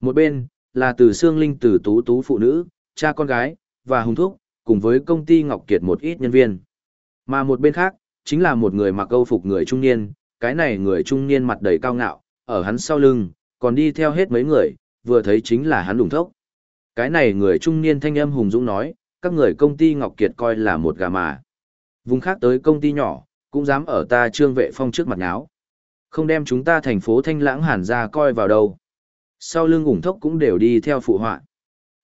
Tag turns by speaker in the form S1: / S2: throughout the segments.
S1: Một bên, là từ xương linh từ tú tú phụ nữ, cha con gái, và hùng thúc, cùng với công ty Ngọc Kiệt một ít nhân viên. Mà một bên khác, chính là một người mặc câu phục người trung niên, cái này người trung niên mặt đầy cao ngạo, ở hắn sau lưng, còn đi theo hết mấy người, vừa thấy chính là hắn đủng thốc. Cái này người trung niên thanh âm hùng dũng nói, các người công ty Ngọc Kiệt coi là một gà mà. Vùng khác tới công ty nhỏ, cũng dám ở ta trương vệ phong trước mặt áo. Không đem chúng ta thành phố thanh lãng hàn ra coi vào đâu. Sau lưng ủng thốc cũng đều đi theo phụ họa.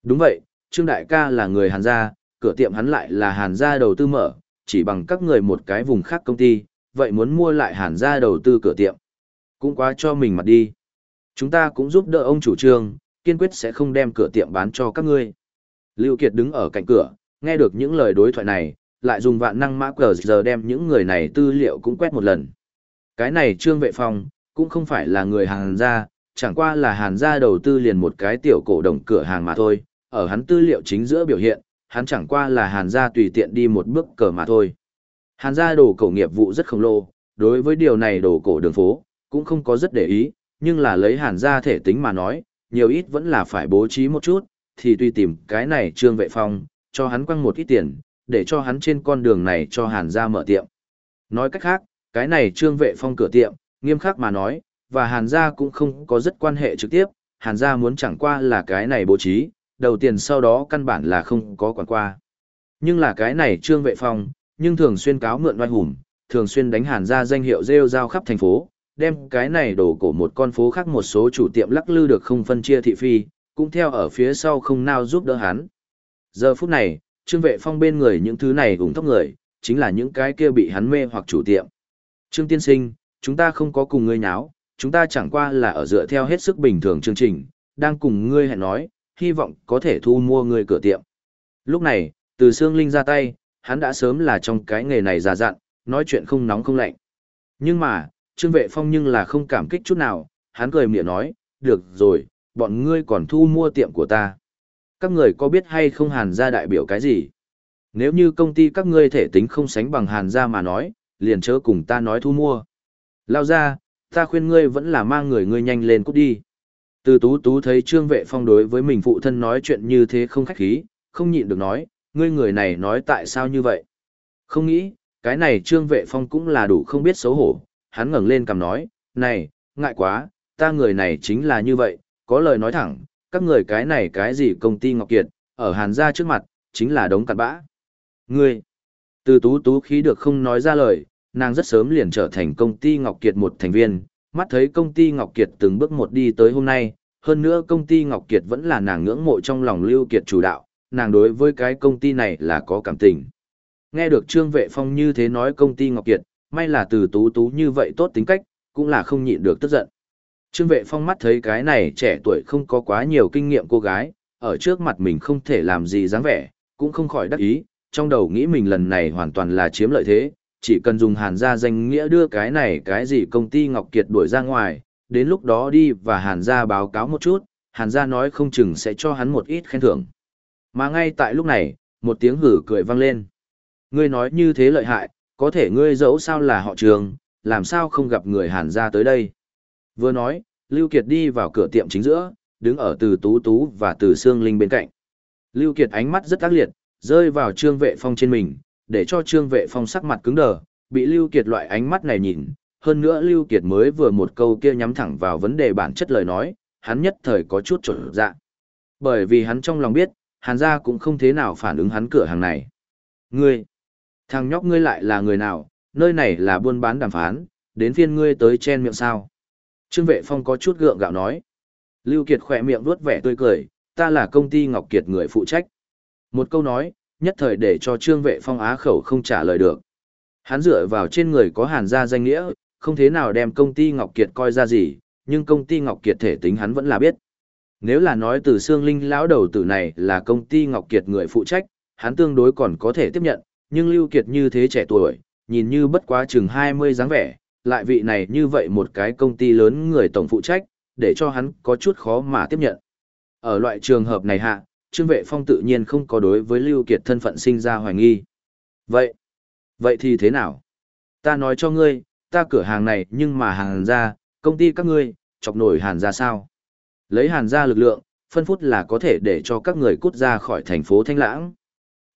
S1: Đúng vậy, trương đại ca là người hàn gia, cửa tiệm hắn lại là hàn gia đầu tư mở, chỉ bằng các người một cái vùng khác công ty, vậy muốn mua lại hàn gia đầu tư cửa tiệm. Cũng quá cho mình mặt đi. Chúng ta cũng giúp đỡ ông chủ trương, kiên quyết sẽ không đem cửa tiệm bán cho các ngươi. Lưu Kiệt đứng ở cạnh cửa, nghe được những lời đối thoại này, lại dùng vạn năng mã cờ giờ đem những người này tư liệu cũng quét một lần. Cái này Trương Vệ Phong, cũng không phải là người Hàn gia, chẳng qua là Hàn gia đầu tư liền một cái tiểu cổ đồng cửa hàng mà thôi, ở hắn tư liệu chính giữa biểu hiện, hắn chẳng qua là Hàn gia tùy tiện đi một bước cờ mà thôi. Hàn gia đồ cổ nghiệp vụ rất khổng lồ, đối với điều này đồ cổ đường phố, cũng không có rất để ý, nhưng là lấy Hàn gia thể tính mà nói, nhiều ít vẫn là phải bố trí một chút, thì tùy tìm cái này Trương Vệ Phong, cho hắn quăng một ít tiền, để cho hắn trên con đường này cho Hàn gia mở tiệm. Nói cách khác, cái này Trương Vệ Phong cửa tiệm, nghiêm khắc mà nói, và Hàn gia cũng không có rất quan hệ trực tiếp, Hàn gia muốn chẳng qua là cái này bố trí, đầu tiền sau đó căn bản là không có quản qua. Nhưng là cái này Trương Vệ Phong, nhưng thường xuyên cáo mượn oai hùng, thường xuyên đánh Hàn gia danh hiệu rêu rao khắp thành phố, đem cái này đổ cổ một con phố khác một số chủ tiệm lắc lư được không phân chia thị phi, cũng theo ở phía sau không nào giúp đỡ hắn. Giờ phút này, Trương Vệ Phong bên người những thứ này ủng thấp người, chính là những cái kia bị hắn mê hoặc chủ tiệm. Trương Tiên Sinh, chúng ta không có cùng ngươi nháo, chúng ta chẳng qua là ở dựa theo hết sức bình thường chương trình, đang cùng ngươi hẹn nói, hy vọng có thể thu mua ngươi cửa tiệm. Lúc này, từ xương Linh ra tay, hắn đã sớm là trong cái nghề này già dặn, nói chuyện không nóng không lạnh. Nhưng mà, Trương Vệ Phong nhưng là không cảm kích chút nào, hắn cười miệng nói, được rồi, bọn ngươi còn thu mua tiệm của ta. Các người có biết hay không hàn gia đại biểu cái gì? Nếu như công ty các ngươi thể tính không sánh bằng hàn gia mà nói, liền chớ cùng ta nói thu mua. Lao ra, ta khuyên ngươi vẫn là mang người ngươi nhanh lên cút đi. Từ tú tú thấy trương vệ phong đối với mình phụ thân nói chuyện như thế không khách khí, không nhịn được nói, ngươi người này nói tại sao như vậy. Không nghĩ, cái này trương vệ phong cũng là đủ không biết xấu hổ, hắn ngẩng lên cầm nói, này, ngại quá, ta người này chính là như vậy, có lời nói thẳng, các người cái này cái gì công ty Ngọc Kiệt, ở Hàn gia trước mặt, chính là đống cặn bã. Ngươi, từ tú tú khí được không nói ra lời, nàng rất sớm liền trở thành công ty Ngọc Kiệt một thành viên, mắt thấy công ty Ngọc Kiệt từng bước một đi tới hôm nay, hơn nữa công ty Ngọc Kiệt vẫn là nàng ngưỡng mộ trong lòng Lưu Kiệt chủ đạo, nàng đối với cái công ty này là có cảm tình. Nghe được Trương Vệ Phong như thế nói công ty Ngọc Kiệt, may là từ tú tú như vậy tốt tính cách, cũng là không nhịn được tức giận. Trương Vệ Phong mắt thấy cái này trẻ tuổi không có quá nhiều kinh nghiệm cô gái, ở trước mặt mình không thể làm gì dáng vẻ, cũng không khỏi đắc ý, trong đầu nghĩ mình lần này hoàn toàn là chiếm lợi thế, chỉ cần dùng hàn gia danh nghĩa đưa cái này cái gì công ty Ngọc Kiệt đuổi ra ngoài, đến lúc đó đi và hàn gia báo cáo một chút, hàn gia nói không chừng sẽ cho hắn một ít khen thưởng. Mà ngay tại lúc này, một tiếng hử cười vang lên. Ngươi nói như thế lợi hại, có thể ngươi dẫu sao là họ trường, làm sao không gặp người hàn gia tới đây. Vừa nói, Lưu Kiệt đi vào cửa tiệm chính giữa, đứng ở từ Tú Tú và từ Sương Linh bên cạnh. Lưu Kiệt ánh mắt rất ác liệt, rơi vào Trương Vệ Phong trên mình, để cho Trương Vệ Phong sắc mặt cứng đờ, bị Lưu Kiệt loại ánh mắt này nhìn, hơn nữa Lưu Kiệt mới vừa một câu kia nhắm thẳng vào vấn đề bản chất lời nói, hắn nhất thời có chút trở dạ. Bởi vì hắn trong lòng biết, Hàn gia cũng không thế nào phản ứng hắn cửa hàng này. Ngươi, thằng nhóc ngươi lại là người nào, nơi này là buôn bán đàm phán, đến phiên ngươi tới chen miệng sao. Trương Vệ Phong có chút gượng gạo nói. Lưu Kiệt khỏe miệng vuốt vẻ tươi cười, ta là công ty Ngọc Kiệt người phụ trách. Một câu nói, nhất thời để cho Trương Vệ Phong á khẩu không trả lời được. Hắn dựa vào trên người có hàn gia danh nghĩa, không thế nào đem công ty Ngọc Kiệt coi ra gì, nhưng công ty Ngọc Kiệt thể tính hắn vẫn là biết. Nếu là nói từ xương linh lão đầu tử này là công ty Ngọc Kiệt người phụ trách, hắn tương đối còn có thể tiếp nhận, nhưng Lưu Kiệt như thế trẻ tuổi, nhìn như bất quá chừng 20 dáng vẻ, lại vị này như vậy một cái công ty lớn người tổng phụ trách, để cho hắn có chút khó mà tiếp nhận. Ở loại trường hợp này hạ, Trương Vệ Phong tự nhiên không có đối với Lưu Kiệt thân phận sinh ra hoài nghi. Vậy, vậy thì thế nào? Ta nói cho ngươi, ta cửa hàng này nhưng mà hàng ra, công ty các ngươi, chọc nổi hàn ra sao? Lấy hàn ra lực lượng, phân phút là có thể để cho các người cút ra khỏi thành phố Thanh Lãng.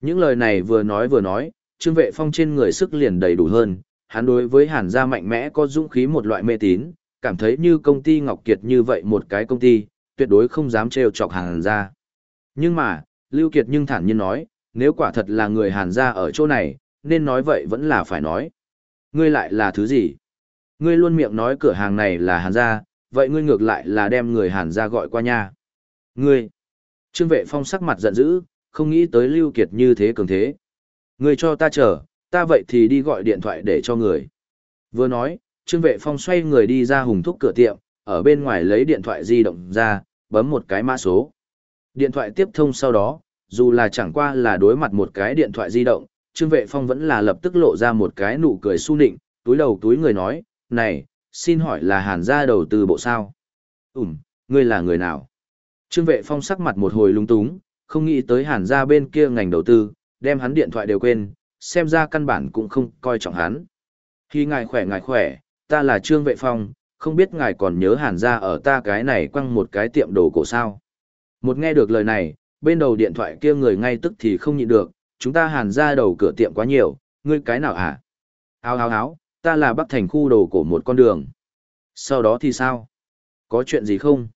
S1: Những lời này vừa nói vừa nói, Trương Vệ Phong trên người sức liền đầy đủ hơn, hắn đối với hàn gia mạnh mẽ có dũng khí một loại mê tín, cảm thấy như công ty Ngọc Kiệt như vậy một cái công ty, tuyệt đối không dám trêu chọc hàn gia. Nhưng mà, Lưu Kiệt nhưng thản nhiên nói, nếu quả thật là người hàn gia ở chỗ này, nên nói vậy vẫn là phải nói. Ngươi lại là thứ gì? Ngươi luôn miệng nói cửa hàng này là hàn gia, vậy ngươi ngược lại là đem người hàn gia gọi qua nhà. Ngươi! Trương Vệ Phong sắc mặt giận dữ, không nghĩ tới Lưu Kiệt như thế cường thế. Ngươi cho ta chờ, ta vậy thì đi gọi điện thoại để cho người. Vừa nói, Trương Vệ Phong xoay người đi ra hùng thúc cửa tiệm, ở bên ngoài lấy điện thoại di động ra, bấm một cái mã số. Điện thoại tiếp thông sau đó, dù là chẳng qua là đối mặt một cái điện thoại di động, Trương Vệ Phong vẫn là lập tức lộ ra một cái nụ cười su nịnh, túi đầu túi người nói, này, xin hỏi là hàn gia đầu tư bộ sao? Ừm, ngươi là người nào? Trương Vệ Phong sắc mặt một hồi lung túng, không nghĩ tới hàn gia bên kia ngành đầu tư, đem hắn điện thoại đều quên, xem ra căn bản cũng không coi trọng hắn. Khi ngài khỏe ngài khỏe, ta là Trương Vệ Phong, không biết ngài còn nhớ hàn gia ở ta cái này quăng một cái tiệm đồ cổ sao. Một nghe được lời này, bên đầu điện thoại kia người ngay tức thì không nhịn được, chúng ta hàn gia đầu cửa tiệm quá nhiều, ngươi cái nào hả? Áo áo áo, ta là bắc thành khu đồ cổ một con đường. Sau đó thì sao? Có chuyện gì không?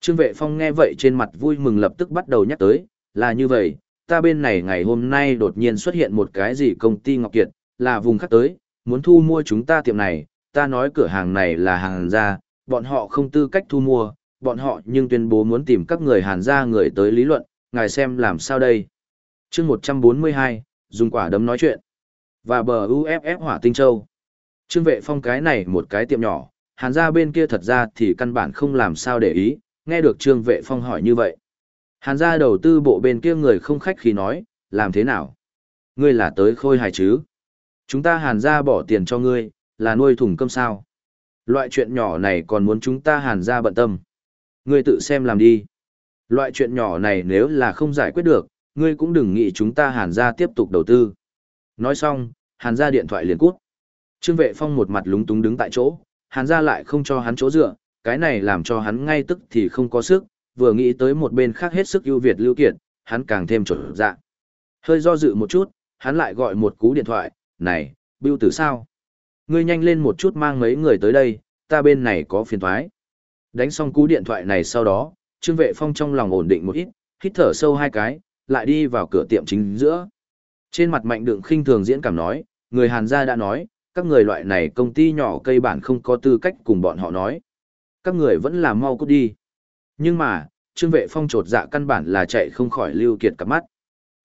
S1: Trương Vệ Phong nghe vậy trên mặt vui mừng lập tức bắt đầu nhắc tới, là như vậy, ta bên này ngày hôm nay đột nhiên xuất hiện một cái gì công ty Ngọc Kiệt, là vùng khác tới, muốn thu mua chúng ta tiệm này, ta nói cửa hàng này là hàng gia, bọn họ không tư cách thu mua, bọn họ nhưng tuyên bố muốn tìm các người hàn gia người tới lý luận, ngài xem làm sao đây. chương 142, dùng quả đấm nói chuyện. Và bờ UFF hỏa tinh châu. Trương vệ phong cái này một cái tiệm nhỏ, hàn gia bên kia thật ra thì căn bản không làm sao để ý, nghe được trương vệ phong hỏi như vậy. Hàn gia đầu tư bộ bên kia người không khách khí nói, làm thế nào? Ngươi là tới khôi hài chứ? Chúng ta hàn gia bỏ tiền cho ngươi, là nuôi thùng cơm sao? Loại chuyện nhỏ này còn muốn chúng ta hàn gia bận tâm. Ngươi tự xem làm đi. Loại chuyện nhỏ này nếu là không giải quyết được, ngươi cũng đừng nghĩ chúng ta hàn gia tiếp tục đầu tư. Nói xong, hàn gia điện thoại liền cút. Trương vệ phong một mặt lúng túng đứng tại chỗ, hàn gia lại không cho hắn chỗ dựa, cái này làm cho hắn ngay tức thì không có sức, vừa nghĩ tới một bên khác hết sức ưu việt lưu kiệt, hắn càng thêm trở dạ. Hơi do dự một chút, hắn lại gọi một cú điện thoại, này, bưu tử sao? Ngươi nhanh lên một chút mang mấy người tới đây, ta bên này có phiền thoái. Đánh xong cú điện thoại này sau đó, Trương Vệ Phong trong lòng ổn định một ít, hít thở sâu hai cái, lại đi vào cửa tiệm chính giữa. Trên mặt mạnh đựng khinh thường diễn cảm nói, người Hàn gia đã nói, các người loại này công ty nhỏ cây bản không có tư cách cùng bọn họ nói. Các người vẫn là mau cút đi. Nhưng mà, Trương Vệ Phong trột dạ căn bản là chạy không khỏi Lưu Kiệt cặp mắt.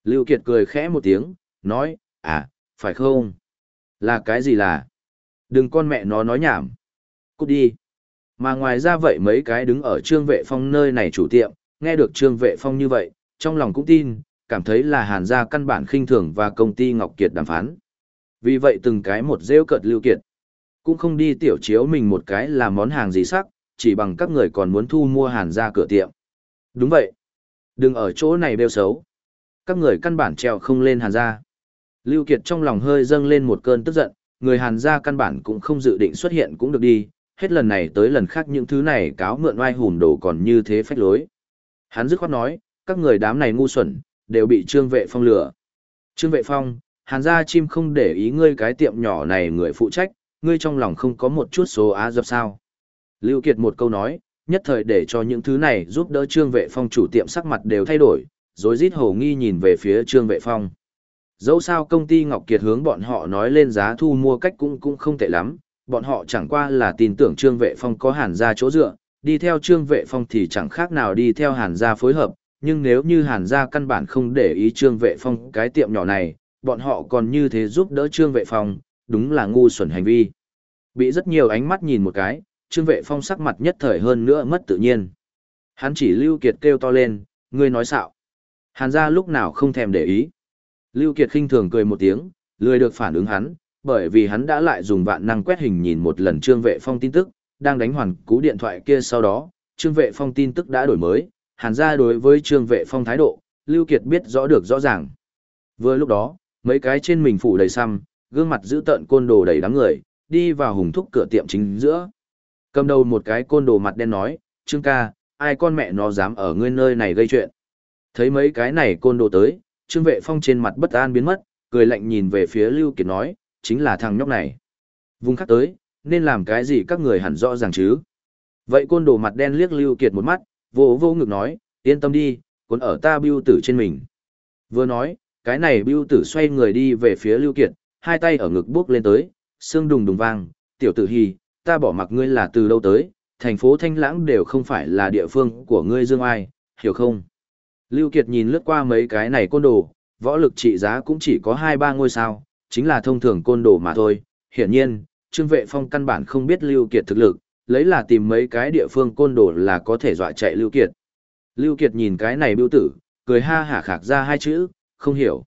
S1: Lưu Kiệt cười khẽ một tiếng, nói, à, phải không? Là cái gì là? Đừng con mẹ nó nói nhảm. Cút đi. Mà ngoài ra vậy mấy cái đứng ở Trương Vệ Phong nơi này chủ tiệm, nghe được Trương Vệ Phong như vậy, trong lòng cũng tin, cảm thấy là hàn gia căn bản khinh thường và công ty Ngọc Kiệt đàm phán. Vì vậy từng cái một rêu cợt Lưu Kiệt. Cũng không đi tiểu chiếu mình một cái là món hàng gì sắc, chỉ bằng các người còn muốn thu mua hàn gia cửa tiệm. Đúng vậy. Đừng ở chỗ này bêu xấu. Các người căn bản treo không lên hàn gia. Lưu Kiệt trong lòng hơi dâng lên một cơn tức giận, người hàn gia căn bản cũng không dự định xuất hiện cũng được đi, hết lần này tới lần khác những thứ này cáo mượn oai hùm đồ còn như thế phách lối. Hắn dứt khoát nói, các người đám này ngu xuẩn, đều bị Trương Vệ Phong lừa. Trương Vệ Phong, hàn gia chim không để ý ngươi cái tiệm nhỏ này người phụ trách, ngươi trong lòng không có một chút số á dập sao. Lưu Kiệt một câu nói, nhất thời để cho những thứ này giúp đỡ Trương Vệ Phong chủ tiệm sắc mặt đều thay đổi, rồi rít hổ nghi nhìn về phía Trương Vệ Phong. Dẫu sao công ty Ngọc Kiệt hướng bọn họ nói lên giá thu mua cách cũng cũng không tệ lắm, bọn họ chẳng qua là tin tưởng Trương Vệ Phong có hàn gia chỗ dựa, đi theo Trương Vệ Phong thì chẳng khác nào đi theo hàn gia phối hợp, nhưng nếu như hàn gia căn bản không để ý Trương Vệ Phong cái tiệm nhỏ này, bọn họ còn như thế giúp đỡ Trương Vệ Phong, đúng là ngu xuẩn hành vi. Bị rất nhiều ánh mắt nhìn một cái, Trương Vệ Phong sắc mặt nhất thời hơn nữa mất tự nhiên. Hắn chỉ Lưu Kiệt kêu to lên, ngươi nói xạo. Hàn gia lúc nào không thèm để ý. Lưu Kiệt khinh thường cười một tiếng, lười được phản ứng hắn, bởi vì hắn đã lại dùng vạn năng quét hình nhìn một lần Trương Vệ Phong tin tức, đang đánh hoàn cú điện thoại kia sau đó, Trương Vệ Phong tin tức đã đổi mới, hàn ra đối với Trương Vệ Phong thái độ, Lưu Kiệt biết rõ được rõ ràng. Vừa lúc đó, mấy cái trên mình phủ đầy xăm, gương mặt giữ tợn côn đồ đầy đám người, đi vào hùng thúc cửa tiệm chính giữa. Cầm đầu một cái côn đồ mặt đen nói, Trương ca, ai con mẹ nó dám ở ngươi nơi này gây chuyện. Thấy mấy cái này côn đồ tới, Trương Vệ Phong trên mặt bất an biến mất, cười lạnh nhìn về phía Lưu Kiệt nói, chính là thằng nhóc này. Vùng khác tới, nên làm cái gì các người hẳn rõ ràng chứ. Vậy côn đồ mặt đen liếc Lưu Kiệt một mắt, vô vô ngực nói, yên tâm đi, cuốn ở ta bưu tử trên mình. Vừa nói, cái này bưu tử xoay người đi về phía Lưu Kiệt, hai tay ở ngực bước lên tới, xương đùng đùng vang, tiểu tử hì, ta bỏ mặc ngươi là từ đâu tới, thành phố Thanh Lãng đều không phải là địa phương của ngươi Dương Ai, hiểu không? Lưu Kiệt nhìn lướt qua mấy cái này côn đồ, võ lực trị giá cũng chỉ có 2-3 ngôi sao, chính là thông thường côn đồ mà thôi. Hiển nhiên, Trương Vệ Phong căn bản không biết Lưu Kiệt thực lực, lấy là tìm mấy cái địa phương côn đồ là có thể dọa chạy Lưu Kiệt. Lưu Kiệt nhìn cái này biểu tử, cười ha hả khạc ra hai chữ, không hiểu.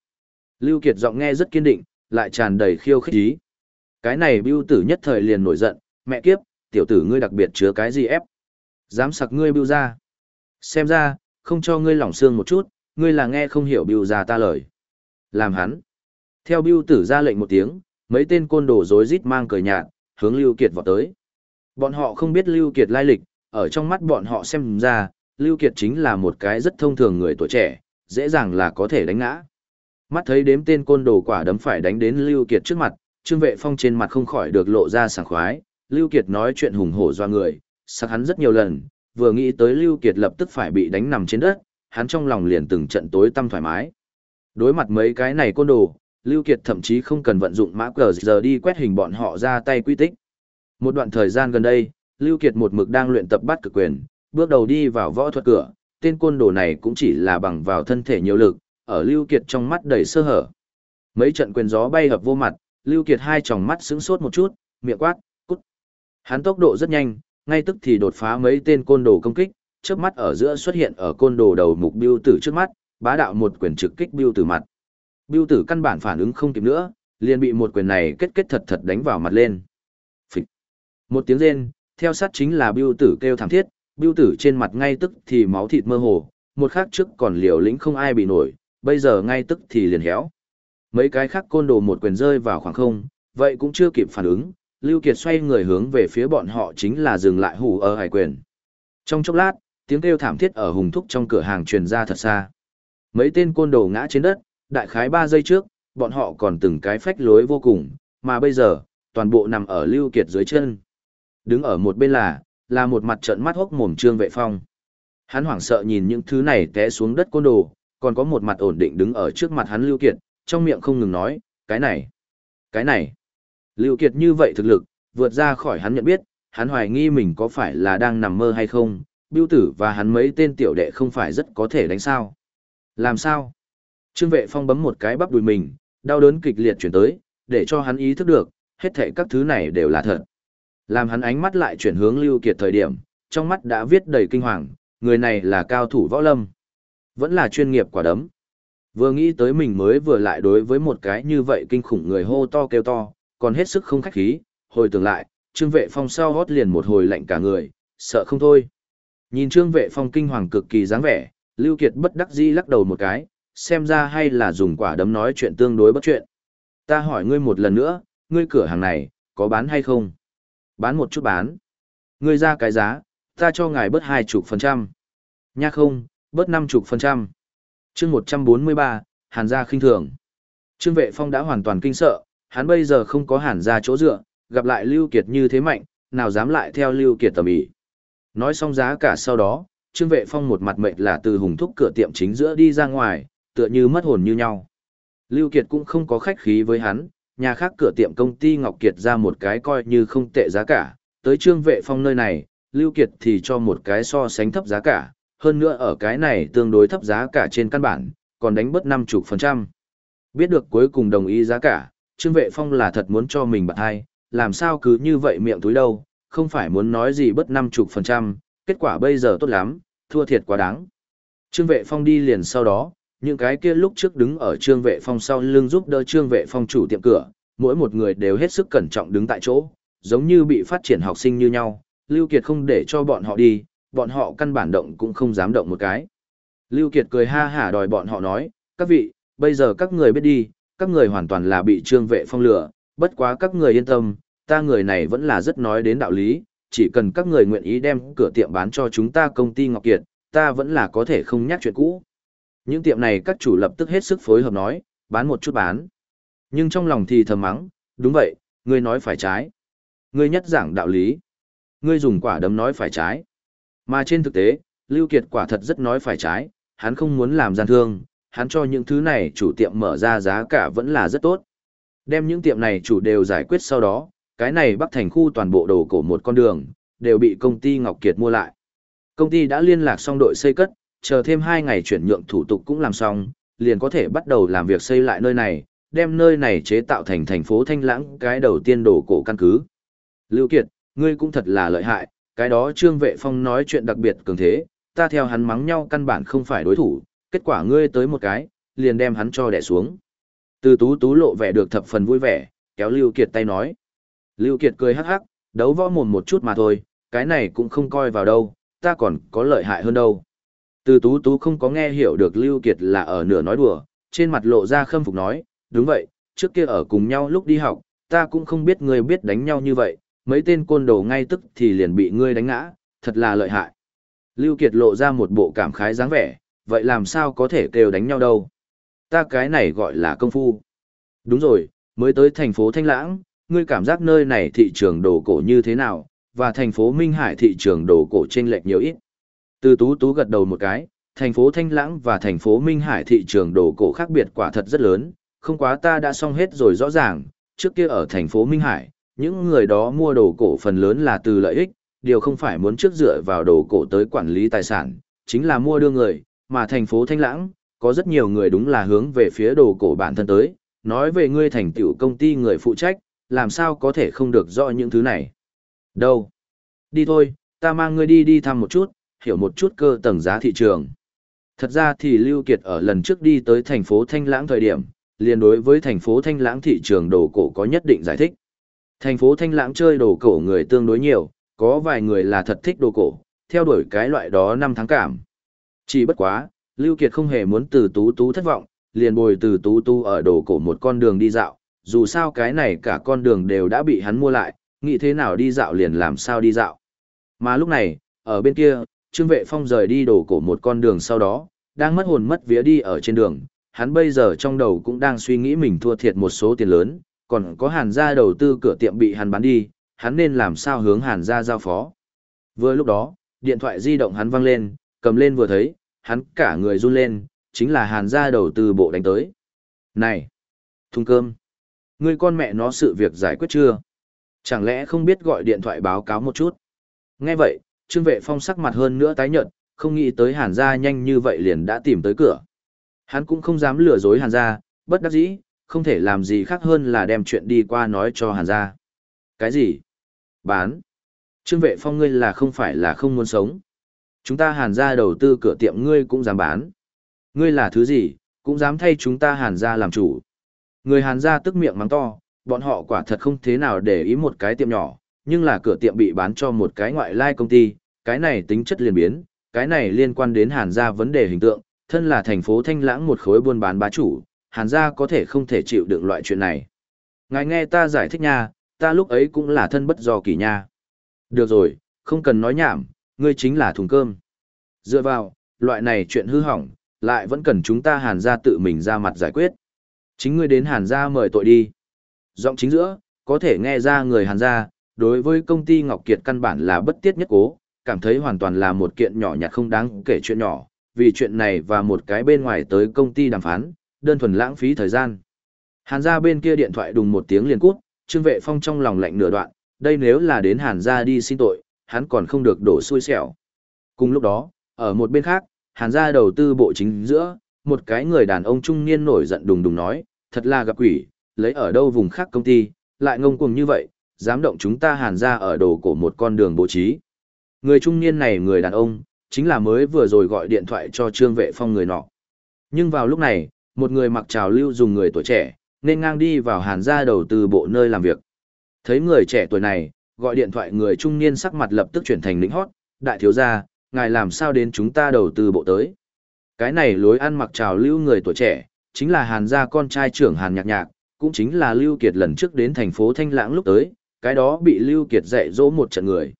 S1: Lưu Kiệt giọng nghe rất kiên định, lại tràn đầy khiêu khích ý. Cái này biểu tử nhất thời liền nổi giận, mẹ kiếp, tiểu tử ngươi đặc biệt chứa cái gì ép. Dám sặc ngươi biểu ra. Xem ra, không cho ngươi lỏng xương một chút, ngươi là nghe không hiểu biểu ra ta lời. Làm hắn. Theo Bưu tử ra lệnh một tiếng, mấy tên côn đồ rối rít mang cờ nhạt, hướng Lưu Kiệt vọt tới. Bọn họ không biết Lưu Kiệt lai lịch, ở trong mắt bọn họ xem ra, Lưu Kiệt chính là một cái rất thông thường người tuổi trẻ, dễ dàng là có thể đánh ngã. Mắt thấy đếm tên côn đồ quả đấm phải đánh đến Lưu Kiệt trước mặt, Trương Vệ Phong trên mặt không khỏi được lộ ra sảng khoái, Lưu Kiệt nói chuyện hùng hổ doa người, sắc hắn rất nhiều lần, vừa nghĩ tới Lưu Kiệt lập tức phải bị đánh nằm trên đất, hắn trong lòng liền từng trận tối tâm thoải mái. Đối mặt mấy cái này côn đồ, Lưu Kiệt thậm chí không cần vận dụng mã cờ giờ đi quét hình bọn họ ra tay quy tích. Một đoạn thời gian gần đây, Lưu Kiệt một mực đang luyện tập bắt cực quyền, bước đầu đi vào võ thuật cửa, tên côn đồ này cũng chỉ là bằng vào thân thể nhiều lực, ở Lưu Kiệt trong mắt đầy sơ hở. Mấy trận quyền gió bay hợp vô mặt, Lưu Kiệt hai tròng mắt sững sốt một chút, miệng quát, cút. Hắn tốc độ rất nhanh, ngay tức thì đột phá mấy tên côn đồ công kích, chớp mắt ở giữa xuất hiện ở côn đồ đầu mục biêu tử trước mắt, bá đạo một quyền trực kích biêu tử mặt. Biêu tử căn bản phản ứng không kịp nữa, liền bị một quyền này kết kết thật thật đánh vào mặt lên. Phịch. Một tiếng rên, theo sát chính là biêu tử kêu thảm thiết, biêu tử trên mặt ngay tức thì máu thịt mơ hồ, một khắc trước còn liều lĩnh không ai bị nổi, bây giờ ngay tức thì liền héo. Mấy cái khác côn đồ một quyền rơi vào khoảng không, vậy cũng chưa kịp phản ứng, Lưu Kiệt xoay người hướng về phía bọn họ chính là dừng lại hù ở hải quyền. Trong chốc lát, tiếng kêu thảm thiết ở hùng thúc trong cửa hàng truyền ra thật xa. Mấy tên côn đồ ngã trên đất, đại khái 3 giây trước, bọn họ còn từng cái phách lối vô cùng, mà bây giờ, toàn bộ nằm ở Lưu Kiệt dưới chân. Đứng ở một bên là, là một mặt trận mắt hốc mồm trương vệ phong. Hắn hoảng sợ nhìn những thứ này té xuống đất côn đồ, còn có một mặt ổn định đứng ở trước mặt hắn Lưu Kiệt, trong miệng không ngừng nói, cái này, cái này. Lưu Kiệt như vậy thực lực, vượt ra khỏi hắn nhận biết, hắn hoài nghi mình có phải là đang nằm mơ hay không, biêu tử và hắn mấy tên tiểu đệ không phải rất có thể đánh sao. Làm sao? Trương vệ phong bấm một cái bắp đùi mình, đau đớn kịch liệt chuyển tới, để cho hắn ý thức được, hết thảy các thứ này đều là thật. Làm hắn ánh mắt lại chuyển hướng Lưu Kiệt thời điểm, trong mắt đã viết đầy kinh hoàng, người này là cao thủ võ lâm. Vẫn là chuyên nghiệp quả đấm. Vừa nghĩ tới mình mới vừa lại đối với một cái như vậy kinh khủng người hô to kêu to, còn hết sức không khách khí, hồi tưởng lại, Trương Vệ Phong sau hót liền một hồi lạnh cả người, sợ không thôi. Nhìn Trương Vệ Phong kinh hoàng cực kỳ dáng vẻ, Lưu Kiệt bất đắc dĩ lắc đầu một cái, xem ra hay là dùng quả đấm nói chuyện tương đối bất chuyện. Ta hỏi ngươi một lần nữa, ngươi cửa hàng này, có bán hay không? Bán một chút bán. Ngươi ra cái giá, ta cho ngài bớt hai chục phần trăm. Nha không, bớt năm chục phần trăm. Chương một trăm bốn mươi ba, Hàn gia khinh thường. Trương Vệ Phong đã hoàn toàn kinh sợ, hắn bây giờ không có Hàn gia chỗ dựa, gặp lại Lưu Kiệt như thế mạnh, nào dám lại theo Lưu Kiệt tầm ý. Nói xong giá cả sau đó, Trương Vệ Phong một mặt mệt là từ hùng thúc cửa tiệm chính giữa đi ra ngoài, tựa như mất hồn như nhau. Lưu Kiệt cũng không có khách khí với hắn, nhà khác cửa tiệm công ty Ngọc Kiệt ra một cái coi như không tệ giá cả, tới Trương Vệ Phong nơi này, Lưu Kiệt thì cho một cái so sánh thấp giá cả, hơn nữa ở cái này tương đối thấp giá cả trên căn bản, còn đánh bớt 50%. Biết được cuối cùng đồng ý giá cả, Trương Vệ Phong là thật muốn cho mình bạn hai, làm sao cứ như vậy miệng túi đâu, không phải muốn nói gì bớt 50%, kết quả bây giờ tốt lắm, thua thiệt quá đáng. Trương Vệ Phong đi liền sau đó, những cái kia lúc trước đứng ở Trương Vệ Phong sau lưng giúp đỡ Trương Vệ Phong chủ tiệm cửa, mỗi một người đều hết sức cẩn trọng đứng tại chỗ, giống như bị phát triển học sinh như nhau, Lưu Kiệt không để cho bọn họ đi, bọn họ căn bản động cũng không dám động một cái. Lưu Kiệt cười ha hả đòi bọn họ nói, các vị, bây giờ các người biết đi, các người hoàn toàn là bị Trương Vệ Phong lừa, bất quá các người yên tâm, ta người này vẫn là rất nói đến đạo lý, chỉ cần các người nguyện ý đem cửa tiệm bán cho chúng ta công ty Ngọc Kiệt, ta vẫn là có thể không nhắc chuyện cũ. Những tiệm này các chủ lập tức hết sức phối hợp nói, bán một chút bán. Nhưng trong lòng thì thầm mắng, đúng vậy, ngươi nói phải trái. Ngươi nhất giảng đạo lý. Ngươi dùng quả đấm nói phải trái. Mà trên thực tế, Lưu Kiệt quả thật rất nói phải trái, hắn không muốn làm gian thương, hắn cho những thứ này chủ tiệm mở ra giá cả vẫn là rất tốt. Đem những tiệm này chủ đều giải quyết sau đó, cái này bắc thành khu toàn bộ đồ cổ một con đường, đều bị công ty Ngọc Kiệt mua lại. Công ty đã liên lạc xong đội xây cất, chờ thêm hai ngày chuyển nhượng thủ tục cũng làm xong, liền có thể bắt đầu làm việc xây lại nơi này, đem nơi này chế tạo thành thành phố Thanh Lãng cái đầu tiên đồ cổ căn cứ. Lưu Kiệt, ngươi cũng thật là lợi hại, cái đó Trương Vệ Phong nói chuyện đặc biệt cường thế, ta theo hắn mắng nhau căn bản không phải đối thủ, kết quả ngươi tới một cái, liền đem hắn cho đè xuống. Từ tú tú lộ vẻ được thập phần vui vẻ, kéo Lưu Kiệt tay nói. Lưu Kiệt cười hắc hắc, đấu võ mồm một chút mà thôi, cái này cũng không coi vào đâu, ta còn có lợi hại hơn đâu. Từ tú tú không có nghe hiểu được Lưu Kiệt là ở nửa nói đùa, trên mặt lộ ra khâm phục nói, đúng vậy, trước kia ở cùng nhau lúc đi học, ta cũng không biết ngươi biết đánh nhau như vậy, mấy tên côn đồ ngay tức thì liền bị ngươi đánh ngã, thật là lợi hại. Lưu Kiệt lộ ra một bộ cảm khái dáng vẻ, vậy làm sao có thể kêu đánh nhau đâu. Ta cái này gọi là công phu. Đúng rồi, mới tới thành phố Thanh Lãng, ngươi cảm giác nơi này thị trường đồ cổ như thế nào, và thành phố Minh Hải thị trường đồ cổ chênh lệch nhiều ít. Từ tú tú gật đầu một cái, thành phố Thanh Lãng và thành phố Minh Hải thị trường đồ cổ khác biệt quả thật rất lớn, không quá ta đã xong hết rồi rõ ràng, trước kia ở thành phố Minh Hải, những người đó mua đồ cổ phần lớn là từ lợi ích, điều không phải muốn trước dựa vào đồ cổ tới quản lý tài sản, chính là mua đưa người, mà thành phố Thanh Lãng, có rất nhiều người đúng là hướng về phía đồ cổ bản thân tới, nói về ngươi thành tựu công ty người phụ trách, làm sao có thể không được rõ những thứ này. Đâu? Đi thôi, ta mang ngươi đi đi thăm một chút, hiểu một chút cơ tầng giá thị trường. Thật ra thì Lưu Kiệt ở lần trước đi tới thành phố Thanh Lãng thời điểm, liền đối với thành phố Thanh Lãng thị trường đồ cổ có nhất định giải thích. Thành phố Thanh Lãng chơi đồ cổ người tương đối nhiều, có vài người là thật thích đồ cổ, theo đuổi cái loại đó năm tháng cảm. Chỉ bất quá, Lưu Kiệt không hề muốn từ tú tú thất vọng, liền bồi từ tú tú ở đồ cổ một con đường đi dạo, dù sao cái này cả con đường đều đã bị hắn mua lại, nghĩ thế nào đi dạo liền làm sao đi dạo. Mà lúc này, ở bên kia, Trương Vệ Phong rời đi đổ cổ một con đường sau đó, đang mất hồn mất vía đi ở trên đường, hắn bây giờ trong đầu cũng đang suy nghĩ mình thua thiệt một số tiền lớn, còn có hàn gia đầu tư cửa tiệm bị hắn bán đi, hắn nên làm sao hướng hàn gia giao phó. Vừa lúc đó, điện thoại di động hắn vang lên, cầm lên vừa thấy, hắn cả người run lên, chính là hàn gia đầu tư bộ đánh tới. Này! Thùng cơm! Ngươi con mẹ nó sự việc giải quyết chưa? Chẳng lẽ không biết gọi điện thoại báo cáo một chút? Nghe vậy, Trương Vệ Phong sắc mặt hơn nữa tái nhợt, không nghĩ tới Hàn gia nhanh như vậy liền đã tìm tới cửa. Hắn cũng không dám lừa dối Hàn gia, bất đắc dĩ, không thể làm gì khác hơn là đem chuyện đi qua nói cho Hàn gia. Cái gì? Bán. Trương Vệ Phong ngươi là không phải là không muốn sống. Chúng ta Hàn gia đầu tư cửa tiệm ngươi cũng dám bán. Ngươi là thứ gì, cũng dám thay chúng ta Hàn gia làm chủ. Người Hàn gia tức miệng mắng to, bọn họ quả thật không thế nào để ý một cái tiệm nhỏ, nhưng là cửa tiệm bị bán cho một cái ngoại lai công ty, cái này tính chất liền biến, cái này liên quan đến Hàn gia vấn đề hình tượng, thân là thành phố Thanh Lãng một khối buôn bán bá chủ, Hàn gia có thể không thể chịu đựng loại chuyện này. Ngài nghe ta giải thích nha, ta lúc ấy cũng là thân bất do kỳ nha. Được rồi, không cần nói nhảm, ngươi chính là thùng cơm. Dựa vào, loại này chuyện hư hỏng, lại vẫn cần chúng ta Hàn gia tự mình ra mặt giải quyết. Chính ngươi đến Hàn gia mời tội đi. Giọng chính giữa, có thể nghe ra người Hàn gia, đối với công ty Ngọc Kiệt căn bản là bất tiết nhất cố, cảm thấy hoàn toàn là một kiện nhỏ nhặt không đáng kể chuyện nhỏ, vì chuyện này và một cái bên ngoài tới công ty đàm phán, đơn thuần lãng phí thời gian. Hàn gia bên kia điện thoại đùng một tiếng liền cút, Trương Vệ Phong trong lòng lạnh nửa đoạn, đây nếu là đến Hàn gia đi xin tội, hắn còn không được đổ xui xẻo. Cùng lúc đó, ở một bên khác, Hàn gia đầu tư bộ chính giữa, một cái người đàn ông trung niên nổi giận đùng đùng nói, thật là gặp quỷ, lấy ở đâu vùng khác công ty, lại ngông cuồng như vậy, dám động chúng ta Hàn gia ở đồ cổ một con đường bố trí. Người trung niên này người đàn ông, chính là mới vừa rồi gọi điện thoại cho Trương Vệ Phong người nọ. Nhưng vào lúc này, một người mặc trào lưu dùng người tuổi trẻ, nên ngang đi vào hàn gia đầu tư bộ nơi làm việc. Thấy người trẻ tuổi này, gọi điện thoại người trung niên sắc mặt lập tức chuyển thành lĩnh hót, đại thiếu gia, ngài làm sao đến chúng ta đầu tư bộ tới. Cái này lối ăn mặc trào lưu người tuổi trẻ, chính là hàn gia con trai trưởng hàn nhạc nhạc, cũng chính là Lưu Kiệt lần trước đến thành phố Thanh Lãng lúc tới, cái đó bị Lưu Kiệt dạy dỗ một trận người.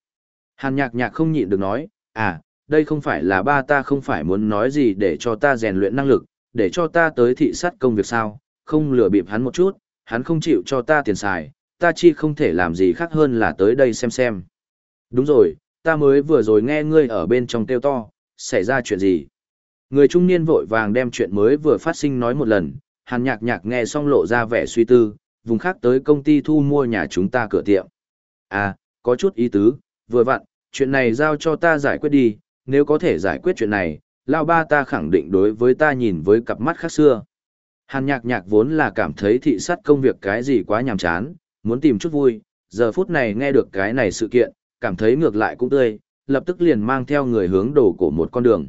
S1: Hàn nhạc nhạc không nhịn được nói, à, đây không phải là ba ta không phải muốn nói gì để cho ta rèn luyện năng lực, để cho ta tới thị sát công việc sao, không lừa bịp hắn một chút, hắn không chịu cho ta tiền xài, ta chi không thể làm gì khác hơn là tới đây xem xem. Đúng rồi, ta mới vừa rồi nghe ngươi ở bên trong kêu to, xảy ra chuyện gì? Người trung niên vội vàng đem chuyện mới vừa phát sinh nói một lần, hàn nhạc nhạc nghe xong lộ ra vẻ suy tư, vùng khác tới công ty thu mua nhà chúng ta cửa tiệm. À, có chút ý tứ, vừa vặn, chuyện này giao cho ta giải quyết đi, nếu có thể giải quyết chuyện này, lao ba ta khẳng định đối với ta nhìn với cặp mắt khác xưa. Hàn nhạc nhạc vốn là cảm thấy thị sát công việc cái gì quá nhàm chán, muốn tìm chút vui, giờ phút này nghe được cái này sự kiện, cảm thấy ngược lại cũng tươi, lập tức liền mang theo người hướng đổ của một con đường.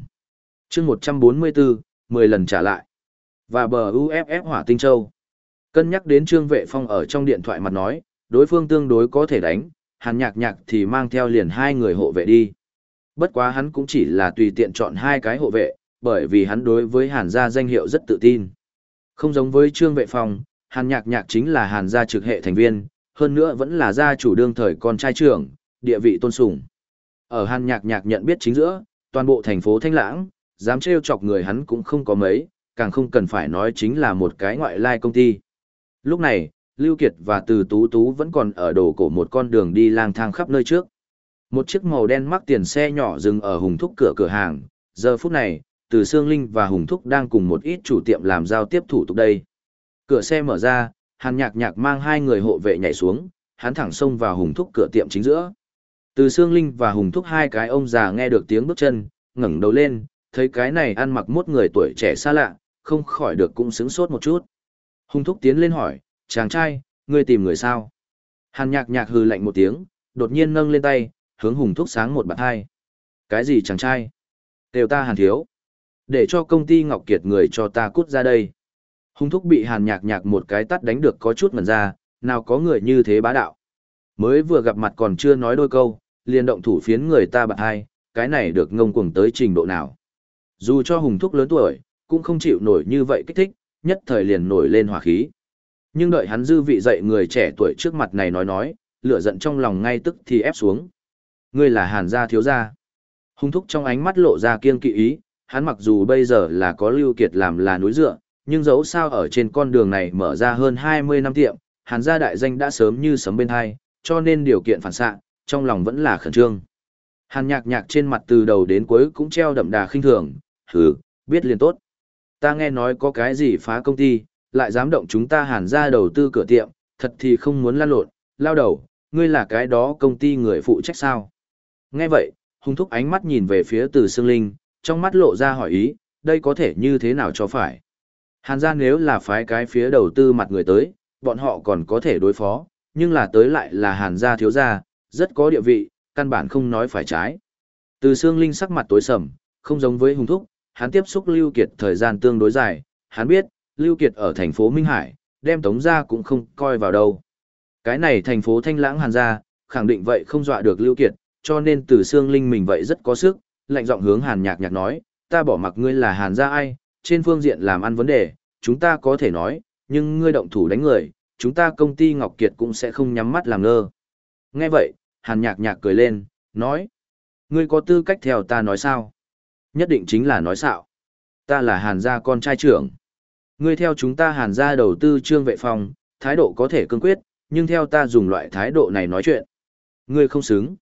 S1: chương 144, 10 lần trả lại. Và bờ UFF hỏa tinh châu. Cân nhắc đến Trương Vệ Phong ở trong điện thoại mặt nói, đối phương tương đối có thể đánh, hàn nhạc nhạc thì mang theo liền hai người hộ vệ đi. Bất quá hắn cũng chỉ là tùy tiện chọn hai cái hộ vệ, bởi vì hắn đối với hàn gia danh hiệu rất tự tin. Không giống với Trương Vệ Phong, hàn nhạc nhạc chính là hàn gia trực hệ thành viên, hơn nữa vẫn là gia chủ đương thời con trai trưởng, địa vị tôn sùng. Ở hàn nhạc nhạc nhận biết chính giữa, toàn bộ thành phố Thanh Lãng, dám trêu chọc người hắn cũng không có mấy, càng không cần phải nói chính là một cái ngoại lai công ty. Lúc này, Lưu Kiệt và Từ Tú Tú vẫn còn ở đồ cổ một con đường đi lang thang khắp nơi trước. Một chiếc màu đen mắc tiền xe nhỏ dừng ở Hùng Thúc cửa cửa hàng, giờ phút này, Từ Sương Linh và Hùng Thúc đang cùng một ít chủ tiệm làm giao tiếp thủ tục đây. Cửa xe mở ra, Hàn Nhạc Nhạc mang hai người hộ vệ nhảy xuống, hắn thẳng xông vào Hùng Thúc cửa tiệm chính giữa. Từ Sương Linh và Hùng Thúc hai cái ông già nghe được tiếng bước chân, ngẩng đầu lên, thấy cái này ăn mặc mốt người tuổi trẻ xa lạ, không khỏi được cũng sướng sốt một chút. Hùng Thúc tiến lên hỏi, chàng trai, ngươi tìm người sao? Hàn nhạc nhạc hừ lạnh một tiếng, đột nhiên nâng lên tay, hướng Hùng Thúc sáng một bạt hai. Cái gì chàng trai? Đều ta hàn thiếu. Để cho công ty Ngọc Kiệt người cho ta cút ra đây. Hùng Thúc bị hàn nhạc nhạc một cái tắt đánh được có chút mẩn ra, nào có người như thế bá đạo. Mới vừa gặp mặt còn chưa nói đôi câu, liền động thủ phiến người ta bạt hai, cái này được ngông cuồng tới trình độ nào. Dù cho Hùng Thúc lớn tuổi, cũng không chịu nổi như vậy kích thích, nhất thời liền nổi lên hỏa khí. Nhưng đợi hắn dư vị dậy người trẻ tuổi trước mặt này nói nói, lửa giận trong lòng ngay tức thì ép xuống. Ngươi là hàn gia thiếu gia. Hung thúc trong ánh mắt lộ ra kiên kỵ ý, hắn mặc dù bây giờ là có lưu kiệt làm là núi dựa, nhưng dẫu sao ở trên con đường này mở ra hơn 20 năm tiệm, hàn gia đại danh đã sớm như sấm bên hai, cho nên điều kiện phản xạ, trong lòng vẫn là khẩn trương. Hàn nhạc nhạc trên mặt từ đầu đến cuối cũng treo đậm đà khinh thường, hừ, biết liền tốt. Ta nghe nói có cái gì phá công ty, lại dám động chúng ta hàn ra đầu tư cửa tiệm, thật thì không muốn lan lộn, lao đầu, ngươi là cái đó công ty người phụ trách sao. Nghe vậy, hung thúc ánh mắt nhìn về phía từ Sương Linh, trong mắt lộ ra hỏi ý, đây có thể như thế nào cho phải. Hàn ra nếu là phái cái phía đầu tư mặt người tới, bọn họ còn có thể đối phó, nhưng là tới lại là hàn gia thiếu gia, rất có địa vị, căn bản không nói phải trái. Từ Sương Linh sắc mặt tối sầm, không giống với hung thúc, hắn tiếp xúc Lưu Kiệt thời gian tương đối dài, hắn biết, Lưu Kiệt ở thành phố Minh Hải, đem Tống gia cũng không coi vào đâu. Cái này thành phố Thanh Lãng Hàn gia, khẳng định vậy không dọa được Lưu Kiệt, cho nên từ xương linh mình vậy rất có sức, lạnh giọng hướng Hàn Nhạc Nhạc nói, ta bỏ mặc ngươi là Hàn gia ai, trên phương diện làm ăn vấn đề, chúng ta có thể nói, nhưng ngươi động thủ đánh người, chúng ta công ty Ngọc Kiệt cũng sẽ không nhắm mắt làm ngơ. Nghe vậy, Hàn Nhạc Nhạc cười lên, nói, ngươi có tư cách theo ta nói sao? Nhất định chính là nói xạo. Ta là Hàn gia con trai trưởng. Ngươi theo chúng ta hàn ra đầu tư trương vệ phòng, thái độ có thể cương quyết, nhưng theo ta dùng loại thái độ này nói chuyện. Ngươi không xứng.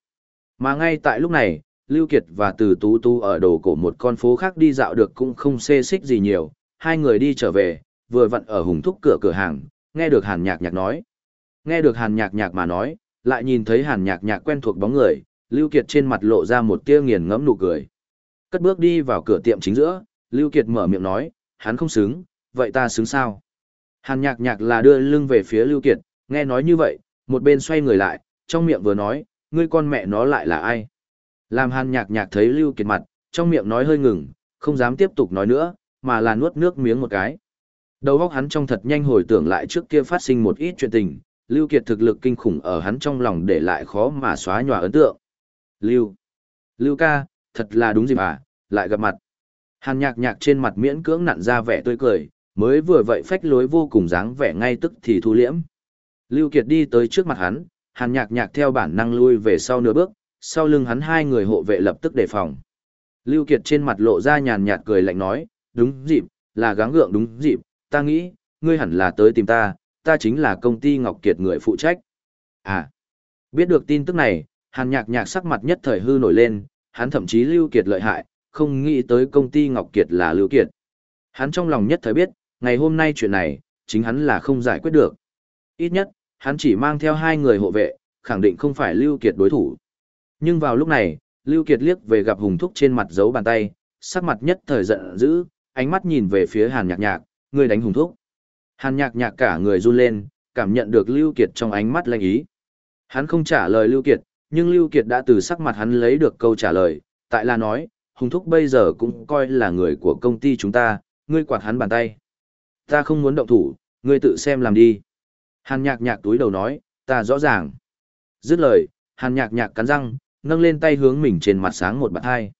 S1: Mà ngay tại lúc này, Lưu Kiệt và Từ Tú Tú ở đồ cổ một con phố khác đi dạo được cũng không xê xích gì nhiều, hai người đi trở về, vừa vặn ở hùng thúc cửa cửa hàng, nghe được hàn nhạc nhạc nói. Nghe được hàn nhạc nhạc mà nói, lại nhìn thấy hàn nhạc nhạc quen thuộc bóng người, Lưu Kiệt trên mặt lộ ra một tia nghiền ngẫm nụ cười. Cất bước đi vào cửa tiệm chính giữa, Lưu Kiệt mở miệng nói, hắn không xứng, vậy ta xứng sao? Hàn nhạc nhạc là đưa lưng về phía Lưu Kiệt, nghe nói như vậy, một bên xoay người lại, trong miệng vừa nói, ngươi con mẹ nó lại là ai? Làm hàn nhạc nhạc thấy Lưu Kiệt mặt, trong miệng nói hơi ngừng, không dám tiếp tục nói nữa, mà là nuốt nước miếng một cái. Đầu óc hắn trong thật nhanh hồi tưởng lại trước kia phát sinh một ít chuyện tình, Lưu Kiệt thực lực kinh khủng ở hắn trong lòng để lại khó mà xóa nhòa ấn tượng. Lưu, Lưu ca, thật là đúng gì mà, lại gặp mặt. Hàn nhạc nhạc trên mặt miễn cưỡng nặn ra vẻ tươi cười, mới vừa vậy phách lối vô cùng dáng vẻ ngay tức thì thu liễm. Lưu Kiệt đi tới trước mặt hắn, hàn nhạc nhạc theo bản năng lui về sau nửa bước, sau lưng hắn hai người hộ vệ lập tức đề phòng. Lưu Kiệt trên mặt lộ ra nhàn nhạt cười lạnh nói, đúng dịp, là gắng gượng đúng dịp, ta nghĩ, ngươi hẳn là tới tìm ta, ta chính là công ty Ngọc Kiệt người phụ trách. À, biết được tin tức này, hàn nhạc nhạc sắc mặt nhất thời hư nổi lên, hắn thậm chí Lưu Kiệt lợi hại, không nghĩ tới công ty Ngọc Kiệt là Lưu Kiệt. Hắn trong lòng nhất thời biết, ngày hôm nay chuyện này, chính hắn là không giải quyết được. Ít nhất, hắn chỉ mang theo hai người hộ vệ, khẳng định không phải Lưu Kiệt đối thủ. Nhưng vào lúc này, Lưu Kiệt liếc về gặp Hùng Thúc trên mặt dấu bàn tay, sắc mặt nhất thời giận dữ, ánh mắt nhìn về phía Hàn Nhạc Nhạc, người đánh Hùng Thúc. Hàn Nhạc Nhạc cả người run lên, cảm nhận được Lưu Kiệt trong ánh mắt lanh ý. Hắn không trả lời Lưu Kiệt, nhưng Lưu Kiệt đã từ sắc mặt hắn lấy được câu trả lời, tại là nói, Hùng Thúc bây giờ cũng coi là người của công ty chúng ta, ngươi quạt hắn bàn tay. Ta không muốn động thủ, ngươi tự xem làm đi. Hàn nhạc nhạc túi đầu nói, ta rõ ràng. Dứt lời, hàn nhạc nhạc cắn răng, nâng lên tay hướng mình trên mặt sáng một bạt hai.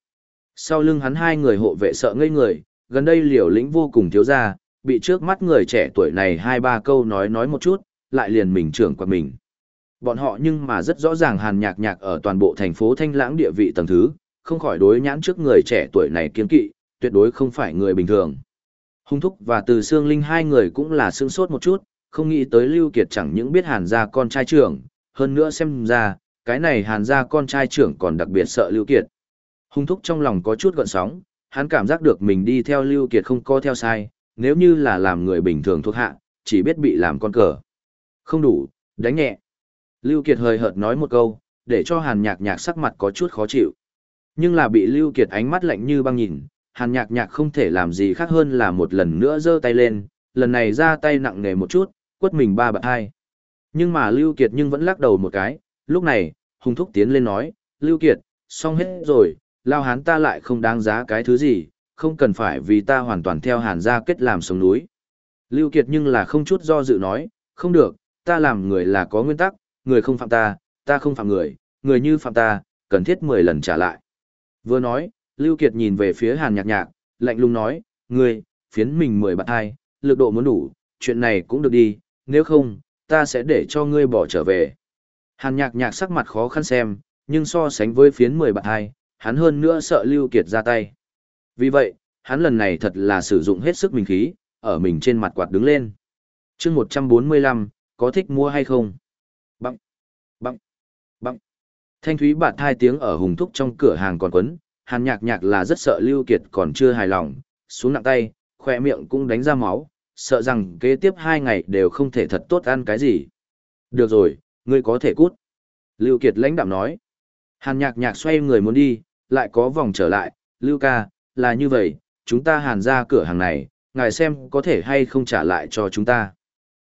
S1: Sau lưng hắn hai người hộ vệ sợ ngây người, gần đây liều lĩnh vô cùng thiếu ra, bị trước mắt người trẻ tuổi này hai ba câu nói nói một chút, lại liền mình trưởng qua mình. Bọn họ nhưng mà rất rõ ràng hàn nhạc nhạc ở toàn bộ thành phố Thanh Lãng địa vị tầng thứ, không khỏi đối nhãn trước người trẻ tuổi này kiên kỵ, tuyệt đối không phải người bình thường. Hung thúc và từ xương linh hai người cũng là sương sốt một chút, không nghĩ tới Lưu Kiệt chẳng những biết hàn gia con trai trưởng, hơn nữa xem ra, cái này hàn gia con trai trưởng còn đặc biệt sợ Lưu Kiệt. Hung thúc trong lòng có chút gợn sóng, hắn cảm giác được mình đi theo Lưu Kiệt không có theo sai, nếu như là làm người bình thường thuộc hạ, chỉ biết bị làm con cờ. Không đủ, đánh nhẹ. Lưu Kiệt hơi hợt nói một câu, để cho hàn nhạc nhạc sắc mặt có chút khó chịu. Nhưng là bị Lưu Kiệt ánh mắt lạnh như băng nhìn, hàn nhạc nhạc không thể làm gì khác hơn là một lần nữa giơ tay lên, lần này ra tay nặng nề một chút, quất mình ba bạc hai. Nhưng mà Lưu Kiệt nhưng vẫn lắc đầu một cái, lúc này, Hùng Thúc tiến lên nói, Lưu Kiệt, xong hết rồi, lao hán ta lại không đáng giá cái thứ gì, không cần phải vì ta hoàn toàn theo hàn gia kết làm sống núi. Lưu Kiệt nhưng là không chút do dự nói, không được, ta làm người là có nguyên tắc, người không phạm ta, ta không phạm người, người như phạm ta, cần thiết 10 lần trả lại. Vừa nói, Lưu Kiệt nhìn về phía hàn nhạc nhạc, lạnh lùng nói, ngươi, phiến mình mười bạn hai, lực độ muốn đủ, chuyện này cũng được đi, nếu không, ta sẽ để cho ngươi bỏ trở về. Hàn nhạc nhạc sắc mặt khó khăn xem, nhưng so sánh với phiến mười bạn hai, hắn hơn nữa sợ Lưu Kiệt ra tay. Vì vậy, hắn lần này thật là sử dụng hết sức mình khí, ở mình trên mặt quạt đứng lên. chương 145, có thích mua hay không? Bằng, bằng, bằng. Thanh thúy bạt thai tiếng ở hùng thúc trong cửa hàng còn quấn, hàn nhạc nhạc là rất sợ Lưu Kiệt còn chưa hài lòng, xuống nặng tay, khỏe miệng cũng đánh ra máu, sợ rằng kế tiếp hai ngày đều không thể thật tốt ăn cái gì. Được rồi, ngươi có thể cút. Lưu Kiệt lãnh đạm nói. Hàn nhạc nhạc xoay người muốn đi, lại có vòng trở lại, Lưu ca, là như vậy, chúng ta hàn ra cửa hàng này, ngài xem có thể hay không trả lại cho chúng ta.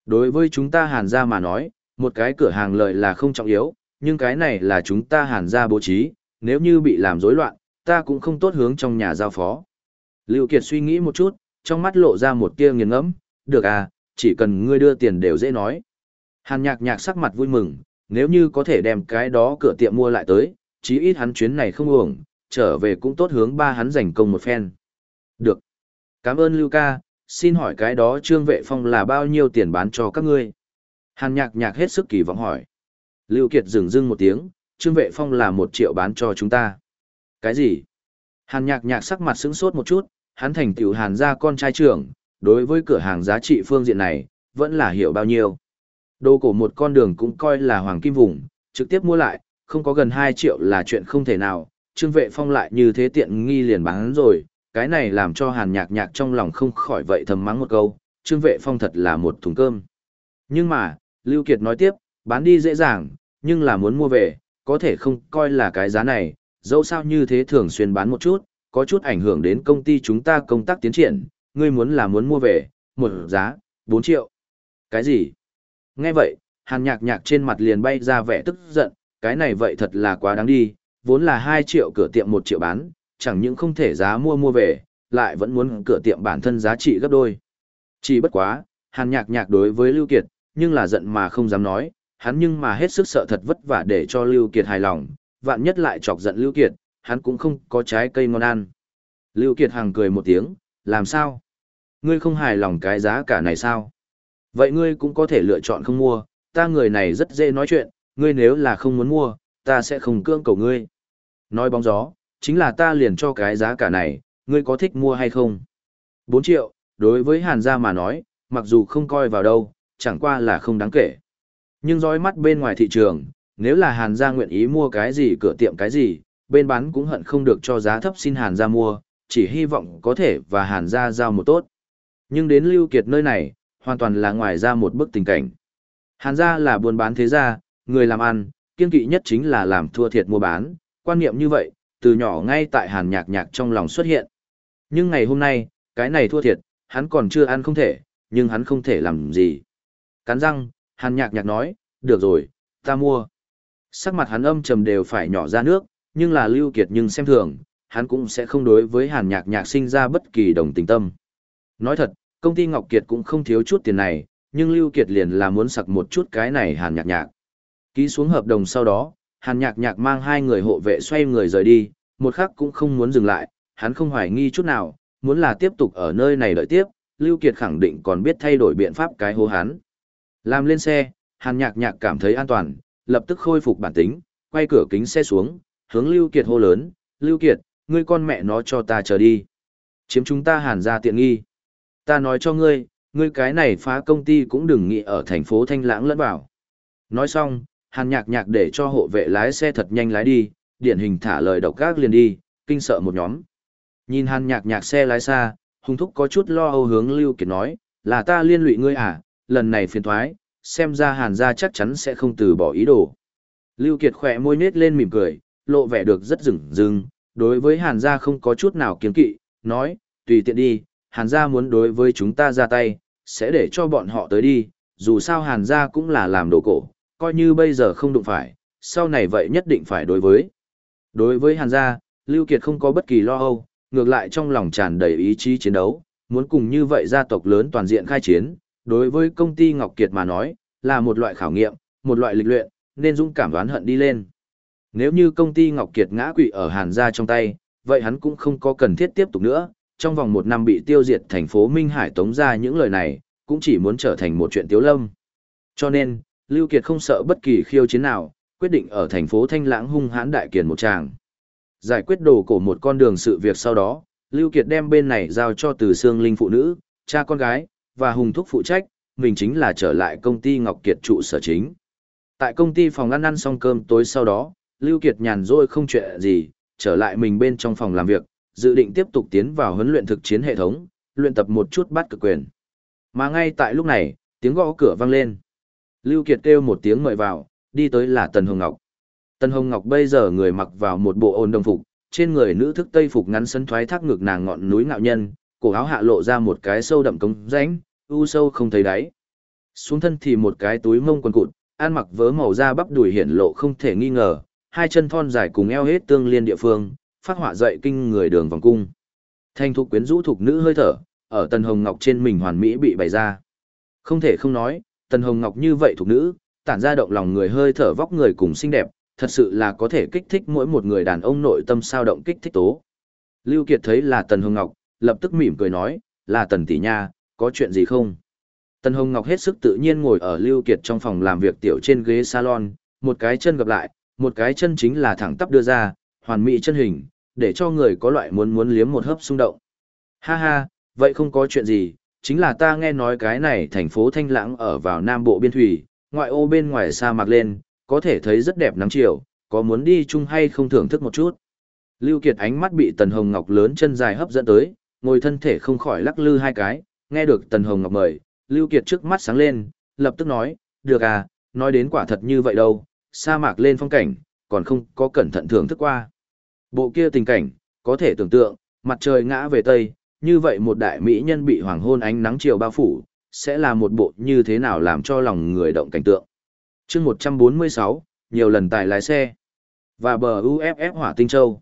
S1: Đối với chúng ta hàn ra mà nói, một cái cửa hàng lợi là không trọng yếu, nhưng cái này là chúng ta hàn ra bố trí, nếu như bị làm rối loạn, ta cũng không tốt hướng trong nhà giao phó. Lưu Kiệt suy nghĩ một chút, trong mắt lộ ra một tia nghiền ngẫm, được à, chỉ cần ngươi đưa tiền đều dễ nói. Hàn nhạc nhạc sắc mặt vui mừng, nếu như có thể đem cái đó cửa tiệm mua lại tới, chí ít hắn chuyến này không uổng, trở về cũng tốt hướng ba hắn giành công một phen. Được. Cảm ơn Lưu ca, xin hỏi cái đó Trương Vệ Phong là bao nhiêu tiền bán cho các ngươi? Hàn nhạc nhạc hết sức kỳ vọng hỏi. Lưu Kiệt dừng dưng một tiếng, Trương Vệ Phong là một triệu bán cho chúng ta. Cái gì? Hàn nhạc nhạc sắc mặt sững sốt một chút, hắn thành tiểu hàn gia con trai trưởng, đối với cửa hàng giá trị phương diện này, vẫn là hiểu bao nhiêu. Đồ cổ một con đường cũng coi là hoàng kim vùng, trực tiếp mua lại, không có gần 2 triệu là chuyện không thể nào, Trương Vệ Phong lại như thế tiện nghi liền bán rồi, cái này làm cho Hàn Nhạc Nhạc trong lòng không khỏi vậy thầm mắng một câu, Trương Vệ Phong thật là một thùng cơm. Nhưng mà, Lưu Kiệt nói tiếp, bán đi dễ dàng, nhưng là muốn mua về, có thể không coi là cái giá này, dẫu sao như thế thường xuyên bán một chút, có chút ảnh hưởng đến công ty chúng ta công tác tiến triển, ngươi muốn là muốn mua về, một giá, 4 triệu. Cái gì? Nghe vậy, hàn nhạc nhạc trên mặt liền bay ra vẻ tức giận, cái này vậy thật là quá đáng đi, vốn là 2 triệu cửa tiệm 1 triệu bán, chẳng những không thể giá mua mua về, lại vẫn muốn cửa tiệm bản thân giá trị gấp đôi. Chỉ bất quá, hàn nhạc nhạc đối với Lưu Kiệt, nhưng là giận mà không dám nói, hắn nhưng mà hết sức sợ thật vất vả để cho Lưu Kiệt hài lòng, vạn nhất lại chọc giận Lưu Kiệt, hắn cũng không có trái cây ngon ăn. Lưu Kiệt Hằng cười một tiếng, làm sao? Ngươi không hài lòng cái giá cả này sao? Vậy ngươi cũng có thể lựa chọn không mua, ta người này rất dễ nói chuyện, ngươi nếu là không muốn mua, ta sẽ không cưỡng cầu ngươi. Nói bóng gió, chính là ta liền cho cái giá cả này, ngươi có thích mua hay không? 4 triệu, đối với Hàn gia mà nói, mặc dù không coi vào đâu, chẳng qua là không đáng kể. Nhưng dõi mắt bên ngoài thị trường, nếu là Hàn gia nguyện ý mua cái gì cửa tiệm cái gì, bên bán cũng hận không được cho giá thấp xin Hàn gia mua, chỉ hy vọng có thể và Hàn gia giao một tốt. Nhưng đến Lưu Kiệt nơi này, hoàn toàn là ngoài ra một bức tình cảnh. Hàn gia là buôn bán thế gia, người làm ăn, kiên kỵ nhất chính là làm thua thiệt mua bán, quan niệm như vậy, từ nhỏ ngay tại Hàn nhạc nhạc trong lòng xuất hiện. Nhưng ngày hôm nay, cái này thua thiệt, hắn còn chưa ăn không thể, nhưng hắn không thể làm gì. Cắn răng, Hàn nhạc nhạc nói, được rồi, ta mua. Sắc mặt hắn âm trầm đều phải nhỏ ra nước, nhưng là Lưu Kiệt nhưng xem thường, hắn cũng sẽ không đối với Hàn nhạc nhạc sinh ra bất kỳ đồng tình tâm. Nói thật, công ty Ngọc Kiệt cũng không thiếu chút tiền này, nhưng Lưu Kiệt liền là muốn sặc một chút cái này Hàn nhạc nhạc. Ký xuống hợp đồng sau đó, Hàn nhạc nhạc mang hai người hộ vệ xoay người rời đi, một khắc cũng không muốn dừng lại, hắn không hoài nghi chút nào, muốn là tiếp tục ở nơi này đợi tiếp, Lưu Kiệt khẳng định còn biết thay đổi biện pháp cái hô hắn. Làm lên xe, Hàn nhạc nhạc cảm thấy an toàn, lập tức khôi phục bản tính, quay cửa kính xe xuống, hướng Lưu Kiệt hô lớn, Lưu Kiệt, ngươi con mẹ nó cho ta chờ đi. Chiếm chúng ta hàn ra tiện nghi. Ta nói cho ngươi, ngươi cái này phá công ty cũng đừng nghĩ ở thành phố Thanh Lãng lẫn vào. Nói xong, hàn nhạc nhạc để cho hộ vệ lái xe thật nhanh lái đi, điển hình thả lời độc gác liền đi, kinh sợ một nhóm. Nhìn hàn nhạc nhạc xe lái xa, hung thúc có chút lo âu hướng Lưu Kiệt nói, là ta liên lụy ngươi à, lần này phiền thoái, xem ra hàn gia chắc chắn sẽ không từ bỏ ý đồ. Lưu Kiệt khỏe môi nết lên mỉm cười, lộ vẻ được rất rừng rừng, đối với hàn gia không có chút nào kiên kỵ, nói, tùy tiện đi, hàn gia muốn đối với chúng ta ra tay, sẽ để cho bọn họ tới đi, dù sao hàn gia cũng là làm đồ cổ, coi như bây giờ không đụng phải, sau này vậy nhất định phải đối với. Đối với hàn gia, Lưu Kiệt không có bất kỳ lo âu, ngược lại trong lòng tràn đầy ý chí chiến đấu, muốn cùng như vậy gia tộc lớn toàn diện khai chiến, đối với công ty Ngọc Kiệt mà nói, là một loại khảo nghiệm, một loại lịch luyện, nên dũng cảm đoán hận đi lên. Nếu như công ty Ngọc Kiệt ngã quỵ ở Hàn gia trong tay, vậy hắn cũng không có cần thiết tiếp tục nữa, trong vòng một năm bị tiêu diệt thành phố Minh Hải tống ra những lời này, cũng chỉ muốn trở thành một chuyện tiếu lâm. Cho nên, Lưu Kiệt không sợ bất kỳ khiêu chiến nào, quyết định ở thành phố Thanh Lãng hung hãn đại kiền một tràng. Giải quyết đồ cổ một con đường sự việc sau đó, Lưu Kiệt đem bên này giao cho từ xương linh phụ nữ, cha con gái, và hùng thúc phụ trách, mình chính là trở lại công ty Ngọc Kiệt trụ sở chính. Tại công ty phòng ăn ăn xong cơm tối sau đó, Lưu Kiệt nhàn rỗi không chuyện gì, trở lại mình bên trong phòng làm việc, dự định tiếp tục tiến vào huấn luyện thực chiến hệ thống, luyện tập một chút bắt cực quyền. Mà ngay tại lúc này, tiếng gõ cửa vang lên. Lưu Kiệt kêu một tiếng mời vào, đi tới là Tần Hồng Ngọc. Tần Hồng Ngọc bây giờ người mặc vào một bộ ôn đồng phục, trên người nữ thức tây phục ngắn sân thoái thác ngực nàng ngọn núi ngạo nhân, cổ áo hạ lộ ra một cái sâu đậm cống rãnh, u sâu không thấy đáy. Xuống thân thì một cái túi mông quần cụt, ăn mặc vớ màu da bắp đùi hiển lộ không thể nghi ngờ, hai chân thon dài cùng eo hết tương liên địa phương, phát họa dậy kinh người đường vòng cung. Thanh thục quyến rũ thuộc nữ hơi thở, ở Tần Hồng Ngọc trên mình hoàn mỹ bị bày ra. Không thể không nói, Tần Hồng Ngọc như vậy thuộc nữ, tản ra động lòng người hơi thở vóc người cùng xinh đẹp, thật sự là có thể kích thích mỗi một người đàn ông nội tâm sao động kích thích tố. Lưu Kiệt thấy là Tần Hồng Ngọc, lập tức mỉm cười nói, là Tần Tỷ Nha, có chuyện gì không? Tần Hồng Ngọc hết sức tự nhiên ngồi ở Lưu Kiệt trong phòng làm việc tiểu trên ghế salon, một cái chân gặp lại, một cái chân chính là thẳng tắp đưa ra, hoàn mỹ chân hình, để cho người có loại muốn muốn liếm một hớp xung động. Ha ha, vậy không có chuyện gì, chính là ta nghe nói cái này thành phố Thanh Lãng ở vào Nam Bộ Biên Thủy, ngoại ô bên ngoài sa mạc lên, có thể thấy rất đẹp nắng chiều, có muốn đi chung hay không thưởng thức một chút. Lưu Kiệt ánh mắt bị Tần Hồng Ngọc lớn chân dài hấp dẫn tới, ngồi thân thể không khỏi lắc lư hai cái, nghe được Tần Hồng Ngọc mời, Lưu Kiệt trước mắt sáng lên, lập tức nói, được à, nói đến quả thật như vậy đâu, sa mạc lên phong cảnh, còn không có cẩn thận thưởng thức qua. Bộ kia tình cảnh, có thể tưởng tượng, mặt trời ngã về Tây, như vậy một đại mỹ nhân bị hoàng hôn ánh nắng chiều bao phủ, sẽ là một bộ như thế nào làm cho lòng người động cảnh tượng. chương 146, nhiều lần tài lái xe, và bờ UFF Hỏa Tinh Châu.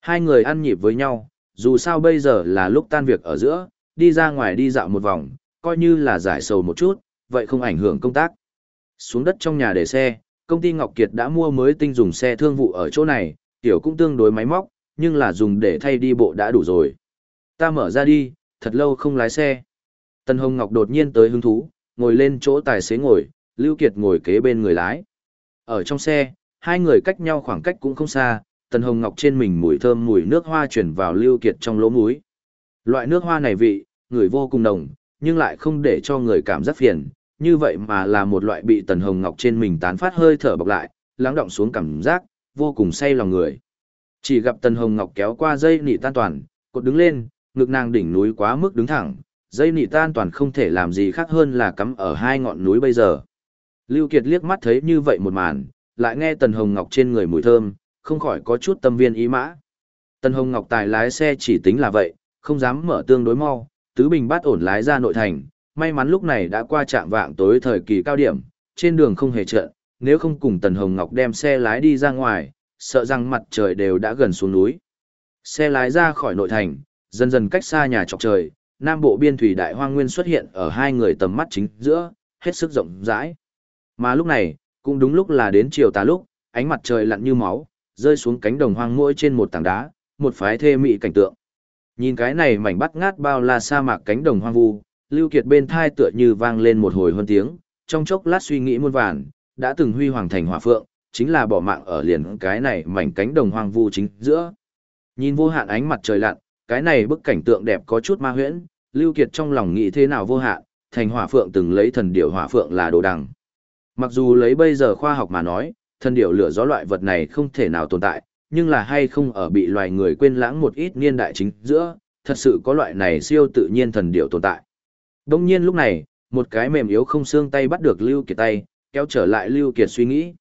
S1: Hai người ăn nhịp với nhau, dù sao bây giờ là lúc tan việc ở giữa, đi ra ngoài đi dạo một vòng, coi như là giải sầu một chút, vậy không ảnh hưởng công tác. Xuống đất trong nhà để xe, công ty Ngọc Kiệt đã mua mới tinh dùng xe thương vụ ở chỗ này, tiểu cũng tương đối máy móc, nhưng là dùng để thay đi bộ đã đủ rồi. Ta mở ra đi, thật lâu không lái xe. Tân Hồng Ngọc đột nhiên tới hứng thú, ngồi lên chỗ tài xế ngồi, Lưu Kiệt ngồi kế bên người lái. Ở trong xe, hai người cách nhau khoảng cách cũng không xa, tân Hồng Ngọc trên mình mùi thơm mùi nước hoa chuyển vào Lưu Kiệt trong lỗ mũi. Loại nước hoa này vị, người vô cùng nồng, nhưng lại không để cho người cảm giác phiền, như vậy mà là một loại bị Tần Hồng Ngọc trên mình tán phát hơi thở bọc lại, lắng động xuống cảm giác, vô cùng say lòng người. Chỉ gặp Tần Hồng Ngọc kéo qua dây nỉ tan toàn, cột đứng lên, ngực nàng đỉnh núi quá mức đứng thẳng, dây nỉ tan toàn không thể làm gì khác hơn là cắm ở hai ngọn núi bây giờ. Lưu Kiệt liếc mắt thấy như vậy một màn, lại nghe Tần Hồng Ngọc trên người mùi thơm, không khỏi có chút tâm viên ý mã. Tần Hồng Ngọc tài lái xe chỉ tính là vậy, không dám mở tương đối mau, tứ bình bát ổn lái ra nội thành, may mắn lúc này đã qua trạm vạng tối thời kỳ cao điểm, trên đường không hề trợn, nếu không cùng Tần Hồng Ngọc đem xe lái đi ra ngoài, sợ rằng mặt trời đều đã gần xuống núi. Xe lái ra khỏi nội thành, dần dần cách xa nhà trọc trời, nam bộ biên thủy đại hoang nguyên xuất hiện ở hai người tầm mắt chính giữa, hết sức rộng rãi. Mà lúc này, cũng đúng lúc là đến chiều tà lúc, ánh mặt trời lặn như máu, rơi xuống cánh đồng hoang mỗi trên một tảng đá, một phái thê mị cảnh tượng. Nhìn cái này mảnh bắt ngát bao la sa mạc cánh đồng hoang vu, Lưu Kiệt bên thai tựa như vang lên một hồi hơn tiếng, trong chốc lát suy nghĩ muôn vàn, đã từng huy hoàng thành hỏa phượng, chính là bỏ mạng ở liền cái này mảnh cánh đồng hoang vu chính giữa. Nhìn vô hạn ánh mặt trời lặn, cái này bức cảnh tượng đẹp có chút ma huyễn, Lưu Kiệt trong lòng nghĩ thế nào vô hạn, thành hỏa phượng từng lấy thần điểu hỏa phượng là đồ đằng. Mặc dù lấy bây giờ khoa học mà nói, thần điểu lửa gió loại vật này không thể nào tồn tại, nhưng là hay không ở bị loài người quên lãng một ít niên đại chính giữa, thật sự có loại này siêu tự nhiên thần điểu tồn tại. Đông nhiên lúc này, một cái mềm yếu không xương tay bắt được Lưu Kiệt tay, kéo trở lại Lưu Kiệt suy nghĩ.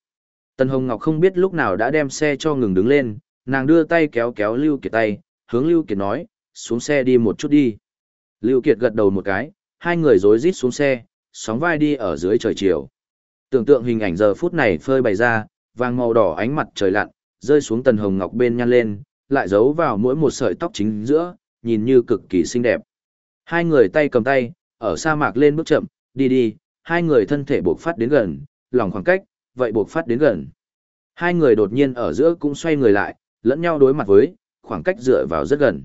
S1: Tần Hồng Ngọc không biết lúc nào đã đem xe cho ngừng đứng lên, nàng đưa tay kéo kéo Lưu Kiệt tay, hướng Lưu Kiệt nói, xuống xe đi một chút đi. Lưu Kiệt gật đầu một cái, hai người rối rít xuống xe, sóng vai đi ở dưới trời chiều. Tưởng tượng hình ảnh giờ phút này phơi bày ra, vàng màu đỏ ánh mặt trời lặn, rơi xuống Tần Hồng Ngọc bên nhăn lên, lại giấu vào mỗi một sợi tóc chính giữa, nhìn như cực kỳ xinh đẹp. Hai người tay cầm tay, ở sa mạc lên bước chậm, đi đi, hai người thân thể buộc phát đến gần, lòng khoảng cách, vậy buộc phát đến gần. Hai người đột nhiên ở giữa cũng xoay người lại, lẫn nhau đối mặt với, khoảng cách dựa vào rất gần.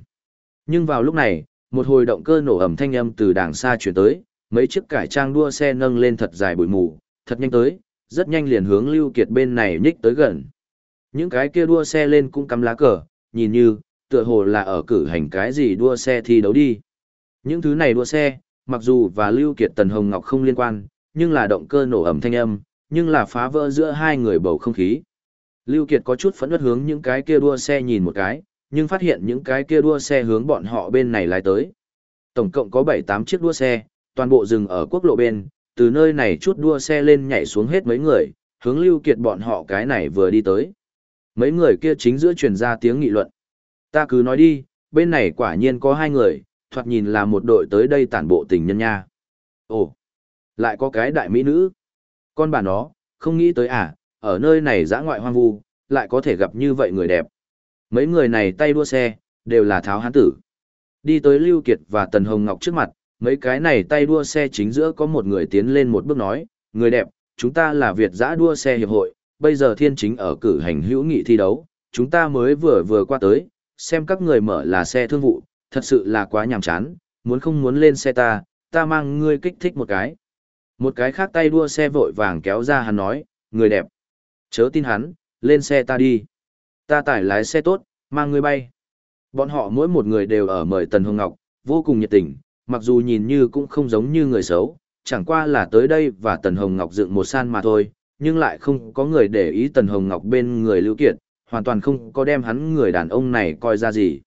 S1: Nhưng vào lúc này, một hồi động cơ nổ ầm thanh âm từ đàng xa chuyển tới, mấy chiếc cải trang đua xe nâng lên thật dài bụi mù, thật nhanh tới, rất nhanh liền hướng Lưu Kiệt bên này nhích tới gần. Những cái kia đua xe lên cũng cắm lá cờ, nhìn như, tựa hồ là ở cử hành cái gì đua xe thi đấu đi. Những thứ này đua xe, mặc dù và Lưu Kiệt Tần Hồng Ngọc không liên quan, nhưng là động cơ nổ ầm thanh âm, nhưng là phá vỡ giữa hai người bầu không khí. Lưu Kiệt có chút phẫn nộ hướng những cái kia đua xe nhìn một cái, nhưng phát hiện những cái kia đua xe hướng bọn họ bên này lái tới. Tổng cộng có 7-8 chiếc đua xe, toàn bộ dừng ở quốc lộ bên, từ nơi này chút đua xe lên nhảy xuống hết mấy người, hướng Lưu Kiệt bọn họ cái này vừa đi tới. Mấy người kia chính giữa truyền ra tiếng nghị luận. Ta cứ nói đi, bên này quả nhiên có hai người, thoạt nhìn là một đội tới đây tản bộ tình nhân nha. Ồ, lại có cái đại mỹ nữ. Con bà nó, không nghĩ tới à, ở nơi này dã ngoại hoang vu, lại có thể gặp như vậy người đẹp. Mấy người này tay đua xe, đều là tháo hán tử. Đi tới Lưu Kiệt và Tần Hồng Ngọc trước mặt, mấy cái này tay đua xe chính giữa có một người tiến lên một bước nói, người đẹp, chúng ta là Việt giã đua xe hiệp hội, bây giờ thiên chính ở cử hành hữu nghị thi đấu, chúng ta mới vừa vừa qua tới, xem các người mở là xe thương vụ, thật sự là quá nhàm chán, muốn không muốn lên xe ta, ta mang ngươi kích thích một cái. Một cái khác tay đua xe vội vàng kéo ra hắn nói, người đẹp. Chớ tin hắn, lên xe ta đi. Ta tải lái xe tốt, mang ngươi bay. Bọn họ mỗi một người đều ở mời Tần Hồng Ngọc, vô cùng nhiệt tình, mặc dù nhìn như cũng không giống như người xấu, chẳng qua là tới đây và Tần Hồng Ngọc dựng một san mà thôi, nhưng lại không có người để ý Tần Hồng Ngọc bên người Lưu Kiệt, hoàn toàn không có đem hắn người đàn ông này coi ra gì.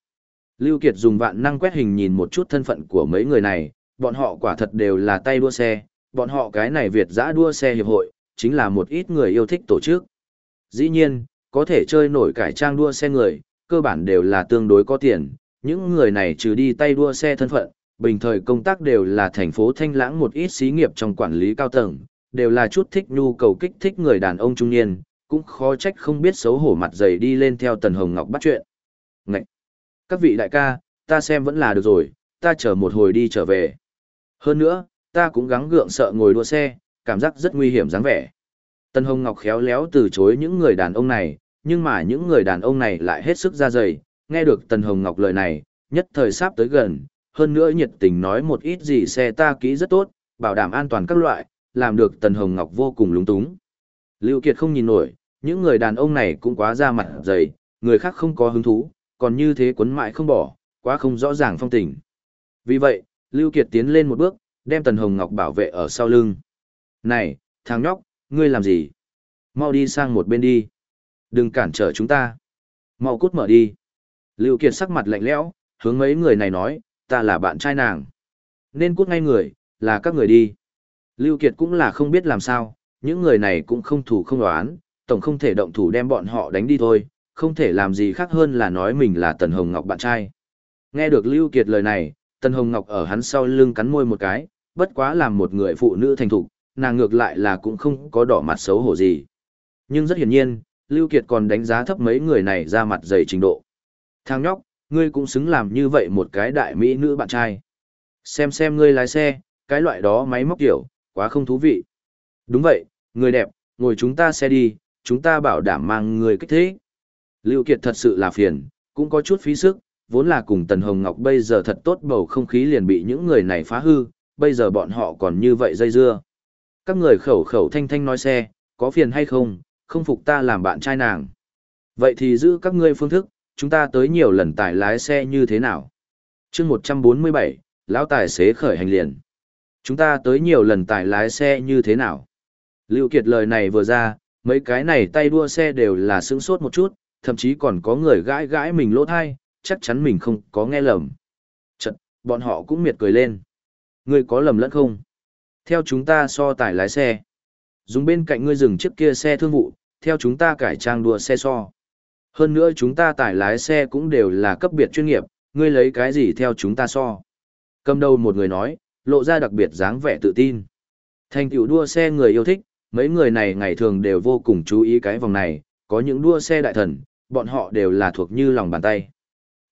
S1: Lưu Kiệt dùng vạn năng quét hình nhìn một chút thân phận của mấy người này, bọn họ quả thật đều là tay đua xe, bọn họ cái này Việt giã đua xe hiệp hội, chính là một ít người yêu thích tổ chức. Dĩ nhiên, có thể chơi nổi cải trang đua xe người, cơ bản đều là tương đối có tiền, những người này trừ đi tay đua xe thân phận, bình thời công tác đều là thành phố thanh lãng một ít xí nghiệp trong quản lý cao tầng, đều là chút thích nhu cầu kích thích người đàn ông trung niên, cũng khó trách không biết xấu hổ mặt dày đi lên theo Tần Hồng Ngọc bắt chuyện. Ngậy! Các vị đại ca, ta xem vẫn là được rồi, ta chờ một hồi đi trở về. Hơn nữa, ta cũng gắng gượng sợ ngồi đua xe, cảm giác rất nguy hiểm dáng vẻ. Tần Hồng Ngọc khéo léo từ chối những người đàn ông này, nhưng mà những người đàn ông này lại hết sức ra dày, nghe được Tần Hồng Ngọc lời này, nhất thời sắp tới gần, hơn nữa nhiệt tình nói một ít gì xe ta kỹ rất tốt, bảo đảm an toàn các loại, làm được Tần Hồng Ngọc vô cùng lúng túng. Lưu Kiệt không nhìn nổi, những người đàn ông này cũng quá ra mặt dày, người khác không có hứng thú, còn như thế quấn mãi không bỏ, quá không rõ ràng phong tình. Vì vậy, Lưu Kiệt tiến lên một bước, đem Tần Hồng Ngọc bảo vệ ở sau lưng. Này, thằng nhóc, ngươi làm gì? Mau đi sang một bên đi. Đừng cản trở chúng ta. Mau cút mở đi. Lưu Kiệt sắc mặt lạnh lẽo, hướng mấy người này nói, ta là bạn trai nàng. Nên cút ngay người, là các người đi. Lưu Kiệt cũng là không biết làm sao, những người này cũng không thủ không đoán, tổng không thể động thủ đem bọn họ đánh đi thôi, không thể làm gì khác hơn là nói mình là Tần Hồng Ngọc bạn trai. Nghe được Lưu Kiệt lời này, Tần Hồng Ngọc ở hắn sau lưng cắn môi một cái, bất quá làm một người phụ nữ thành thục, nàng ngược lại là cũng không có đỏ mặt xấu hổ gì. Nhưng rất hiển nhiên, Lưu Kiệt còn đánh giá thấp mấy người này ra mặt dày trình độ. Thằng nhóc, ngươi cũng xứng làm như vậy một cái đại mỹ nữ bạn trai. Xem xem ngươi lái xe, cái loại đó máy móc kiểu, quá không thú vị. Đúng vậy, người đẹp, ngồi chúng ta xe đi, chúng ta bảo đảm mang người kích thế. Lưu Kiệt thật sự là phiền, cũng có chút phí sức, vốn là cùng Tần Hồng Ngọc bây giờ thật tốt bầu không khí liền bị những người này phá hư, bây giờ bọn họ còn như vậy dây dưa. Các người khẩu khẩu thanh thanh nói xe, có phiền hay không, không phục ta làm bạn trai nàng. Vậy thì giữ các ngươi phương thức, chúng ta tới nhiều lần tải lái xe như thế nào? chương 147, lão tài xế khởi hành liền. Chúng ta tới nhiều lần tải lái xe như thế nào? Lưu Kiệt lời này vừa ra, mấy cái này tay đua xe đều là sững sốt một chút, thậm chí còn có người gãi gãi mình lỗ thai, chắc chắn mình không có nghe lầm. Chật, bọn họ cũng miệt cười lên. Ngươi có lầm lẫn không? Theo chúng ta so tải lái xe. Dùng bên cạnh ngươi dừng chiếc kia xe thương vụ, theo chúng ta cải trang đua xe so. Hơn nữa chúng ta tải lái xe cũng đều là cấp biệt chuyên nghiệp, ngươi lấy cái gì theo chúng ta so. Cầm đầu một người nói, lộ ra đặc biệt dáng vẻ tự tin. Thành tựu đua xe người yêu thích, mấy người này ngày thường đều vô cùng chú ý cái vòng này, có những đua xe đại thần, bọn họ đều là thuộc như lòng bàn tay.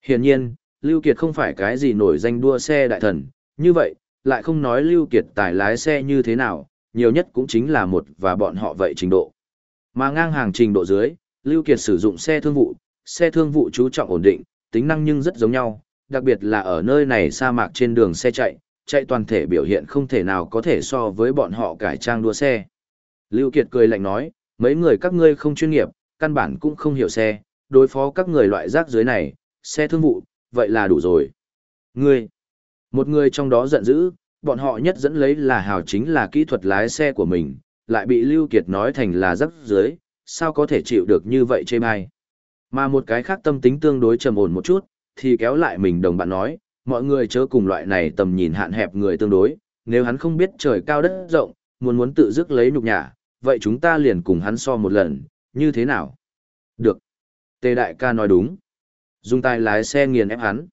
S1: Hiển nhiên, Lưu Kiệt không phải cái gì nổi danh đua xe đại thần, như vậy, lại không nói Lưu Kiệt tài lái xe như thế nào, nhiều nhất cũng chính là một và bọn họ vậy trình độ. Mà ngang hàng trình độ dưới, Lưu Kiệt sử dụng xe thương vụ, xe thương vụ chú trọng ổn định, tính năng nhưng rất giống nhau, đặc biệt là ở nơi này sa mạc trên đường xe chạy, chạy toàn thể biểu hiện không thể nào có thể so với bọn họ cải trang đua xe. Lưu Kiệt cười lạnh nói, mấy người các ngươi không chuyên nghiệp, căn bản cũng không hiểu xe, đối phó các người loại rác dưới này, xe thương vụ, vậy là đủ rồi. Ngươi, một người trong đó giận dữ, bọn họ nhất dẫn lấy là hào chính là kỹ thuật lái xe của mình, lại bị Lưu Kiệt nói thành là rác dưới, sao có thể chịu được như vậy chê bai. Mà một cái khác tâm tính tương đối trầm ổn một chút, thì kéo lại mình đồng bạn nói, mọi người chớ cùng loại này tầm nhìn hạn hẹp người tương đối, nếu hắn không biết trời cao đất rộng, muốn muốn tự dứt lấy nhục nhã, vậy chúng ta liền cùng hắn so một lần, như thế nào? Được. Tề đại ca nói đúng. Dùng tay lái xe nghiền ép hắn.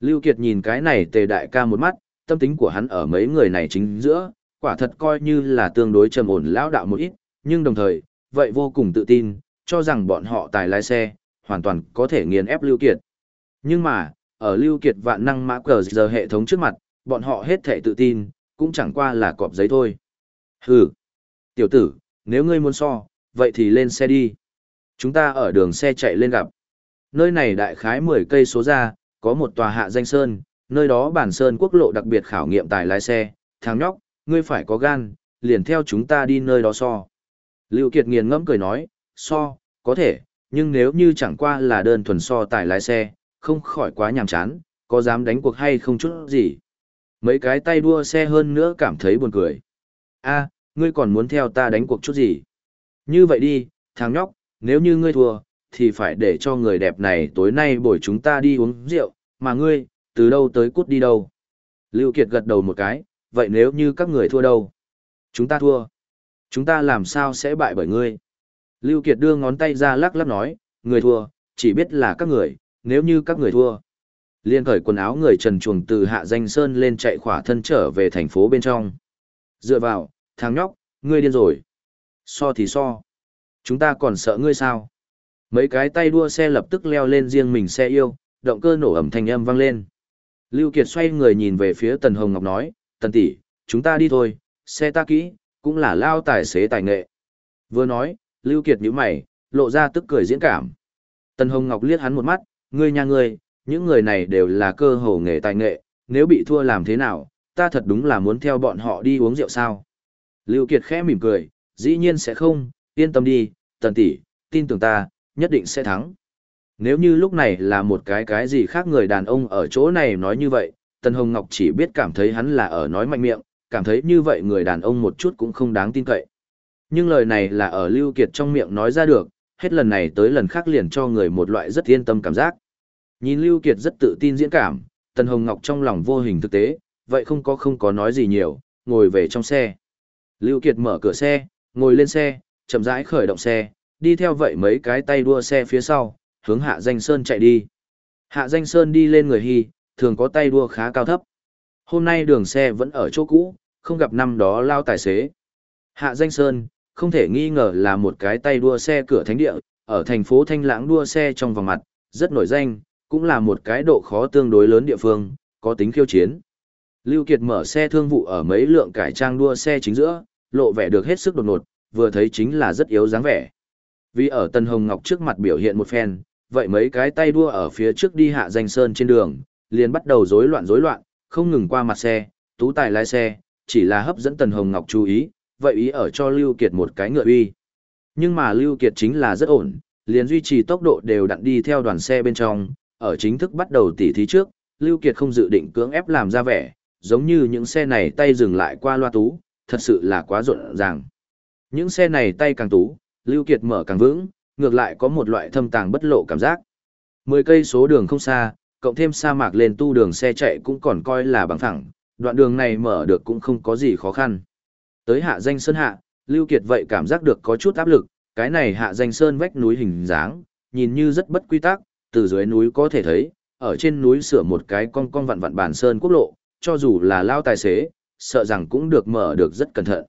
S1: Lưu Kiệt nhìn cái này tề đại ca một mắt, tâm tính của hắn ở mấy người này chính giữa, quả thật coi như là tương đối trầm ổn lão đạo một ít, nhưng đồng thời, vậy vô cùng tự tin, cho rằng bọn họ tài lái xe, hoàn toàn có thể nghiền ép Lưu Kiệt. Nhưng mà, ở Lưu Kiệt vạn năng mã cờ giờ hệ thống trước mặt, bọn họ hết thể tự tin, cũng chẳng qua là cọp giấy thôi. Hừ, tiểu tử, nếu ngươi muốn so, vậy thì lên xe đi. Chúng ta ở đường xe chạy lên gặp. Nơi này đại khái 10 cây số ra, có một tòa hạ danh sơn, nơi đó bản sơn quốc lộ đặc biệt khảo nghiệm tài lái xe. Thằng nhóc, ngươi phải có gan, liền theo chúng ta đi nơi đó so. Lưu Kiệt nghiền ngẫm cười nói, so, có thể, nhưng nếu như chẳng qua là đơn thuần so tài lái xe, không khỏi quá nhàm chán, có dám đánh cuộc hay không chút gì. Mấy cái tay đua xe hơn nữa cảm thấy buồn cười. a ngươi còn muốn theo ta đánh cuộc chút gì? Như vậy đi, thằng nhóc, nếu như ngươi thua, thì phải để cho người đẹp này tối nay buổi chúng ta đi uống rượu, mà ngươi, từ đâu tới cút đi đâu. Lưu Kiệt gật đầu một cái, vậy nếu như các người thua đâu? Chúng ta thua. Chúng ta làm sao sẽ bại bởi ngươi? Lưu Kiệt đưa ngón tay ra lắc lắc nói, người thua, chỉ biết là các người, nếu như các người thua. Liên khởi quần áo người trần chuồng từ hạ danh sơn lên chạy khỏa thân trở về thành phố bên trong. Dựa vào, thằng nhóc, ngươi điên rồi. So thì so. Chúng ta còn sợ ngươi sao? Mấy cái tay đua xe lập tức leo lên riêng mình xe yêu, động cơ nổ ẩm thanh âm vang lên. Lưu Kiệt xoay người nhìn về phía Tần Hồng Ngọc nói, Tần tỷ, chúng ta đi thôi, xe ta kỹ, cũng là lao tài xế tài nghệ. Vừa nói, Lưu Kiệt nhíu mày, lộ ra tức cười diễn cảm. Tần Hồng Ngọc liếc hắn một mắt, ngươi nhà ngươi, những người này đều là cơ hồ nghề tài nghệ, nếu bị thua làm thế nào, ta thật đúng là muốn theo bọn họ đi uống rượu sao. Lưu Kiệt khẽ mỉm cười, dĩ nhiên sẽ không, yên tâm đi, tần tỷ, tin tưởng ta, nhất định sẽ thắng. Nếu như lúc này là một cái cái gì khác người đàn ông ở chỗ này nói như vậy, Tần Hồng Ngọc chỉ biết cảm thấy hắn là ở nói mạnh miệng, cảm thấy như vậy người đàn ông một chút cũng không đáng tin cậy. Nhưng lời này là ở Lưu Kiệt trong miệng nói ra được, hết lần này tới lần khác liền cho người một loại rất yên tâm cảm giác. Nhìn Lưu Kiệt rất tự tin diễn cảm, Tần Hồng Ngọc trong lòng vô hình thực tế, vậy không có không có nói gì nhiều, ngồi về trong xe. Lưu Kiệt mở cửa xe, ngồi lên xe, chậm rãi khởi động xe, đi theo vậy mấy cái tay đua xe phía sau, hướng Hạ Danh Sơn chạy đi. Hạ Danh Sơn đi lên người Hy, thường có tay đua khá cao thấp. Hôm nay đường xe vẫn ở chỗ cũ, không gặp năm đó lao tài xế. Hạ Danh Sơn, không thể nghi ngờ là một cái tay đua xe cửa thánh địa, ở thành phố Thanh Lãng đua xe trong vòng mặt, rất nổi danh, cũng là một cái độ khó tương đối lớn địa phương, có tính khiêu chiến. Lưu Kiệt mở xe thương vụ ở mấy lượng cải trang đua xe chính giữa, lộ vẻ được hết sức đột ngột, vừa thấy chính là rất yếu dáng vẻ. Vì ở Tân Hồng Ngọc trước mặt biểu hiện một phen, vậy mấy cái tay đua ở phía trước đi hạ danh sơn trên đường, liền bắt đầu rối loạn rối loạn, không ngừng qua mặt xe, tú tài lái xe, chỉ là hấp dẫn Tần Hồng Ngọc chú ý, vậy ý ở cho Lưu Kiệt một cái ngựa uy. Nhưng mà Lưu Kiệt chính là rất ổn, liền duy trì tốc độ đều đặn đi theo đoàn xe bên trong, ở chính thức bắt đầu tỉ thí trước, Lưu Kiệt không dự định cưỡng ép làm ra vẻ, giống như những xe này tay dừng lại qua loa tú, thật sự là quá rộn ràng. Những xe này tay càng tú, Lưu Kiệt mở càng vững, ngược lại có một loại thâm tàng bất lộ cảm giác. 10 cây số đường không xa, cộng thêm sa mạc lên tu đường xe chạy cũng còn coi là bằng phẳng, đoạn đường này mở được cũng không có gì khó khăn. Tới hạ danh sơn hạ, Lưu Kiệt vậy cảm giác được có chút áp lực, cái này hạ danh sơn vách núi hình dáng, nhìn như rất bất quy tắc, từ dưới núi có thể thấy, ở trên núi sửa một cái con con vặn vặn bản sơn quốc lộ, cho dù là lao tài xế, sợ rằng cũng được mở được rất cẩn thận.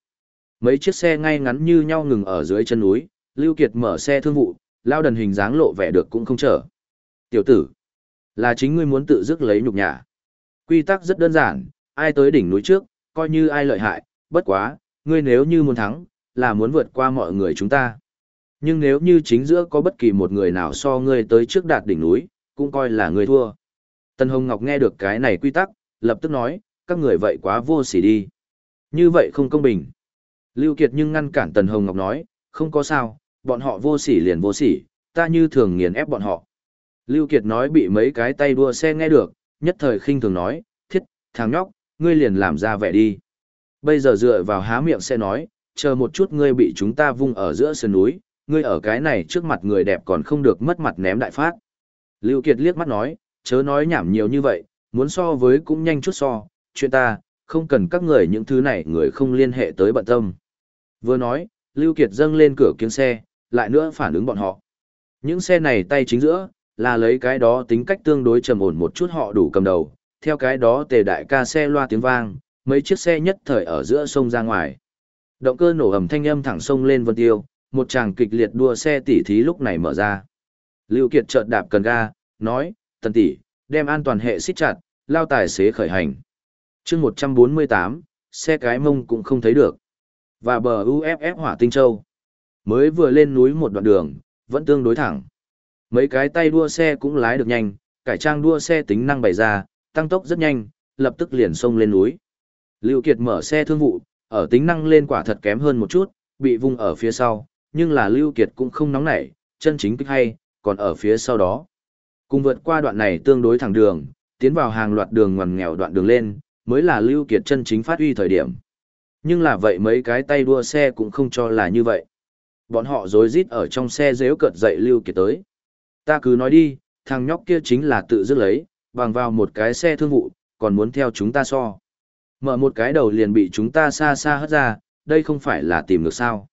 S1: Mấy chiếc xe ngay ngắn như nhau ngừng ở dưới chân núi, Lưu Kiệt mở xe thương vụ, lao đần hình dáng lộ vẻ được cũng không chở. Tiểu tử, là chính ngươi muốn tự dứt lấy nhục nhã. Quy tắc rất đơn giản, ai tới đỉnh núi trước, coi như ai lợi hại, bất quá, ngươi nếu như muốn thắng, là muốn vượt qua mọi người chúng ta. Nhưng nếu như chính giữa có bất kỳ một người nào so ngươi tới trước đạt đỉnh núi, cũng coi là ngươi thua. Tân Hồng Ngọc nghe được cái này quy tắc, lập tức nói, các người vậy quá vô sỉ đi. Như vậy không công bình. Lưu Kiệt nhưng ngăn cản Tần Hồng Ngọc nói, không có sao, bọn họ vô sỉ liền vô sỉ, ta như thường nghiền ép bọn họ. Lưu Kiệt nói bị mấy cái tay đua xe nghe được, nhất thời khinh thường nói, thiết, thằng nhóc, ngươi liền làm ra vẻ đi. Bây giờ dựa vào há miệng sẽ nói, chờ một chút ngươi bị chúng ta vung ở giữa sườn núi, ngươi ở cái này trước mặt người đẹp còn không được mất mặt ném đại phát. Lưu Kiệt liếc mắt nói, chớ nói nhảm nhiều như vậy, muốn so với cũng nhanh chút so, chuyện ta, không cần các người những thứ này người không liên hệ tới bận tâm. Vừa nói, Lưu Kiệt dâng lên cửa kiếng xe, lại nữa phản ứng bọn họ. Những xe này tay chính giữa, là lấy cái đó tính cách tương đối trầm ổn một chút họ đủ cầm đầu, theo cái đó tề đại ca xe loa tiếng vang, mấy chiếc xe nhất thời ở giữa sông ra ngoài. Động cơ nổ ầm thanh âm thẳng sông lên vân tiêu, một chàng kịch liệt đua xe tỉ thí lúc này mở ra. Lưu Kiệt chợt đạp cần ga, nói, tần tỷ, đem an toàn hệ xích chặt, lao tài xế khởi hành. chương 148, xe cái mông cũng không thấy được. Và bờ UFF hỏa tinh châu. Mới vừa lên núi một đoạn đường, vẫn tương đối thẳng. Mấy cái tay đua xe cũng lái được nhanh, cải trang đua xe tính năng bày ra, tăng tốc rất nhanh, lập tức liền xông lên núi. Lưu Kiệt mở xe thương vụ, ở tính năng lên quả thật kém hơn một chút, bị vung ở phía sau, nhưng là Lưu Kiệt cũng không nóng nảy, chân chính kích hay, còn ở phía sau đó. Cùng vượt qua đoạn này tương đối thẳng đường, tiến vào hàng loạt đường ngoằn nghèo đoạn đường lên, mới là Lưu Kiệt chân chính phát huy thời điểm. Nhưng là vậy mấy cái tay đua xe cũng không cho là như vậy. Bọn họ rối rít ở trong xe dếu cợt dậy Lưu Kiệt tới. Ta cứ nói đi, thằng nhóc kia chính là tự dứt lấy, bằng vào một cái xe thương vụ, còn muốn theo chúng ta so. Mở một cái đầu liền bị chúng ta xa xa hất ra, đây không phải là tìm được sao.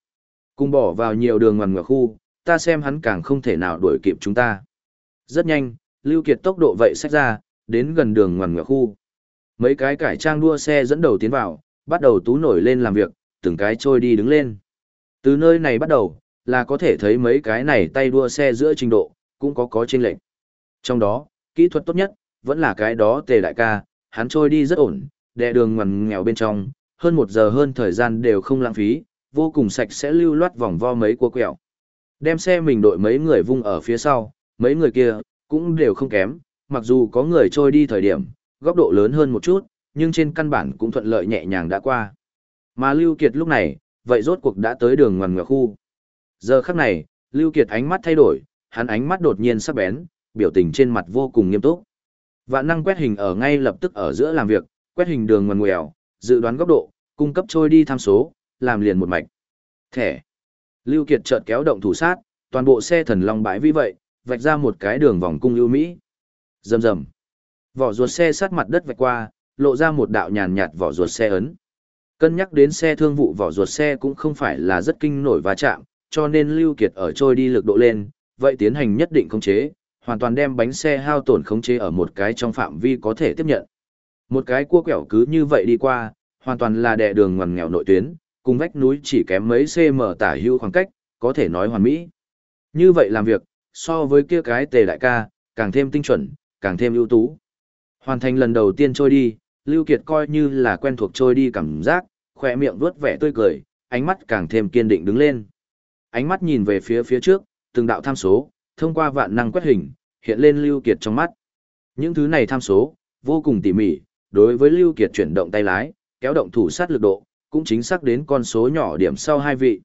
S1: Cùng bỏ vào nhiều đường ngoằn ngoặc khu, ta xem hắn càng không thể nào đuổi kịp chúng ta. Rất nhanh, Lưu Kiệt tốc độ vậy sách ra, đến gần đường ngoằn ngoặc khu. Mấy cái cải trang đua xe dẫn đầu tiến vào, bắt đầu tú nổi lên làm việc, từng cái trôi đi đứng lên. Từ nơi này bắt đầu, là có thể thấy mấy cái này tay đua xe giữa trình độ, cũng có có chênh lệch. Trong đó, kỹ thuật tốt nhất, vẫn là cái đó tề đại ca, hắn trôi đi rất ổn, đè đường ngoằn nghèo bên trong, hơn một giờ hơn thời gian đều không lãng phí, vô cùng sạch sẽ lưu loát vòng vo mấy cua quẹo. Đem xe mình đội mấy người vung ở phía sau, mấy người kia, cũng đều không kém, mặc dù có người trôi đi thời điểm, góc độ lớn hơn một chút, nhưng trên căn bản cũng thuận lợi nhẹ nhàng đã qua. Mà Lưu Kiệt lúc này, vậy rốt cuộc đã tới đường ngoằn ngoèo khu. Giờ khắc này, Lưu Kiệt ánh mắt thay đổi, hắn ánh mắt đột nhiên sắc bén, biểu tình trên mặt vô cùng nghiêm túc. Vạn năng quét hình ở ngay lập tức ở giữa làm việc, quét hình đường ngoằn ngoèo, dự đoán góc độ, cung cấp trôi đi tham số, làm liền một mạch. Thẻ. Lưu Kiệt chợt kéo động thủ sát, toàn bộ xe thần long bãi vì vậy, vạch ra một cái đường vòng cung ưu mỹ. Rầm rầm. Vỏ ruột xe sát mặt đất vạch qua, lộ ra một đạo nhàn nhạt vỏ ruột xe ấn. Cân nhắc đến xe thương vụ vỏ ruột xe cũng không phải là rất kinh nổi va chạm, cho nên Lưu Kiệt ở trôi đi lực độ lên, vậy tiến hành nhất định khống chế, hoàn toàn đem bánh xe hao tổn khống chế ở một cái trong phạm vi có thể tiếp nhận. Một cái cua quẹo cứ như vậy đi qua, hoàn toàn là đè đường ngoằn nghèo nội tuyến, cùng vách núi chỉ kém mấy cm tả hữu khoảng cách, có thể nói hoàn mỹ. Như vậy làm việc, so với kia cái tề đại ca, càng thêm tinh chuẩn, càng thêm ưu tú. Hoàn thành lần đầu tiên trôi đi, Lưu Kiệt coi như là quen thuộc trôi đi cảm giác, khỏe miệng vuốt vẻ tươi cười, ánh mắt càng thêm kiên định đứng lên. Ánh mắt nhìn về phía phía trước, từng đạo tham số, thông qua vạn năng quét hình, hiện lên Lưu Kiệt trong mắt. Những thứ này tham số, vô cùng tỉ mỉ, đối với Lưu Kiệt chuyển động tay lái, kéo động thủ sát lực độ, cũng chính xác đến con số nhỏ điểm sau hai vị.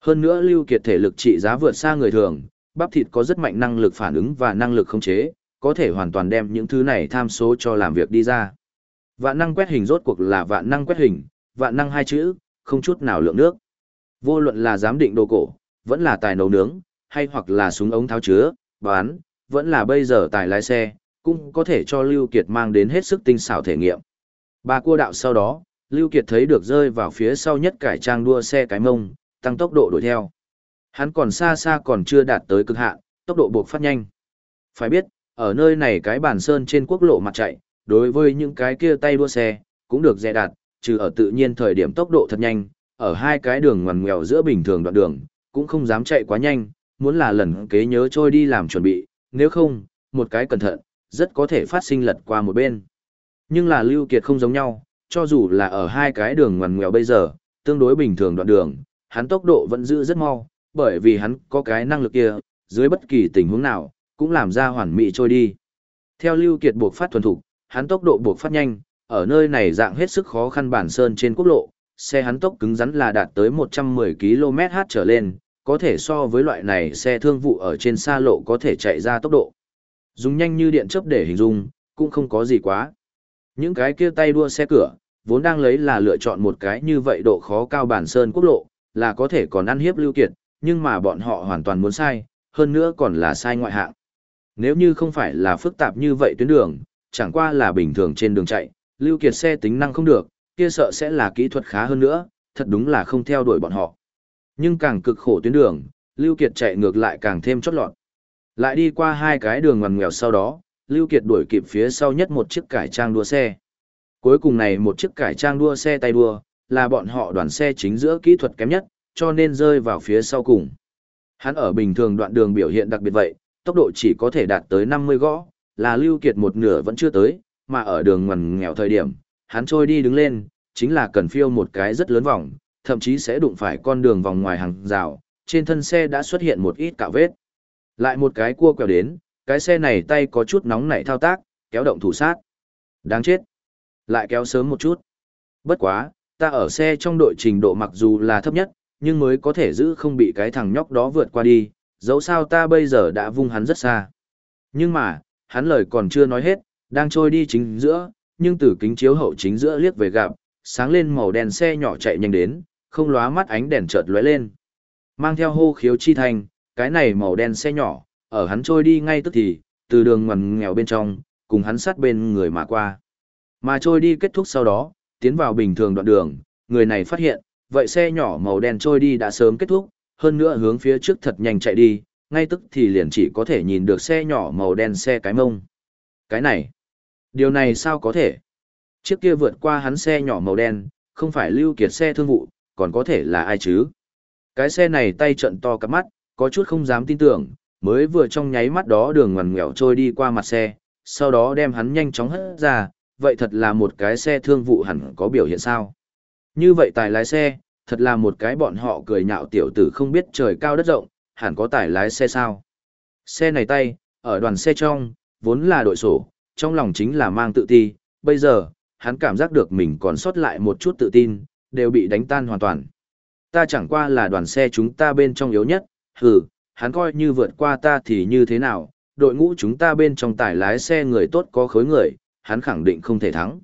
S1: Hơn nữa Lưu Kiệt thể lực trị giá vượt xa người thường, bắp thịt có rất mạnh năng lực phản ứng và năng lực khống chế, có thể hoàn toàn đem những thứ này tham số cho làm việc đi ra. Vạn năng quét hình rốt cuộc là vạn năng quét hình, vạn năng hai chữ, không chút nào lượng nước. Vô luận là giám định đồ cổ, vẫn là tài nấu nướng, hay hoặc là súng ống tháo chứa, bán, vẫn là bây giờ tài lái xe, cũng có thể cho Lưu Kiệt mang đến hết sức tinh xảo thể nghiệm. Ba cua đạo sau đó, Lưu Kiệt thấy được rơi vào phía sau nhất cải trang đua xe cái mông, tăng tốc độ đuổi theo. Hắn còn xa xa còn chưa đạt tới cực hạn, tốc độ buộc phát nhanh. Phải biết, ở nơi này cái bản sơn trên quốc lộ mặt chạy, đối với những cái kia tay đua xe, cũng được dè đạt, trừ ở tự nhiên thời điểm tốc độ thật nhanh, ở hai cái đường ngoằn ngoèo giữa bình thường đoạn đường, cũng không dám chạy quá nhanh, muốn là lần kế nhớ trôi đi làm chuẩn bị, nếu không, một cái cẩn thận, rất có thể phát sinh lật qua một bên. Nhưng là Lưu Kiệt không giống nhau, cho dù là ở hai cái đường ngoằn ngoèo bây giờ, tương đối bình thường đoạn đường, hắn tốc độ vẫn giữ rất mau, bởi vì hắn có cái năng lực kia, dưới bất kỳ tình huống nào, cũng làm ra hoàn mỹ trôi đi. Theo Lưu Kiệt buộc phát thuần thục, hắn tốc độ buộc phát nhanh, ở nơi này dạng hết sức khó khăn bản sơn trên quốc lộ, xe hắn tốc cứng rắn là đạt tới 110 km/h trở lên, có thể so với loại này xe thương vụ ở trên xa lộ có thể chạy ra tốc độ. Dùng nhanh như điện chớp để hình dung, cũng không có gì quá. Những cái kia tay đua xe cửa, vốn đang lấy là lựa chọn một cái như vậy độ khó cao bản sơn quốc lộ, là có thể còn ăn hiếp lưu kiệt, nhưng mà bọn họ hoàn toàn muốn sai, hơn nữa còn là sai ngoại hạng. Nếu như không phải là phức tạp như vậy tuyến đường, chẳng qua là bình thường trên đường chạy, lưu kiệt xe tính năng không được, kia sợ sẽ là kỹ thuật khá hơn nữa, thật đúng là không theo đuổi bọn họ. Nhưng càng cực khổ tuyến đường, lưu kiệt chạy ngược lại càng thêm chót lọt. Lại đi qua hai cái đường ngoằn ngoèo sau đó, lưu kiệt đuổi kịp phía sau nhất một chiếc cải trang đua xe. Cuối cùng này một chiếc cải trang đua xe tay đua, là bọn họ đoàn xe chính giữa kỹ thuật kém nhất, cho nên rơi vào phía sau cùng. Hắn ở bình thường đoạn đường biểu hiện đặc biệt vậy, tốc độ chỉ có thể đạt tới 50 gõ, là lưu kiệt một nửa vẫn chưa tới, mà ở đường ngoằn nghèo thời điểm, hắn trôi đi đứng lên, chính là cần phiêu một cái rất lớn vòng, thậm chí sẽ đụng phải con đường vòng ngoài hàng rào, trên thân xe đã xuất hiện một ít cạo vết. Lại một cái cua quẹo đến, cái xe này tay có chút nóng nảy thao tác, kéo động thủ sát. Đáng chết. Lại kéo sớm một chút. Bất quá, ta ở xe trong đội trình độ mặc dù là thấp nhất, nhưng mới có thể giữ không bị cái thằng nhóc đó vượt qua đi, dẫu sao ta bây giờ đã vung hắn rất xa. Nhưng mà, hắn lời còn chưa nói hết, đang trôi đi chính giữa, nhưng từ kính chiếu hậu chính giữa liếc về gặp, sáng lên màu đèn xe nhỏ chạy nhanh đến, không lóa mắt ánh đèn chợt lóe lên. Mang theo hô khiếu chi thành, cái này màu đen xe nhỏ, ở hắn trôi đi ngay tức thì, từ đường ngoằn nghèo bên trong, cùng hắn sát bên người mà qua. Mà trôi đi kết thúc sau đó, tiến vào bình thường đoạn đường, người này phát hiện, vậy xe nhỏ màu đen trôi đi đã sớm kết thúc, hơn nữa hướng phía trước thật nhanh chạy đi, ngay tức thì liền chỉ có thể nhìn được xe nhỏ màu đen xe cái mông. Cái này, điều này sao có thể? Chiếc kia vượt qua hắn xe nhỏ màu đen, không phải lưu kiệt xe thương vụ, còn có thể là ai chứ? Cái xe này tay trận to cắp mắt, có chút không dám tin tưởng, mới vừa trong nháy mắt đó đường ngoằn ngoèo trôi đi qua mặt xe, sau đó đem hắn nhanh chóng hất ra, vậy thật là một cái xe thương vụ hẳn có biểu hiện sao? Như vậy tài lái xe, thật là một cái bọn họ cười nhạo tiểu tử không biết trời cao đất rộng, hẳn có tài lái xe sao. Xe này tay, ở đoàn xe trong, vốn là đội sổ, trong lòng chính là mang tự ti, bây giờ, hắn cảm giác được mình còn sót lại một chút tự tin, đều bị đánh tan hoàn toàn. Ta chẳng qua là đoàn xe chúng ta bên trong yếu nhất, hừ, hắn coi như vượt qua ta thì như thế nào, đội ngũ chúng ta bên trong tải lái xe người tốt có khối người, hắn khẳng định không thể thắng.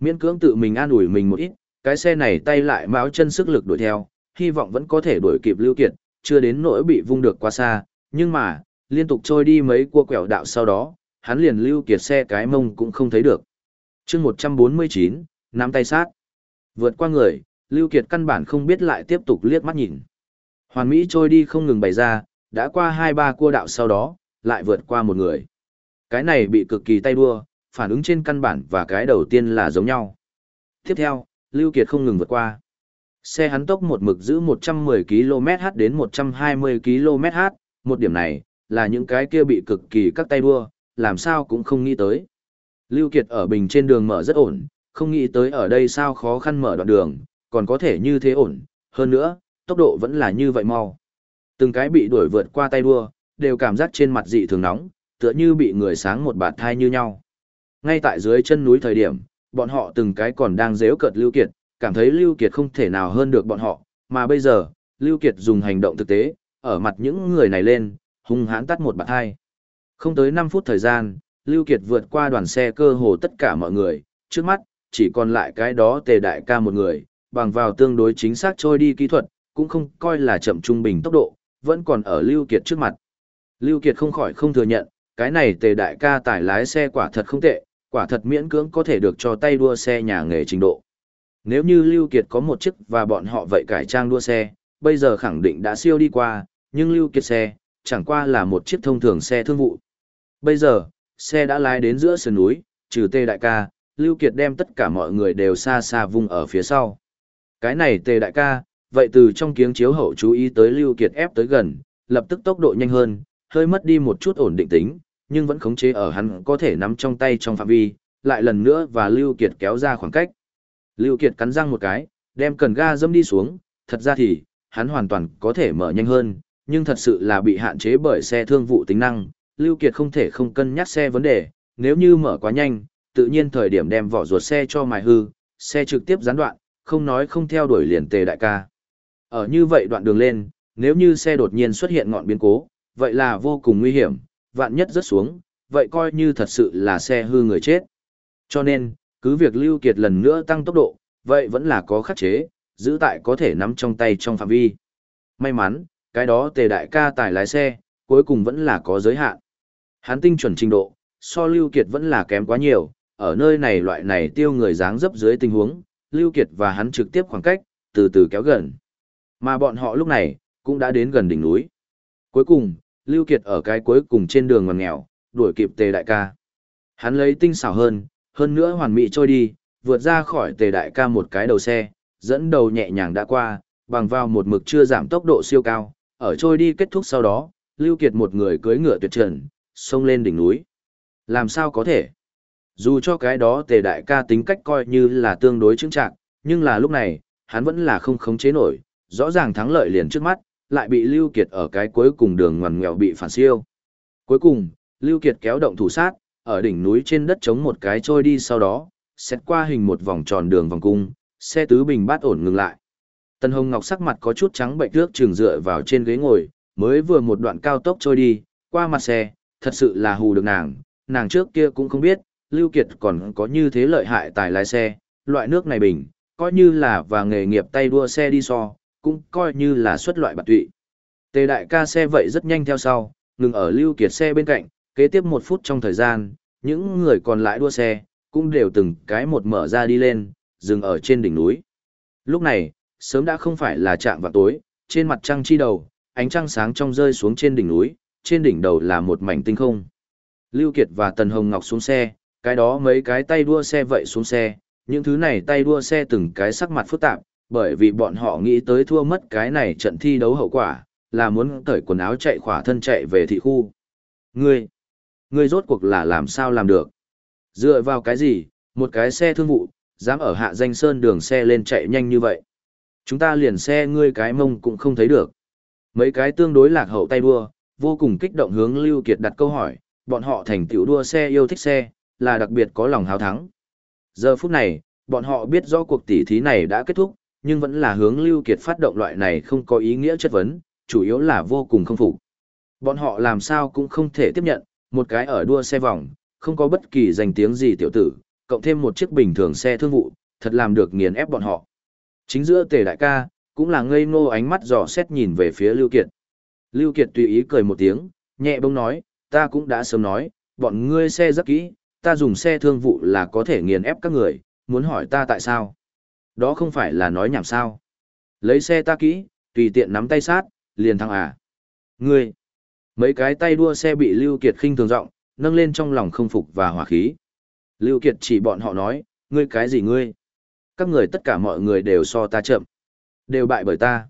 S1: Miễn cưỡng tự mình an ủi mình một ít, cái xe này tay lại máu chân sức lực đuổi theo, hy vọng vẫn có thể đuổi kịp Lưu Kiệt, chưa đến nỗi bị vung được quá xa, nhưng mà, liên tục trôi đi mấy cua quẹo đạo sau đó, hắn liền Lưu Kiệt xe cái mông cũng không thấy được. Chương 149, nắm tay sát. Vượt qua người, Lưu Kiệt căn bản không biết lại tiếp tục liếc mắt nhìn. Hoàn Mỹ trôi đi không ngừng bày ra, đã qua hai ba cua đạo sau đó, lại vượt qua một người. Cái này bị cực kỳ tay đua, phản ứng trên căn bản và cái đầu tiên là giống nhau. Tiếp theo, Lưu Kiệt không ngừng vượt qua. Xe hắn tốc một mực giữ 110 km/h đến 120 km/h, một điểm này, là những cái kia bị cực kỳ các tay đua, làm sao cũng không nghĩ tới. Lưu Kiệt ở bình trên đường mở rất ổn, không nghĩ tới ở đây sao khó khăn mở đoạn đường, còn có thể như thế ổn, hơn nữa, tốc độ vẫn là như vậy mau. Từng cái bị đuổi vượt qua tay đua, đều cảm giác trên mặt dị thường nóng, tựa như bị người sáng một bạt thai như nhau. Ngay tại dưới chân núi thời điểm, bọn họ từng cái còn đang dếu cợt Lưu Kiệt, cảm thấy Lưu Kiệt không thể nào hơn được bọn họ, mà bây giờ, Lưu Kiệt dùng hành động thực tế, ở mặt những người này lên, hung hãn tắt một bạt thai. Không tới 5 phút thời gian, Lưu Kiệt vượt qua đoàn xe cơ hồ tất cả mọi người, trước mắt, chỉ còn lại cái đó tề đại ca một người, bằng vào tương đối chính xác trôi đi kỹ thuật, cũng không coi là chậm trung bình tốc độ, vẫn còn ở Lưu Kiệt trước mặt. Lưu Kiệt không khỏi không thừa nhận, cái này tề đại ca tải lái xe quả thật không tệ, quả thật miễn cưỡng có thể được cho tay đua xe nhà nghề trình độ. Nếu như Lưu Kiệt có một chiếc và bọn họ vậy cải trang đua xe, bây giờ khẳng định đã siêu đi qua, nhưng Lưu Kiệt xe, chẳng qua là một chiếc thông thường xe thương vụ. Bây giờ, xe đã lái đến giữa sườn núi, trừ Tề đại ca, Lưu Kiệt đem tất cả mọi người đều xa xa vung ở phía sau. Cái này Tề đại ca, vậy từ trong kiếng chiếu hậu chú ý tới Lưu Kiệt ép tới gần, lập tức tốc độ nhanh hơn, hơi mất đi một chút ổn định tính, nhưng vẫn khống chế ở hắn có thể nắm trong tay trong phạm vi, lại lần nữa và Lưu Kiệt kéo ra khoảng cách. Lưu Kiệt cắn răng một cái, đem cần ga dâm đi xuống, thật ra thì, hắn hoàn toàn có thể mở nhanh hơn, nhưng thật sự là bị hạn chế bởi xe thương vụ tính năng, Lưu Kiệt không thể không cân nhắc xe vấn đề, nếu như mở quá nhanh, tự nhiên thời điểm đem vỏ ruột xe cho mài hư, xe trực tiếp gián đoạn, không nói không theo đuổi liền tề đại ca. Ở như vậy đoạn đường lên, nếu như xe đột nhiên xuất hiện ngọn biến cố, vậy là vô cùng nguy hiểm, vạn nhất rớt xuống, vậy coi như thật sự là xe hư người chết. Cho nên, cứ việc Lưu Kiệt lần nữa tăng tốc độ, vậy vẫn là có khắc chế, giữ tại có thể nắm trong tay trong phạm vi. May mắn, cái đó tề đại ca tài lái xe, cuối cùng vẫn là có giới hạn. Hắn tinh chuẩn trình độ, so Lưu Kiệt vẫn là kém quá nhiều, ở nơi này loại này tiêu người dáng dấp dưới tình huống, Lưu Kiệt và hắn trực tiếp khoảng cách, từ từ kéo gần. Mà bọn họ lúc này, cũng đã đến gần đỉnh núi. Cuối cùng, Lưu Kiệt ở cái cuối cùng trên đường ngoằn nghèo, đuổi kịp tề đại ca. Hắn lấy tinh xảo hơn, hơn nữa hoàn mỹ trôi đi, vượt ra khỏi tề đại ca một cái đầu xe, dẫn đầu nhẹ nhàng đã qua, bằng vào một mực chưa giảm tốc độ siêu cao, ở trôi đi kết thúc sau đó, Lưu Kiệt một người cưỡi ngựa tuyệt trần, xông lên đỉnh núi. Làm sao có thể? Dù cho cái đó tề đại ca tính cách coi như là tương đối chứng trạng, nhưng là lúc này, hắn vẫn là không khống chế nổi, rõ ràng thắng lợi liền trước mắt, lại bị Lưu Kiệt ở cái cuối cùng đường ngoằn ngoèo bị phản siêu. Cuối cùng, Lưu Kiệt kéo động thủ sát, ở đỉnh núi trên đất chống một cái trôi đi sau đó, xét qua hình một vòng tròn đường vòng cung, xe tứ bình bát ổn ngừng lại. Tân Hồng Ngọc sắc mặt có chút trắng bệnh trước trường dựa vào trên ghế ngồi, mới vừa một đoạn cao tốc trôi đi, qua mặt xe, thật sự là hù được nàng, nàng trước kia cũng không biết, Lưu Kiệt còn có như thế lợi hại tài lái xe, loại nước này bình, coi như là và nghề nghiệp tay đua xe đi so, cũng coi như là xuất loại bạc tụy. Tề đại ca xe vậy rất nhanh theo sau, ngừng ở Lưu Kiệt xe bên cạnh, kế tiếp một phút trong thời gian, những người còn lại đua xe, cũng đều từng cái một mở ra đi lên, dừng ở trên đỉnh núi. Lúc này, sớm đã không phải là trạng vào tối, trên mặt trăng chi đầu, ánh trăng sáng trong rơi xuống trên đỉnh núi, trên đỉnh đầu là một mảnh tinh không. Lưu Kiệt và Tần Hồng Ngọc xuống xe, cái đó mấy cái tay đua xe vậy xuống xe, những thứ này tay đua xe từng cái sắc mặt phức tạp, bởi vì bọn họ nghĩ tới thua mất cái này trận thi đấu hậu quả, là muốn cởi quần áo chạy khỏa thân chạy về thị khu. Ngươi, ngươi rốt cuộc là làm sao làm được? Dựa vào cái gì, một cái xe thương vụ, dám ở hạ danh sơn đường xe lên chạy nhanh như vậy? Chúng ta liền xe ngươi cái mông cũng không thấy được. Mấy cái tương đối lạc hậu tay đua, vô cùng kích động hướng Lưu Kiệt đặt câu hỏi, bọn họ thành tiểu đua xe yêu thích xe, là đặc biệt có lòng hào thắng. Giờ phút này, bọn họ biết rõ cuộc tỷ thí này đã kết thúc, nhưng vẫn là hướng Lưu Kiệt phát động loại này không có ý nghĩa chất vấn, chủ yếu là vô cùng không phục. Bọn họ làm sao cũng không thể tiếp nhận, một cái ở đua xe vòng, không có bất kỳ danh tiếng gì tiểu tử, cộng thêm một chiếc bình thường xe thương vụ, thật làm được nghiền ép bọn họ. Chính giữa tề đại ca, cũng là ngây ngô ánh mắt dò xét nhìn về phía Lưu Kiệt. Lưu Kiệt tùy ý cười một tiếng, nhẹ bông nói, ta cũng đã sớm nói, bọn ngươi xe rất kỹ, ta dùng xe thương vụ là có thể nghiền ép các người, muốn hỏi ta tại sao? Đó không phải là nói nhảm sao. Lấy xe ta kỹ, tùy tiện nắm tay sát, liền thăng à. Ngươi, mấy cái tay đua xe bị Lưu Kiệt khinh thường rộng, nâng lên trong lòng không phục và hỏa khí. Lưu Kiệt chỉ bọn họ nói, ngươi cái gì ngươi? Các người tất cả mọi người đều so ta chậm. Đều bại bởi ta.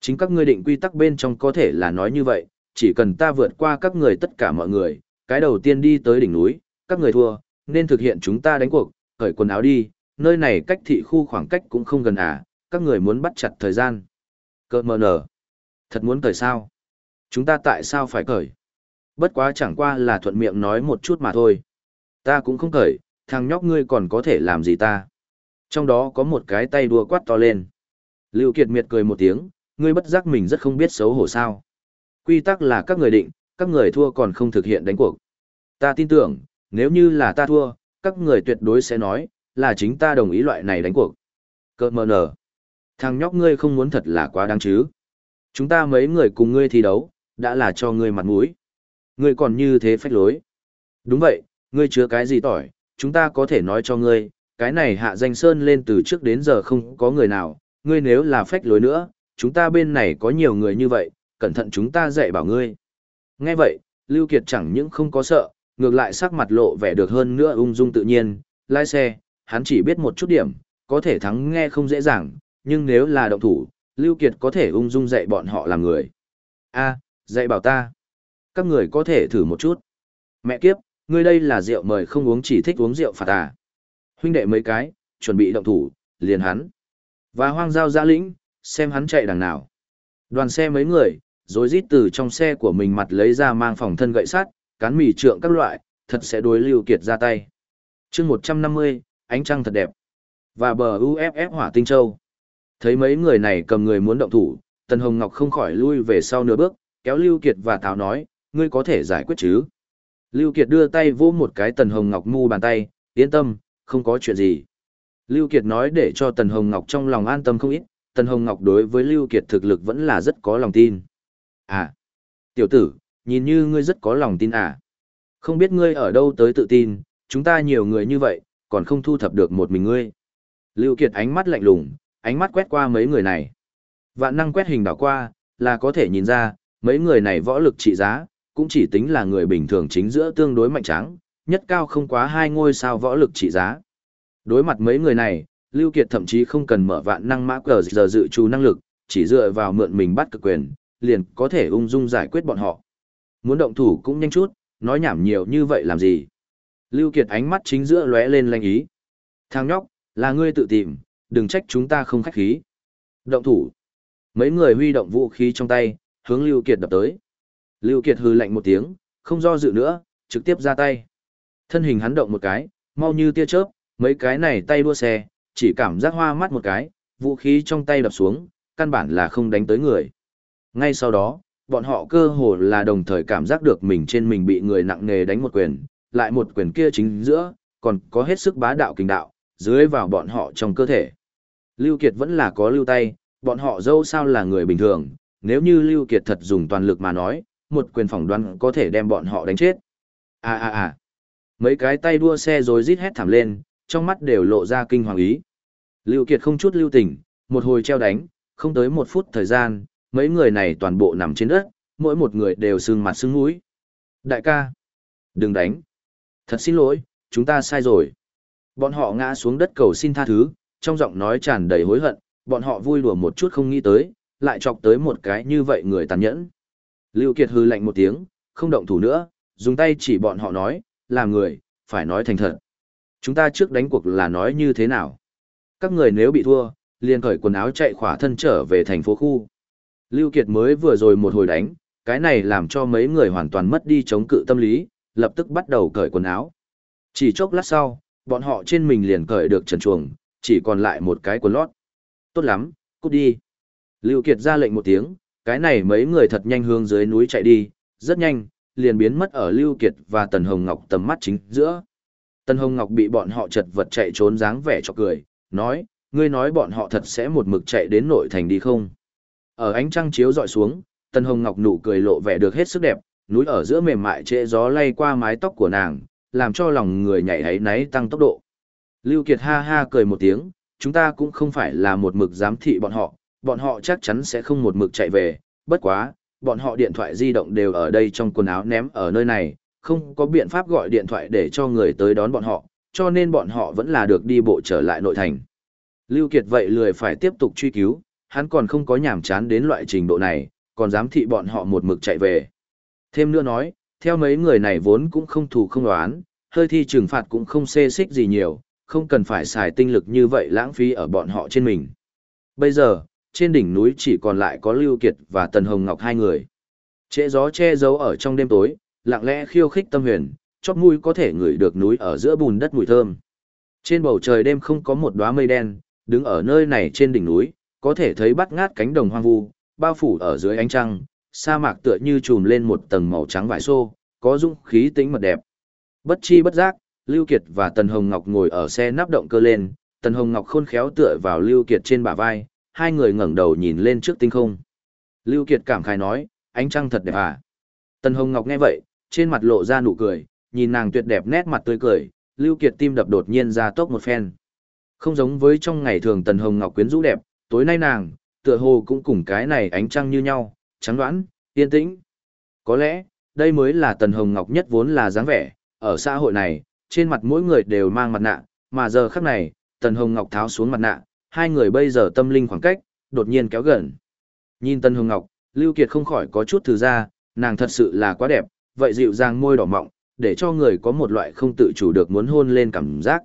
S1: Chính các ngươi định quy tắc bên trong có thể là nói như vậy, chỉ cần ta vượt qua các người tất cả mọi người, cái đầu tiên đi tới đỉnh núi, các người thua, nên thực hiện chúng ta đánh cuộc, cởi quần áo đi, nơi này cách thị khu khoảng cách cũng không gần à, các người muốn bắt chặt thời gian. Cơ mờ nở. Thật muốn cởi sao? Chúng ta tại sao phải cởi? Bất quá chẳng qua là thuận miệng nói một chút mà thôi. Ta cũng không cởi, thằng nhóc ngươi còn có thể làm gì ta? Trong đó có một cái tay đua quát to lên. Lưu Kiệt miệt cười một tiếng, ngươi bất giác mình rất không biết xấu hổ sao. Quy tắc là các người định, các người thua còn không thực hiện đánh cuộc. Ta tin tưởng, nếu như là ta thua, các người tuyệt đối sẽ nói, là chính ta đồng ý loại này đánh cuộc. Cơ mờ nở. Thằng nhóc ngươi không muốn thật là quá đáng chứ. Chúng ta mấy người cùng ngươi thi đấu, đã là cho ngươi mặt mũi. Ngươi còn như thế phách lối. Đúng vậy, ngươi chứa cái gì tỏi, chúng ta có thể nói cho ngươi, cái này hạ danh sơn lên từ trước đến giờ không có người nào, ngươi nếu là phách lối nữa, chúng ta bên này có nhiều người như vậy, cẩn thận chúng ta dạy bảo ngươi. Nghe vậy, Lưu Kiệt chẳng những không có sợ, ngược lại sắc mặt lộ vẻ được hơn nữa ung dung tự nhiên, lái xe, hắn chỉ biết một chút điểm, có thể thắng nghe không dễ dàng, nhưng nếu là động thủ, Lưu Kiệt có thể ung dung dạy bọn họ làm người. A, dạy bảo ta. Các người có thể thử một chút. Mẹ kiếp, ngươi đây là rượu mời không uống chỉ thích uống rượu phạt à. Huynh đệ mấy cái, chuẩn bị động thủ, liền hắn. Và hoang giao giã lĩnh, xem hắn chạy đằng nào. Đoàn xe mấy người, rồi rít từ trong xe của mình mặt lấy ra mang phòng thân gậy sắt, cán mì trượng các loại, thật sẽ đối Lưu Kiệt ra tay. chương 150, ánh trăng thật đẹp. Và bờ UFF hỏa tinh châu. Thấy mấy người này cầm người muốn động thủ, Tần Hồng Ngọc không khỏi lui về sau nửa bước, kéo Lưu Kiệt và Tào nói, ngươi có thể giải quyết chứ. Lưu Kiệt đưa tay vỗ một cái Tần Hồng Ngọc mu bàn tay, yên tâm, không có chuyện gì. Lưu Kiệt nói để cho Tần Hồng Ngọc trong lòng an tâm không ít, Tần Hồng Ngọc đối với Lưu Kiệt thực lực vẫn là rất có lòng tin. À, tiểu tử, nhìn như ngươi rất có lòng tin à. Không biết ngươi ở đâu tới tự tin, chúng ta nhiều người như vậy, còn không thu thập được một mình ngươi. Lưu Kiệt ánh mắt lạnh lùng, ánh mắt quét qua mấy người này. Vạn năng quét hình đảo qua, là có thể nhìn ra, mấy người này võ lực trị giá, cũng chỉ tính là người bình thường chính giữa tương đối mạnh trắng, nhất cao không quá hai ngôi sao võ lực trị giá. Đối mặt mấy người này, Lưu Kiệt thậm chí không cần mở vạn năng mã cờ giờ dự trù năng lực, chỉ dựa vào mượn mình bắt cực quyền, liền có thể ung dung giải quyết bọn họ. Muốn động thủ cũng nhanh chút, nói nhảm nhiều như vậy làm gì. Lưu Kiệt ánh mắt chính giữa lóe lên lanh ý. Thằng nhóc, là ngươi tự tìm, đừng trách chúng ta không khách khí. Động thủ. Mấy người huy động vũ khí trong tay, hướng Lưu Kiệt đập tới. Lưu Kiệt hừ lạnh một tiếng, không do dự nữa, trực tiếp ra tay. Thân hình hắn động một cái, mau như tia chớp, mấy cái này tay đua xe, chỉ cảm giác hoa mắt một cái, vũ khí trong tay đập xuống, căn bản là không đánh tới người. Ngay sau đó, bọn họ cơ hồ là đồng thời cảm giác được mình trên mình bị người nặng nề đánh một quyền, lại một quyền kia chính giữa, còn có hết sức bá đạo kinh đạo, dưới vào bọn họ trong cơ thể. Lưu Kiệt vẫn là có lưu tay, bọn họ dâu sao là người bình thường, nếu như Lưu Kiệt thật dùng toàn lực mà nói, một quyền phỏng đoán có thể đem bọn họ đánh chết. À à à, mấy cái tay đua xe rồi rít hét thảm lên, trong mắt đều lộ ra kinh hoàng ý. Lưu Kiệt không chút lưu tình, một hồi treo đánh, không tới một phút thời gian, mấy người này toàn bộ nằm trên đất, mỗi một người đều sưng mặt sưng mũi. Đại ca, đừng đánh. Thật xin lỗi, chúng ta sai rồi. Bọn họ ngã xuống đất cầu xin tha thứ, trong giọng nói tràn đầy hối hận, bọn họ vui đùa một chút không nghĩ tới, lại chọc tới một cái như vậy người tàn nhẫn. Lưu Kiệt hư lạnh một tiếng, không động thủ nữa, dùng tay chỉ bọn họ nói, làm người, phải nói thành thật. Chúng ta trước đánh cuộc là nói như thế nào? Các người nếu bị thua, liền cởi quần áo chạy khỏa thân trở về thành phố khu. Lưu Kiệt mới vừa rồi một hồi đánh, cái này làm cho mấy người hoàn toàn mất đi chống cự tâm lý, lập tức bắt đầu cởi quần áo. Chỉ chốc lát sau, bọn họ trên mình liền cởi được trần chuồng, chỉ còn lại một cái quần lót. Tốt lắm, cút đi. Lưu Kiệt ra lệnh một tiếng, cái này mấy người thật nhanh hướng dưới núi chạy đi, rất nhanh, liền biến mất ở Lưu Kiệt và Tần Hồng Ngọc tầm mắt chính giữa. Tần Hồng Ngọc bị bọn họ chật vật chạy trốn dáng vẻ cho cười, nói, ngươi nói bọn họ thật sẽ một mực chạy đến nội thành đi không? Ở ánh trăng chiếu dọi xuống, Tần Hồng Ngọc nụ cười lộ vẻ được hết sức đẹp, núi ở giữa mềm mại trễ gió lay qua mái tóc của nàng, làm cho lòng người nhảy ấy náy tăng tốc độ. Lưu Kiệt ha ha cười một tiếng, chúng ta cũng không phải là một mực giám thị bọn họ, bọn họ chắc chắn sẽ không một mực chạy về, bất quá, bọn họ điện thoại di động đều ở đây trong quần áo ném ở nơi này, không có biện pháp gọi điện thoại để cho người tới đón bọn họ, cho nên bọn họ vẫn là được đi bộ trở lại nội thành. Lưu Kiệt vậy lười phải tiếp tục truy cứu, hắn còn không có nhảm chán đến loại trình độ này, còn dám thị bọn họ một mực chạy về. Thêm nữa nói, theo mấy người này vốn cũng không thù không đoán, hơi thi trừng phạt cũng không xê xích gì nhiều, không cần phải xài tinh lực như vậy lãng phí ở bọn họ trên mình. Bây giờ, trên đỉnh núi chỉ còn lại có Lưu Kiệt và Tần Hồng Ngọc hai người. Trễ gió che giấu ở trong đêm tối, lặng lẽ khiêu khích tâm huyền, chóp mũi có thể ngửi được núi ở giữa bùn đất mùi thơm. Trên bầu trời đêm không có một đóa mây đen, đứng ở nơi này trên đỉnh núi, có thể thấy bắt ngát cánh đồng hoang vu, bao phủ ở dưới ánh trăng, sa mạc tựa như trùm lên một tầng màu trắng vải xô, có dung khí tĩnh mật đẹp. Bất chi bất giác, Lưu Kiệt và Tần Hồng Ngọc ngồi ở xe nắp động cơ lên, Tần Hồng Ngọc khôn khéo tựa vào Lưu Kiệt trên bả vai, hai người ngẩng đầu nhìn lên trước tinh không. Lưu Kiệt cảm khái nói, ánh trăng thật đẹp à. Tần Hồng Ngọc nghe vậy, trên mặt lộ ra nụ cười, nhìn nàng tuyệt đẹp nét mặt tươi cười, Lưu Kiệt tim đập đột nhiên ra tốc một phen. Không giống với trong ngày thường Tần Hồng Ngọc quyến rũ đẹp, tối nay nàng, tựa hồ cũng cùng cái này ánh trăng như nhau, trắng đoán, yên tĩnh. Có lẽ, đây mới là Tần Hồng Ngọc nhất vốn là dáng vẻ, ở xã hội này, trên mặt mỗi người đều mang mặt nạ, mà giờ khắc này, Tần Hồng Ngọc tháo xuống mặt nạ, hai người bây giờ tâm linh khoảng cách, đột nhiên kéo gần. Nhìn Tần Hồng Ngọc, Lưu Kiệt không khỏi có chút thử ra, nàng thật sự là quá đẹp, vậy dịu dàng môi đỏ mọng, để cho người có một loại không tự chủ được muốn hôn lên cảm giác.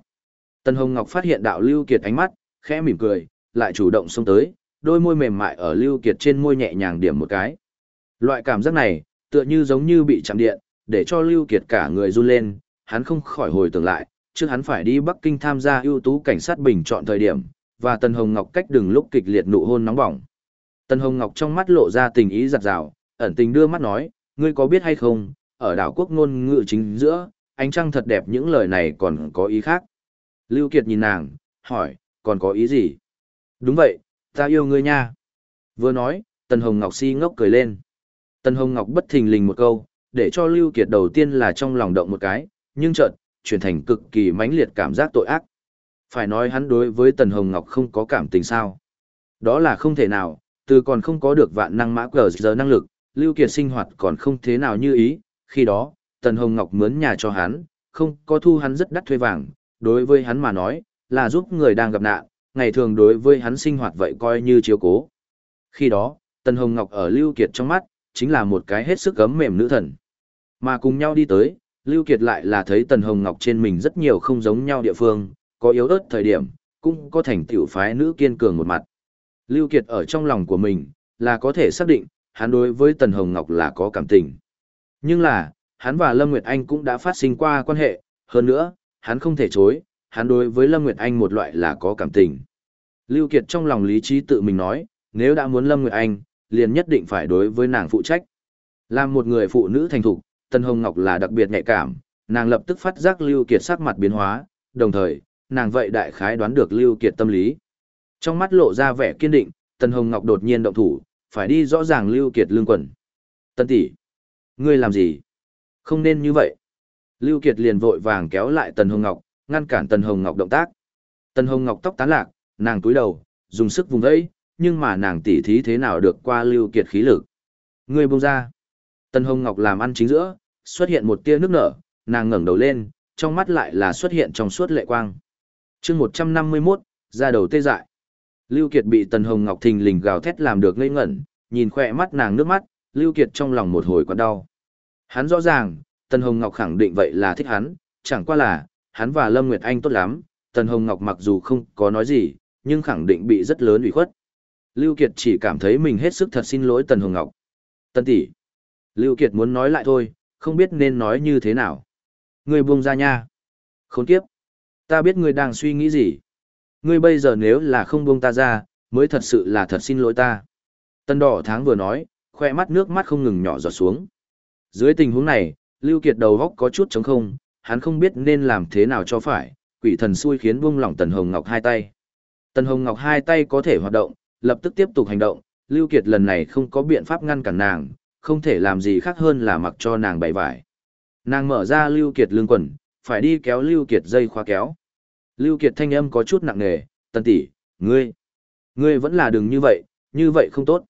S1: Tần Hồng Ngọc phát hiện đạo Lưu Kiệt ánh mắt, khẽ mỉm cười, lại chủ động xông tới, đôi môi mềm mại ở Lưu Kiệt trên môi nhẹ nhàng điểm một cái. Loại cảm giác này, tựa như giống như bị chạm điện, để cho Lưu Kiệt cả người run lên, hắn không khỏi hồi tưởng lại, trước hắn phải đi Bắc Kinh tham gia ưu tú cảnh sát bình chọn thời điểm, và Tần Hồng Ngọc cách đường lúc kịch liệt nụ hôn nóng bỏng. Tần Hồng Ngọc trong mắt lộ ra tình ý giặt rào, ẩn tình đưa mắt nói, ngươi có biết hay không, ở đảo quốc ngôn ngữ chính giữa, ánh trăng thật đẹp những lời này còn có ý khác. Lưu Kiệt nhìn nàng, hỏi, còn có ý gì? Đúng vậy, ta yêu ngươi nha. Vừa nói, Tần Hồng Ngọc si ngốc cười lên. Tần Hồng Ngọc bất thình lình một câu, để cho Lưu Kiệt đầu tiên là trong lòng động một cái, nhưng chợt, chuyển thành cực kỳ mãnh liệt cảm giác tội ác. Phải nói hắn đối với Tần Hồng Ngọc không có cảm tình sao? Đó là không thể nào, từ còn không có được vạn năng mã cờ giờ năng lực, Lưu Kiệt sinh hoạt còn không thế nào như ý, khi đó, Tần Hồng Ngọc mướn nhà cho hắn, không có thu hắn rất đắt thuê vàng, đối với hắn mà nói, là giúp người đang gặp nạn, ngày thường đối với hắn sinh hoạt vậy coi như chiếu cố. Khi đó, Tần Hồng Ngọc ở Lưu Kiệt trong mắt, chính là một cái hết sức gấm mềm nữ thần. Mà cùng nhau đi tới, Lưu Kiệt lại là thấy Tần Hồng Ngọc trên mình rất nhiều không giống nhau địa phương, có yếu ớt thời điểm, cũng có thành tiểu phái nữ kiên cường một mặt. Lưu Kiệt ở trong lòng của mình, là có thể xác định, hắn đối với Tần Hồng Ngọc là có cảm tình. Nhưng là, hắn và Lâm Nguyệt Anh cũng đã phát sinh qua quan hệ, hơn nữa, hắn không thể chối, hắn đối với Lâm Nguyệt Anh một loại là có cảm tình. Lưu Kiệt trong lòng lý trí tự mình nói, nếu đã muốn Lâm Nguyệt Anh, liền nhất định phải đối với nàng phụ trách. Làm một người phụ nữ thành thục, Tân Hồng Ngọc là đặc biệt nhạy cảm, nàng lập tức phát giác Lưu Kiệt sắc mặt biến hóa, đồng thời, nàng vậy đại khái đoán được Lưu Kiệt tâm lý. Trong mắt lộ ra vẻ kiên định, Tân Hồng Ngọc đột nhiên động thủ, phải đi rõ ràng Lưu Kiệt lương quần. Tân tỷ, ngươi làm gì? Không nên như vậy. Lưu Kiệt liền vội vàng kéo lại Tần Hồng Ngọc, ngăn cản Tần Hồng Ngọc động tác. Tần Hồng Ngọc tóc tán lạc, nàng túi đầu, dùng sức vùng vẫy, nhưng mà nàng tỉ thí thế nào được qua Lưu Kiệt khí lực. Người buông ra. Tần Hồng Ngọc làm ăn chính giữa, xuất hiện một tia nước nở, nàng ngẩng đầu lên, trong mắt lại là xuất hiện trong suốt lệ quang. Chương 151, ra đầu tê dại. Lưu Kiệt bị Tần Hồng Ngọc thình lình gào thét làm được ngây ngẩn, nhìn khỏe mắt nàng nước mắt, Lưu Kiệt trong lòng một hồi quặn đau. Hắn rõ ràng, Tần Hồng Ngọc khẳng định vậy là thích hắn, chẳng qua là, hắn và Lâm Nguyệt Anh tốt lắm, Tần Hồng Ngọc mặc dù không có nói gì, nhưng khẳng định bị rất lớn ủy khuất. Lưu Kiệt chỉ cảm thấy mình hết sức thật xin lỗi Tần Hồng Ngọc. Tần tỷ. Lưu Kiệt muốn nói lại thôi, không biết nên nói như thế nào. Ngươi buông ra nha. Khốn kiếp. Ta biết ngươi đang suy nghĩ gì. Ngươi bây giờ nếu là không buông ta ra, mới thật sự là thật xin lỗi ta. Tần đỏ tháng vừa nói, khoe mắt nước mắt không ngừng nhỏ giọt xuống. Dưới tình huống này, Lưu Kiệt đầu góc có chút trống không, hắn không biết nên làm thế nào cho phải, quỷ thần xui khiến buông lỏng Tần Hồng Ngọc hai tay. Tần Hồng Ngọc hai tay có thể hoạt động, lập tức tiếp tục hành động, Lưu Kiệt lần này không có biện pháp ngăn cản nàng, không thể làm gì khác hơn là mặc cho nàng bày vải. Nàng mở ra Lưu Kiệt lưng quần, phải đi kéo Lưu Kiệt dây khóa kéo. Lưu Kiệt thanh âm có chút nặng nề, tần tỷ, ngươi, ngươi vẫn là đừng như vậy, như vậy không tốt.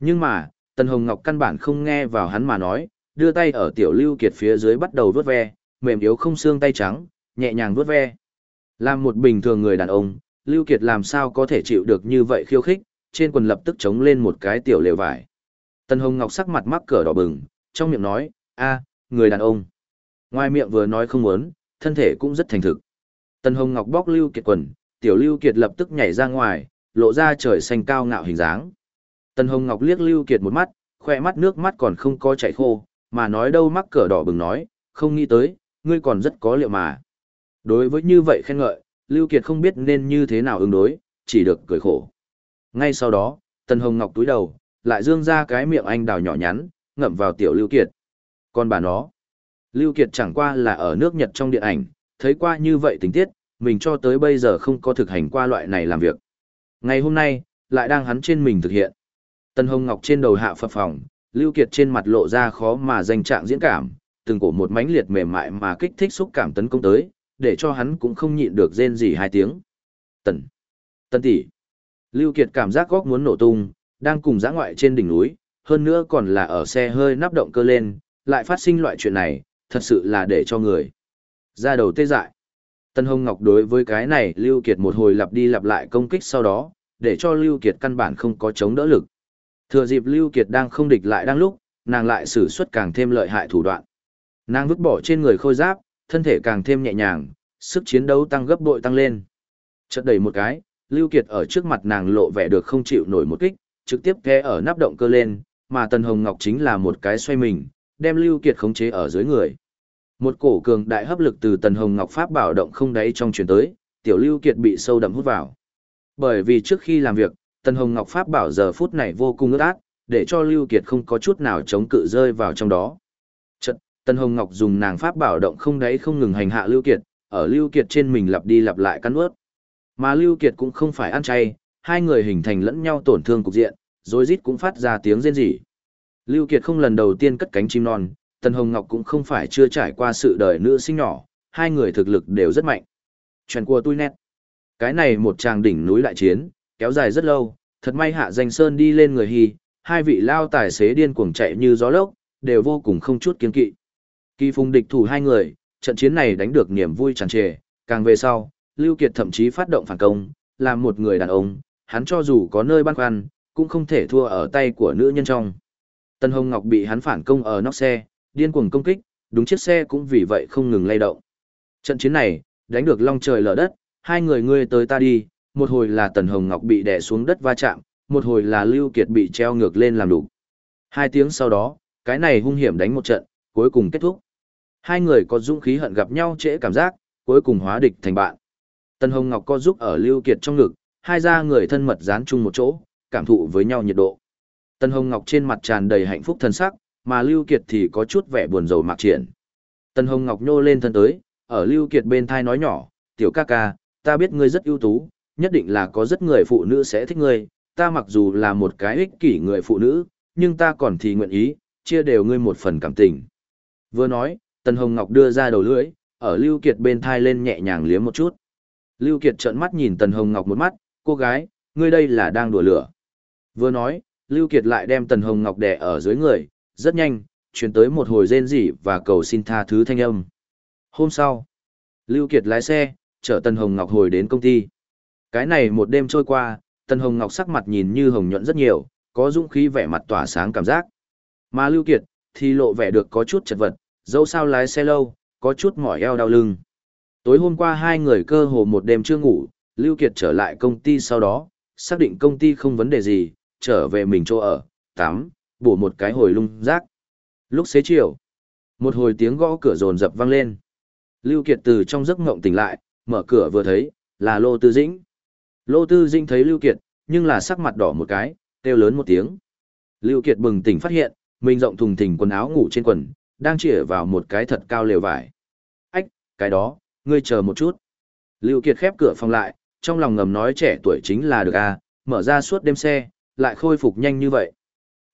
S1: Nhưng mà, Tần Hồng Ngọc căn bản không nghe vào hắn mà nói, đưa tay ở tiểu Lưu Kiệt phía dưới bắt đầu vuốt ve, mềm yếu không xương tay trắng, nhẹ nhàng vuốt ve. Làm một bình thường người đàn ông, Lưu Kiệt làm sao có thể chịu được như vậy khiêu khích, trên quần lập tức chống lên một cái tiểu lều vải. Tần Hồng Ngọc sắc mặt mắc cỡ đỏ bừng, trong miệng nói, a, người đàn ông. Ngoài miệng vừa nói không muốn, thân thể cũng rất thành thực. Tần Hồng Ngọc bóc Lưu Kiệt quần, tiểu Lưu Kiệt lập tức nhảy ra ngoài, lộ ra trời xanh cao ngạo hình dáng. Tần Hồng Ngọc liếc Lưu Kiệt một mắt, khoe mắt nước mắt còn không có chảy khô, mà nói đâu mắc cỡ đỏ bừng nói, không nghĩ tới, ngươi còn rất có liệu mà. Đối với như vậy khen ngợi, Lưu Kiệt không biết nên như thế nào ứng đối, chỉ được cười khổ. Ngay sau đó, Tần Hồng Ngọc túi đầu, lại dương ra cái miệng anh đào nhỏ nhắn, ngậm vào tiểu Lưu Kiệt. Còn bà nó, Lưu Kiệt chẳng qua là ở nước Nhật trong điện ảnh, thấy qua như vậy tình tiết, mình cho tới bây giờ không có thực hành qua loại này làm việc. Ngày hôm nay, lại đang hắn trên mình thực hiện. Tần Hồng Ngọc trên đầu hạ phập phòng, Lưu Kiệt trên mặt lộ ra khó mà danh trạng diễn cảm, từng cổ một mãnh liệt mềm mại mà kích thích xúc cảm tấn công tới, để cho hắn cũng không nhịn được rên gì hai tiếng. Tần, Tần tỷ. Lưu Kiệt cảm giác góc muốn nổ tung, đang cùng giã ngoại trên đỉnh núi, hơn nữa còn là ở xe hơi nắp động cơ lên, lại phát sinh loại chuyện này, thật sự là để cho người ra đầu tê dại. Tân Hồng Ngọc đối với cái này Lưu Kiệt một hồi lặp đi lặp lại công kích sau đó, để cho Lưu Kiệt căn bản không có chống đỡ lực. Thừa dịp Lưu Kiệt đang không địch lại đang lúc, nàng lại sử xuất càng thêm lợi hại thủ đoạn. Nàng vứt bỏ trên người khôi giáp, thân thể càng thêm nhẹ nhàng, sức chiến đấu tăng gấp bội tăng lên. Chợt đẩy một cái, Lưu Kiệt ở trước mặt nàng lộ vẻ được không chịu nổi một kích, trực tiếp ghé ở nắp động cơ lên, mà Tần Hồng Ngọc chính là một cái xoay mình, đem Lưu Kiệt khống chế ở dưới người. Một cổ cường đại hấp lực từ Tần Hồng Ngọc Pháp bảo động không đáy trong truyền tới, tiểu Lưu Kiệt bị sâu đậm hút vào. Bởi vì trước khi làm việc, Tần Hồng Ngọc Pháp bảo giờ phút này vô cùng ướt át, để cho Lưu Kiệt không có chút nào chống cự rơi vào trong đó. Tần Hồng Ngọc dùng nàng Pháp bảo động không đáy không ngừng hành hạ Lưu Kiệt, ở Lưu Kiệt trên mình lặp đi lặp lại cắn ướt. Mà Lưu Kiệt cũng không phải ăn chay, hai người hình thành lẫn nhau tổn thương cục diện, rồi rít cũng phát ra tiếng rên rỉ. Lưu Kiệt không lần đầu tiên cất cánh chim non, Tần Hồng Ngọc cũng không phải chưa trải qua sự đời nữ sinh nhỏ, hai người thực lực đều rất mạnh. Chuyện của tôi nét. Cái này một tràng đỉnh núi đại chiến, kéo dài rất lâu, thật may hạ danh sơn đi lên người hy, hai vị lao tài xế điên cuồng chạy như gió lốc, đều vô cùng không chút kiên kỵ. Kỳ phùng địch thủ hai người, trận chiến này đánh được niềm vui tràn trề, càng về sau, Lưu Kiệt thậm chí phát động phản công, làm một người đàn ông, hắn cho dù có nơi băn khoăn, cũng không thể thua ở tay của nữ nhân trong. Tân Hồng Ngọc bị hắn phản công ở nóc xe, điên cuồng công kích, đúng chiếc xe cũng vì vậy không ngừng lay động. Trận chiến này, đánh được long trời lở đất, hai người ngươi tới ta đi, một hồi là Tần Hồng Ngọc bị đè xuống đất va chạm, một hồi là Lưu Kiệt bị treo ngược lên làm đủ. Hai tiếng sau đó, cái này hung hiểm đánh một trận, cuối cùng kết thúc. Hai người có dũng khí hận gặp nhau trễ cảm giác, cuối cùng hóa địch thành bạn. tân Hồng Ngọc co giúp ở Lưu Kiệt trong ngực, hai gia người thân mật dán chung một chỗ, cảm thụ với nhau nhiệt độ. tân Hồng Ngọc trên mặt tràn đầy hạnh phúc thân sắc, mà Lưu Kiệt thì có chút vẻ buồn rầu mạc triển. tân Hồng Ngọc nhô lên thân tới, ở Lưu Kiệt bên tai nói nhỏ, tiểu ca ca, ta biết ngươi rất ưu tú, nhất định là có rất người phụ nữ sẽ thích ngươi, ta mặc dù là một cái ích kỷ người phụ nữ, nhưng ta còn thì nguyện ý, chia đều ngươi một phần cảm tình. Vừa nói, Tần Hồng Ngọc đưa ra đầu lưỡi, ở Lưu Kiệt bên thai lên nhẹ nhàng liếm một chút. Lưu Kiệt trợn mắt nhìn Tần Hồng Ngọc một mắt, cô gái, ngươi đây là đang đùa lửa. Vừa nói, Lưu Kiệt lại đem Tần Hồng Ngọc đè ở dưới người, rất nhanh, truyền tới một hồi rên rỉ và cầu xin tha thứ thanh âm. Hôm sau, Lưu Kiệt lái xe, chở Tần Hồng Ngọc hồi đến công ty. Cái này một đêm trôi qua, Tần Hồng Ngọc sắc mặt nhìn như hồng nhuận rất nhiều, có dũng khí vẻ mặt tỏa sáng cảm giác. Mà Lưu Kiệt, thì lộ vẻ được có chút chật vật, dẫu sao lái xe lâu, có chút mỏi eo đau lưng. Tối hôm qua hai người cơ hồ một đêm chưa ngủ, Lưu Kiệt trở lại công ty sau đó, xác định công ty không vấn đề gì, trở về mình chỗ ở, tắm, bổ một cái hồi lung rác. Lúc xế chiều, một hồi tiếng gõ cửa rồn rập vang lên. Lưu Kiệt từ trong giấc ngộng tỉnh lại, mở cửa vừa thấy, là Lô Tư Dĩnh. Lô Tư Dĩnh thấy Lưu Kiệt, nhưng là sắc mặt đỏ một cái, kêu lớn một tiếng. Lưu Kiệt bừng tỉnh phát hiện, mình rộng thùng thình quần áo ngủ trên quần, đang chĩa vào một cái thật cao lều vải. Ách, cái đó, ngươi chờ một chút. Lưu Kiệt khép cửa phòng lại, trong lòng ngầm nói trẻ tuổi chính là được a, mở ra suốt đêm xe, lại khôi phục nhanh như vậy.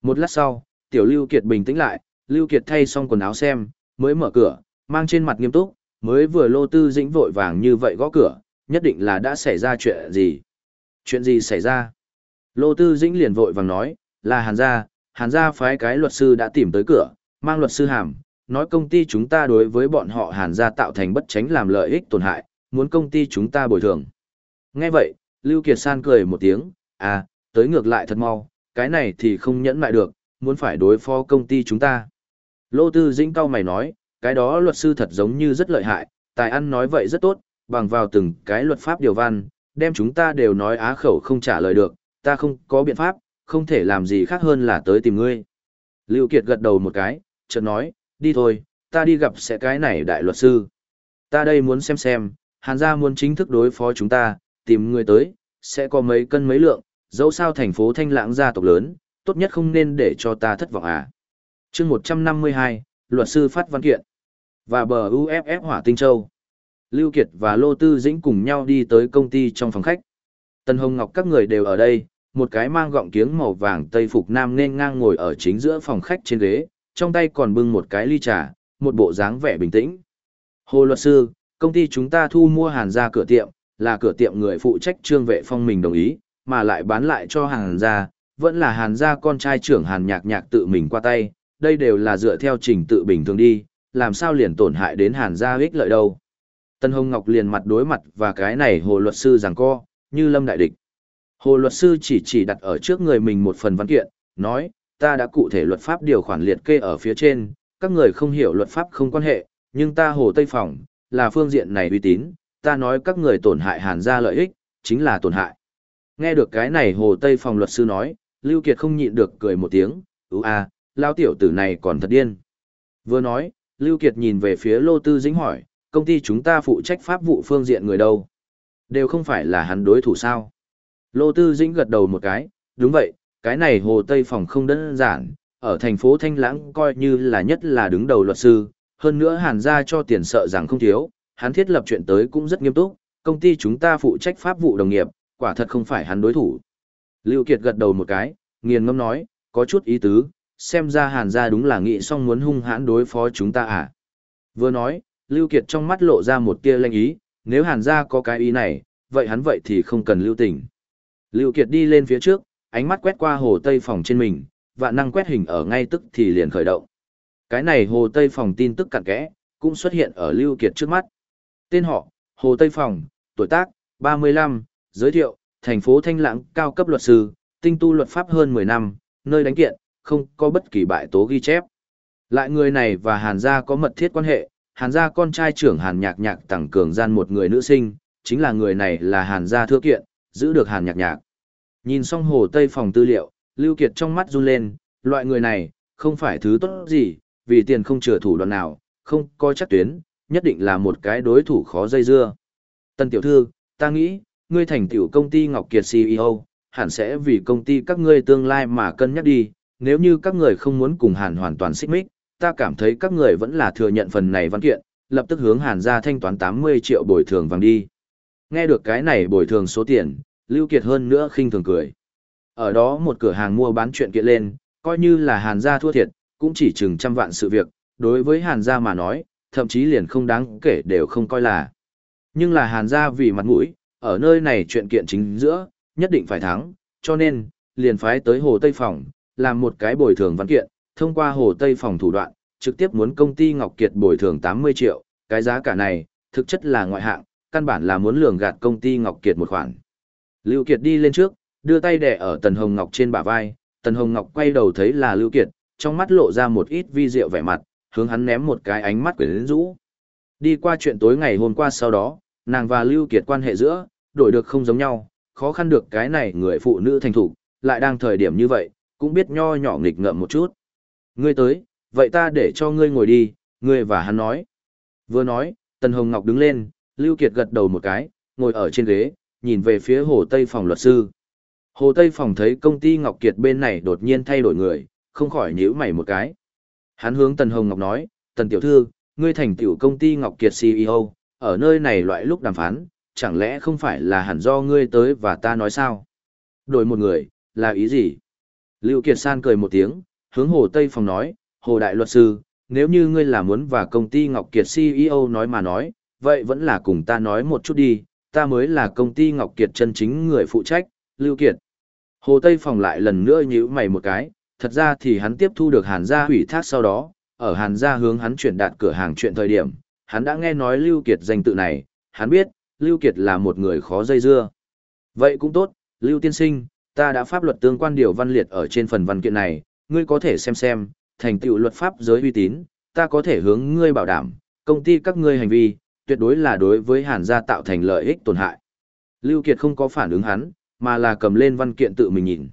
S1: Một lát sau, tiểu Lưu Kiệt bình tĩnh lại, Lưu Kiệt thay xong quần áo xem, mới mở cửa, mang trên mặt nghiêm túc, mới vừa lô tư dĩnh vội vàng như vậy gõ cửa, nhất định là đã xảy ra chuyện gì. Chuyện gì xảy ra? Lô tư dĩnh liền vội vàng nói, là hàn gia, hàn gia phái cái luật sư đã tìm tới cửa, mang luật sư hàm, nói công ty chúng ta đối với bọn họ hàn gia tạo thành bất tránh làm lợi ích tổn hại, muốn công ty chúng ta bồi thường. Nghe vậy, Lưu Kiệt San cười một tiếng, à, tới ngược lại thật mau, cái này thì không nhẫn lại được, muốn phải đối phó công ty chúng ta. Lô Tư Dĩnh cao mày nói, cái đó luật sư thật giống như rất lợi hại, tài ăn nói vậy rất tốt, bằng vào từng cái luật pháp điều văn, đem chúng ta đều nói á khẩu không trả lời được, ta không có biện pháp, không thể làm gì khác hơn là tới tìm ngươi. Lưu Kiệt gật đầu một cái, chợt nói, đi thôi, ta đi gặp sẽ cái này đại luật sư. Ta đây muốn xem xem, hàn gia muốn chính thức đối phó chúng ta, tìm người tới, sẽ có mấy cân mấy lượng, dẫu sao thành phố thanh lãng gia tộc lớn, tốt nhất không nên để cho ta thất vọng à. chương 152, luật sư phát văn kiện. Và bờ UFF Hỏa Tinh Châu. Lưu Kiệt và Lô Tư Dĩnh cùng nhau đi tới công ty trong phòng khách. Tân Hồng Ngọc các người đều ở đây, một cái mang gọng kiếng màu vàng tây phục nam nên ngang ngồi ở chính giữa phòng khách trên ghế, trong tay còn bưng một cái ly trà, một bộ dáng vẻ bình tĩnh. Hồ luật sư, công ty chúng ta thu mua hàn gia cửa tiệm, là cửa tiệm người phụ trách trương vệ phong mình đồng ý, mà lại bán lại cho hàn gia, vẫn là hàn gia con trai trưởng hàn nhạc nhạc tự mình qua tay, đây đều là dựa theo trình tự bình thường đi, làm sao liền tổn hại đến hàn gia ích lợi đâu. Tân Hồng Ngọc liền mặt đối mặt và cái này hồ luật sư rằng co, như lâm đại địch. Hồ luật sư chỉ chỉ đặt ở trước người mình một phần văn kiện, nói, ta đã cụ thể luật pháp điều khoản liệt kê ở phía trên, các người không hiểu luật pháp không quan hệ, nhưng ta hồ Tây Phòng, là phương diện này uy tín, ta nói các người tổn hại hàn gia lợi ích, chính là tổn hại. Nghe được cái này hồ Tây Phòng luật sư nói, Lưu Kiệt không nhịn được cười một tiếng, ú à, lao tiểu tử này còn thật điên. Vừa nói, Lưu Kiệt nhìn về phía Lô Tư Dĩnh hỏi, công ty chúng ta phụ trách pháp vụ phương diện người đâu? Đều không phải là hắn đối thủ sao? Lô Tư Dĩnh gật đầu một cái, đúng vậy, cái này Hồ Tây Phòng không đơn giản, ở thành phố Thanh Lãng coi như là nhất là đứng đầu luật sư, hơn nữa hàn gia cho tiền sợ rằng không thiếu, hắn thiết lập chuyện tới cũng rất nghiêm túc, công ty chúng ta phụ trách pháp vụ đồng nghiệp, quả thật không phải hắn đối thủ. Lưu Kiệt gật đầu một cái, nghiền ngâm nói, có chút ý tứ, xem ra hàn gia đúng là nghĩ xong muốn hung hãn đối phó chúng ta à. Vừa nói, Lưu Kiệt trong mắt lộ ra một tia lanh ý, nếu hàn gia có cái ý này, vậy hắn vậy thì không cần lưu tình. Lưu Kiệt đi lên phía trước, ánh mắt quét qua hồ tây phòng trên mình, vạn năng quét hình ở ngay tức thì liền khởi động. Cái này hồ tây phòng tin tức cặn kẽ, cũng xuất hiện ở Lưu Kiệt trước mắt. Tên họ, Hồ Tây Phòng, tuổi tác, 35, giới thiệu, thành phố Thanh Lãng, cao cấp luật sư, tinh tu luật pháp hơn 10 năm, nơi đánh kiện, không có bất kỳ bại tố ghi chép. Lại người này và Hàn gia có mật thiết quan hệ, Hàn gia con trai trưởng Hàn Nhạc Nhạc tăng cường gian một người nữ sinh, chính là người này là Hàn gia thưa kiện, giữ được Hàn Nhạc Nhạc. Nhìn xong Hồ Tây Phòng tư liệu, Lưu Kiệt trong mắt run lên, loại người này, không phải thứ tốt gì, vì tiền không chừa thủ đoạn nào, không coi chắc tuyến, nhất định là một cái đối thủ khó dây dưa. Tân tiểu thư, ta nghĩ, ngươi thành tiểu công ty Ngọc Kiệt CEO, hẳn sẽ vì công ty các ngươi tương lai mà cân nhắc đi, nếu như các người không muốn cùng Hàn hoàn toàn xích mích, ta cảm thấy các người vẫn là thừa nhận phần này văn kiện, lập tức hướng Hàn ra thanh toán 80 triệu bồi thường vàng đi. Nghe được cái này bồi thường số tiền, Lưu Kiệt hơn nữa khinh thường cười. Ở đó một cửa hàng mua bán chuyện kiện lên, coi như là Hàn gia thua thiệt, cũng chỉ chừng trăm vạn sự việc, đối với Hàn gia mà nói, thậm chí liền không đáng kể đều không coi là. Nhưng là Hàn gia vì mặt mũi, ở nơi này chuyện kiện chính giữa, nhất định phải thắng, cho nên, liền phái tới Hồ Tây Phòng, làm một cái bồi thường văn kiện, thông qua Hồ Tây Phòng thủ đoạn, trực tiếp muốn công ty Ngọc Kiệt bồi thường 80 triệu, cái giá cả này, thực chất là ngoại hạng, căn bản là muốn lường gạt công ty Ngọc Kiệt một khoản. Lưu Kiệt đi lên trước, đưa tay đè ở Tần Hồng Ngọc trên bả vai, Tần Hồng Ngọc quay đầu thấy là Lưu Kiệt, trong mắt lộ ra một ít vi diệu vẻ mặt, hướng hắn ném một cái ánh mắt quyến rũ. Đi qua chuyện tối ngày hôm qua sau đó, nàng và Lưu Kiệt quan hệ giữa, đổi được không giống nhau, khó khăn được cái này người phụ nữ thành thủ, lại đang thời điểm như vậy, cũng biết nho nhỏ nghịch ngợm một chút. Ngươi tới, vậy ta để cho ngươi ngồi đi, ngươi và hắn nói. Vừa nói, Tần Hồng Ngọc đứng lên, Lưu Kiệt gật đầu một cái, ngồi ở trên ghế, nhìn về phía Hồ Tây phòng luật sư. Hồ Tây phòng thấy công ty Ngọc Kiệt bên này đột nhiên thay đổi người, không khỏi nhíu mày một cái. Hắn hướng Tần Hồng Ngọc nói, Tần Tiểu Thư, ngươi thành tiểu công ty Ngọc Kiệt CEO, ở nơi này loại lúc đàm phán, chẳng lẽ không phải là hẳn do ngươi tới và ta nói sao? Đổi một người, là ý gì? Lưu Kiệt San cười một tiếng, hướng Hồ Tây Phòng nói, Hồ Đại Luật Sư, nếu như ngươi là muốn và công ty Ngọc Kiệt CEO nói mà nói, vậy vẫn là cùng ta nói một chút đi, ta mới là công ty Ngọc Kiệt chân chính người phụ trách, Lưu Kiệt. Hồ Tây Phòng lại lần nữa nhíu mày một cái, thật ra thì hắn tiếp thu được Hàn gia hủy thác sau đó, ở Hàn gia hướng hắn chuyển đạt cửa hàng chuyện thời điểm, hắn đã nghe nói Lưu Kiệt danh tự này, hắn biết, Lưu Kiệt là một người khó dây dưa. Vậy cũng tốt, Lưu Tiên Sinh, ta đã pháp luật tương quan điều văn liệt ở trên phần văn kiện này, ngươi có thể xem xem, thành tựu luật pháp giới uy tín, ta có thể hướng ngươi bảo đảm, công ty các ngươi hành vi, tuyệt đối là đối với Hàn gia tạo thành lợi ích tổn hại. Lưu Kiệt không có phản ứng hắn, mà là cầm lên văn kiện tự mình nhìn.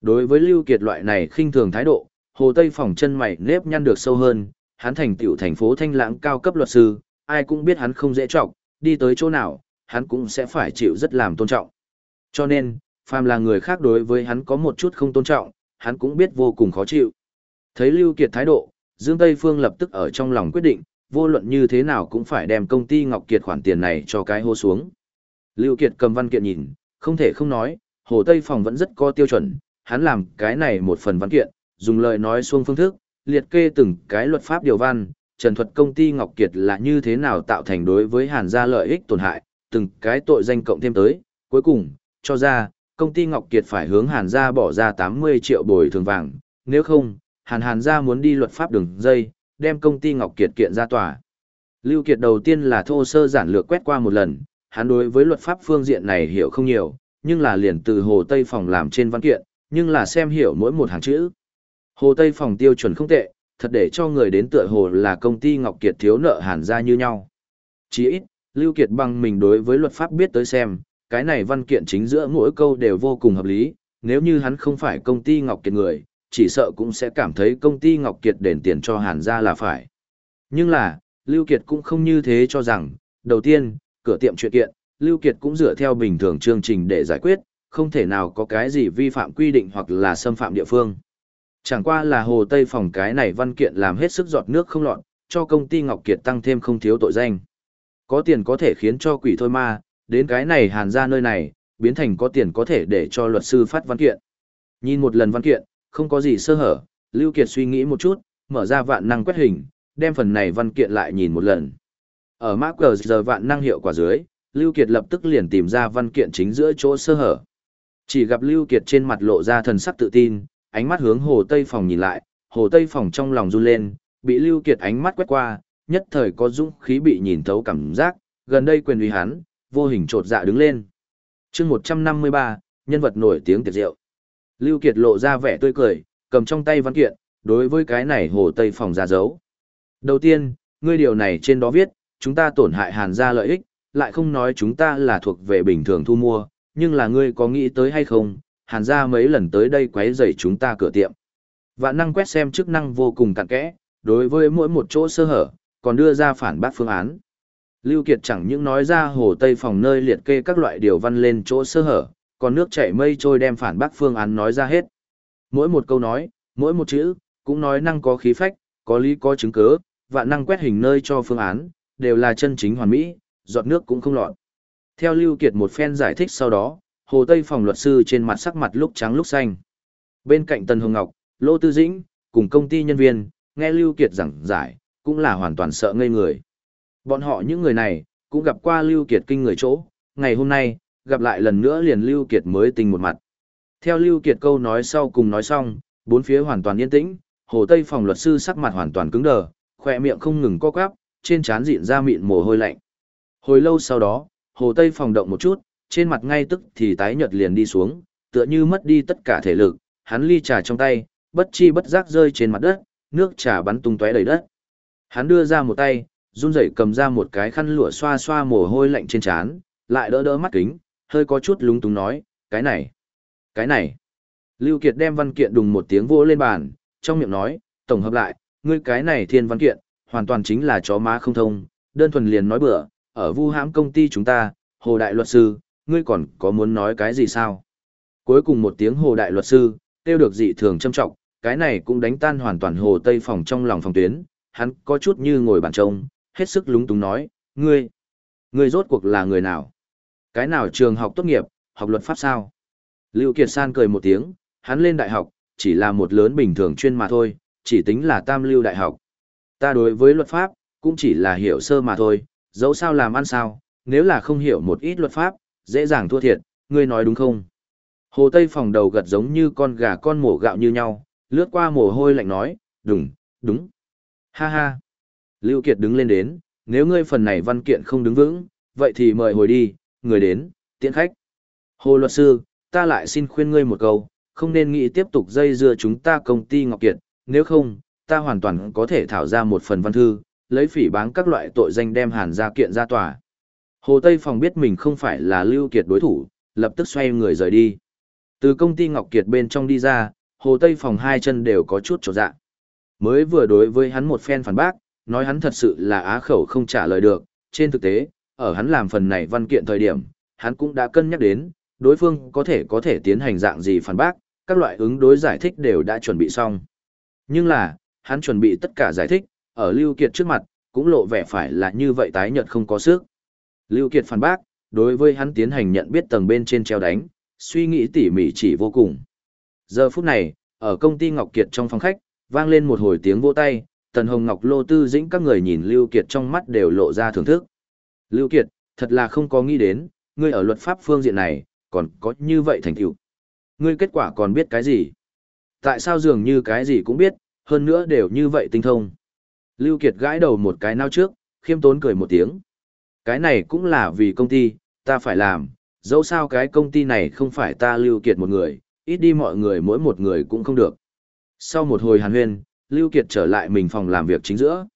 S1: Đối với Lưu Kiệt loại này khinh thường thái độ, Hồ Tây phòng chân mày nếp nhăn được sâu hơn, hắn thành tiểu thành phố Thanh Lãng cao cấp luật sư, ai cũng biết hắn không dễ trọng, đi tới chỗ nào, hắn cũng sẽ phải chịu rất làm tôn trọng. Cho nên, phàm là người khác đối với hắn có một chút không tôn trọng, hắn cũng biết vô cùng khó chịu. Thấy Lưu Kiệt thái độ, Dương Tây Phương lập tức ở trong lòng quyết định, vô luận như thế nào cũng phải đem công ty Ngọc Kiệt khoản tiền này cho cái hô xuống. Lưu Kiệt cầm văn kiện nhìn, không thể không nói, Hồ Tây Phòng vẫn rất có tiêu chuẩn, hắn làm cái này một phần văn kiện, dùng lời nói xuông phương thức, liệt kê từng cái luật pháp điều văn, trần thuật công ty Ngọc Kiệt là như thế nào tạo thành đối với Hàn gia lợi ích tổn hại, từng cái tội danh cộng thêm tới, cuối cùng, cho ra, công ty Ngọc Kiệt phải hướng Hàn gia bỏ ra 80 triệu bồi thường vàng, nếu không, Hàn Hàn gia muốn đi luật pháp đường dây, đem công ty Ngọc Kiệt kiện ra tòa. Lưu Kiệt đầu tiên là thô sơ giản lược quét qua một lần, hắn đối với luật pháp phương diện này hiểu không nhiều, nhưng là liền từ Hồ Tây Phòng làm trên văn kiện, nhưng là xem hiểu mỗi một hàng chữ. Hồ Tây Phòng tiêu chuẩn không tệ, thật để cho người đến tựa hồ là công ty Ngọc Kiệt thiếu nợ hàn ra như nhau. Chỉ ít, Lưu Kiệt bằng mình đối với luật pháp biết tới xem, cái này văn kiện chính giữa mỗi câu đều vô cùng hợp lý, nếu như hắn không phải công ty Ngọc Kiệt người, chỉ sợ cũng sẽ cảm thấy công ty Ngọc Kiệt đền tiền cho hàn Gia là phải. Nhưng là, Lưu Kiệt cũng không như thế cho rằng, đầu tiên, cửa tiệm chuyện kiện, Lưu Kiệt cũng dựa theo bình thường chương trình để giải quyết, không thể nào có cái gì vi phạm quy định hoặc là xâm phạm địa phương. Chẳng qua là Hồ Tây phòng cái này văn kiện làm hết sức giọt nước không lọt, cho công ty Ngọc Kiệt tăng thêm không thiếu tội danh. Có tiền có thể khiến cho quỷ thôi ma, đến cái này hàn ra nơi này, biến thành có tiền có thể để cho luật sư phát văn kiện. Nhìn một lần văn kiện, không có gì sơ hở, Lưu Kiệt suy nghĩ một chút, mở ra vạn năng quét hình, đem phần này văn kiện lại nhìn một lần. Ở mã cờ giờ vạn năng hiệu quả dưới, Lưu Kiệt lập tức liền tìm ra văn kiện chính giữa chỗ sơ hở. Chỉ gặp Lưu Kiệt trên mặt lộ ra thần sắc tự tin, ánh mắt hướng Hồ Tây Phòng nhìn lại, Hồ Tây Phòng trong lòng run lên, bị Lưu Kiệt ánh mắt quét qua, nhất thời có dũng khí bị nhìn thấu cảm giác, gần đây quyền uy hắn, vô hình trột dạ đứng lên. Chương 153, nhân vật nổi tiếng tiệt diệu. Lưu Kiệt lộ ra vẻ tươi cười, cầm trong tay văn kiện, đối với cái này Hồ Tây Phòng ra dấu. Đầu tiên, ngươi điều này trên đó viết, chúng ta tổn hại hàn gia lợi ích, lại không nói chúng ta là thuộc về bình thường thu mua, nhưng là ngươi có nghĩ tới hay không, hàn gia mấy lần tới đây quấy rầy chúng ta cửa tiệm. Vạn năng quét xem chức năng vô cùng cặn kẽ, đối với mỗi một chỗ sơ hở, còn đưa ra phản bác phương án. Lưu Kiệt chẳng những nói ra hồ Tây phòng nơi liệt kê các loại điều văn lên chỗ sơ hở, còn nước chảy mây trôi đem phản bác phương án nói ra hết. Mỗi một câu nói, mỗi một chữ, cũng nói năng có khí phách, có lý có chứng cứ, và năng quét hình nơi cho phương án, đều là chân chính hoàn mỹ, giọt nước cũng không lọt. Theo Lưu Kiệt một phen giải thích sau đó, Hồ Tây phòng luật sư trên mặt sắc mặt lúc trắng lúc xanh. Bên cạnh Tần Hồng Ngọc, Lô Tư Dĩnh, cùng công ty nhân viên, nghe Lưu Kiệt giảng giải, cũng là hoàn toàn sợ ngây người. Bọn họ những người này, cũng gặp qua Lưu Kiệt kinh người chỗ, ngày hôm nay, gặp lại lần nữa liền Lưu Kiệt mới tình một mặt. Theo Lưu Kiệt câu nói sau cùng nói xong, bốn phía hoàn toàn yên tĩnh, Hồ Tây phòng luật sư sắc mặt hoàn toàn cứng đờ, khỏe miệng không ngừng co quắp, trên trán dịn ra mịn mồ hôi lạnh. Hồi lâu sau đó, Hồ Tây phòng động một chút, trên mặt ngay tức thì tái nhợt liền đi xuống, tựa như mất đi tất cả thể lực, hắn ly trà trong tay, bất chi bất giác rơi trên mặt đất, nước trà bắn tung tóe đầy đất. Hắn đưa ra một tay, run rẩy cầm ra một cái khăn lụa xoa xoa mồ hôi lạnh trên trán, lại đỡ đỡ mắt kính, hơi có chút lúng túng nói, cái này, cái này. Lưu Kiệt đem văn kiện đùng một tiếng vỗ lên bàn, trong miệng nói, tổng hợp lại, ngươi cái này thiên văn kiện, hoàn toàn chính là chó má không thông, đơn thuần liền nói bừa, ở vu hãm công ty chúng ta, hồ đại luật sư, ngươi còn có muốn nói cái gì sao? Cuối cùng một tiếng hồ đại luật sư, tiêu được dị thường châm trọng, cái này cũng đánh tan hoàn toàn hồ tây phòng trong lòng phòng tuyến, hắn có chút như ngồi bàn trông, hết sức lúng túng nói, ngươi, ngươi rốt cuộc là người nào? Cái nào trường học tốt nghiệp, học luật pháp sao? Lưu Kiệt San cười một tiếng, hắn lên đại học, chỉ là một lớn bình thường chuyên mà thôi, chỉ tính là tam lưu đại học. Ta đối với luật pháp, cũng chỉ là hiểu sơ mà thôi, dẫu sao làm ăn sao, nếu là không hiểu một ít luật pháp, dễ dàng thua thiệt, ngươi nói đúng không? Hồ Tây phòng đầu gật giống như con gà con mổ gạo như nhau, lướt qua mồ hôi lạnh nói, đúng, đúng. Ha ha. Lưu Kiệt đứng lên đến, nếu ngươi phần này văn kiện không đứng vững, vậy thì mời hồi đi, người đến, tiễn khách. Hồ luật sư, ta lại xin khuyên ngươi một câu, không nên nghĩ tiếp tục dây dưa chúng ta công ty Ngọc Kiệt, nếu không, ta hoàn toàn có thể thảo ra một phần văn thư, lấy phỉ báng các loại tội danh đem hàn ra kiện ra tòa. Hồ Tây Phòng biết mình không phải là Lưu Kiệt đối thủ, lập tức xoay người rời đi. Từ công ty Ngọc Kiệt bên trong đi ra, Hồ Tây Phòng hai chân đều có chút trột dạ. Mới vừa đối với hắn một phen phản bác, nói hắn thật sự là á khẩu không trả lời được, trên thực tế, ở hắn làm phần này văn kiện thời điểm, hắn cũng đã cân nhắc đến, đối phương có thể có thể tiến hành dạng gì phản bác, các loại ứng đối giải thích đều đã chuẩn bị xong. Nhưng là, hắn chuẩn bị tất cả giải thích, ở Lưu Kiệt trước mặt, cũng lộ vẻ phải là như vậy tái nhợt không có sức. Lưu Kiệt phản bác, đối với hắn tiến hành nhận biết tầng bên trên treo đánh, suy nghĩ tỉ mỉ chỉ vô cùng. Giờ phút này, ở công ty Ngọc Kiệt trong phòng khách, vang lên một hồi tiếng vỗ tay, Tần Hồng Ngọc Lô Tư Dĩnh các người nhìn Lưu Kiệt trong mắt đều lộ ra thưởng thức. Lưu Kiệt, thật là không có nghĩ đến, ngươi ở luật pháp phương diện này, còn có như vậy thành tựu. Ngươi kết quả còn biết cái gì? Tại sao dường như cái gì cũng biết, hơn nữa đều như vậy tinh thông? Lưu Kiệt gãi đầu một cái nao trước, khiêm tốn cười một tiếng. Cái này cũng là vì công ty, ta phải làm, dẫu sao cái công ty này không phải ta Lưu Kiệt một người, ít đi mọi người mỗi một người cũng không được. Sau một hồi hàn huyên, Lưu Kiệt trở lại mình phòng làm việc chính giữa.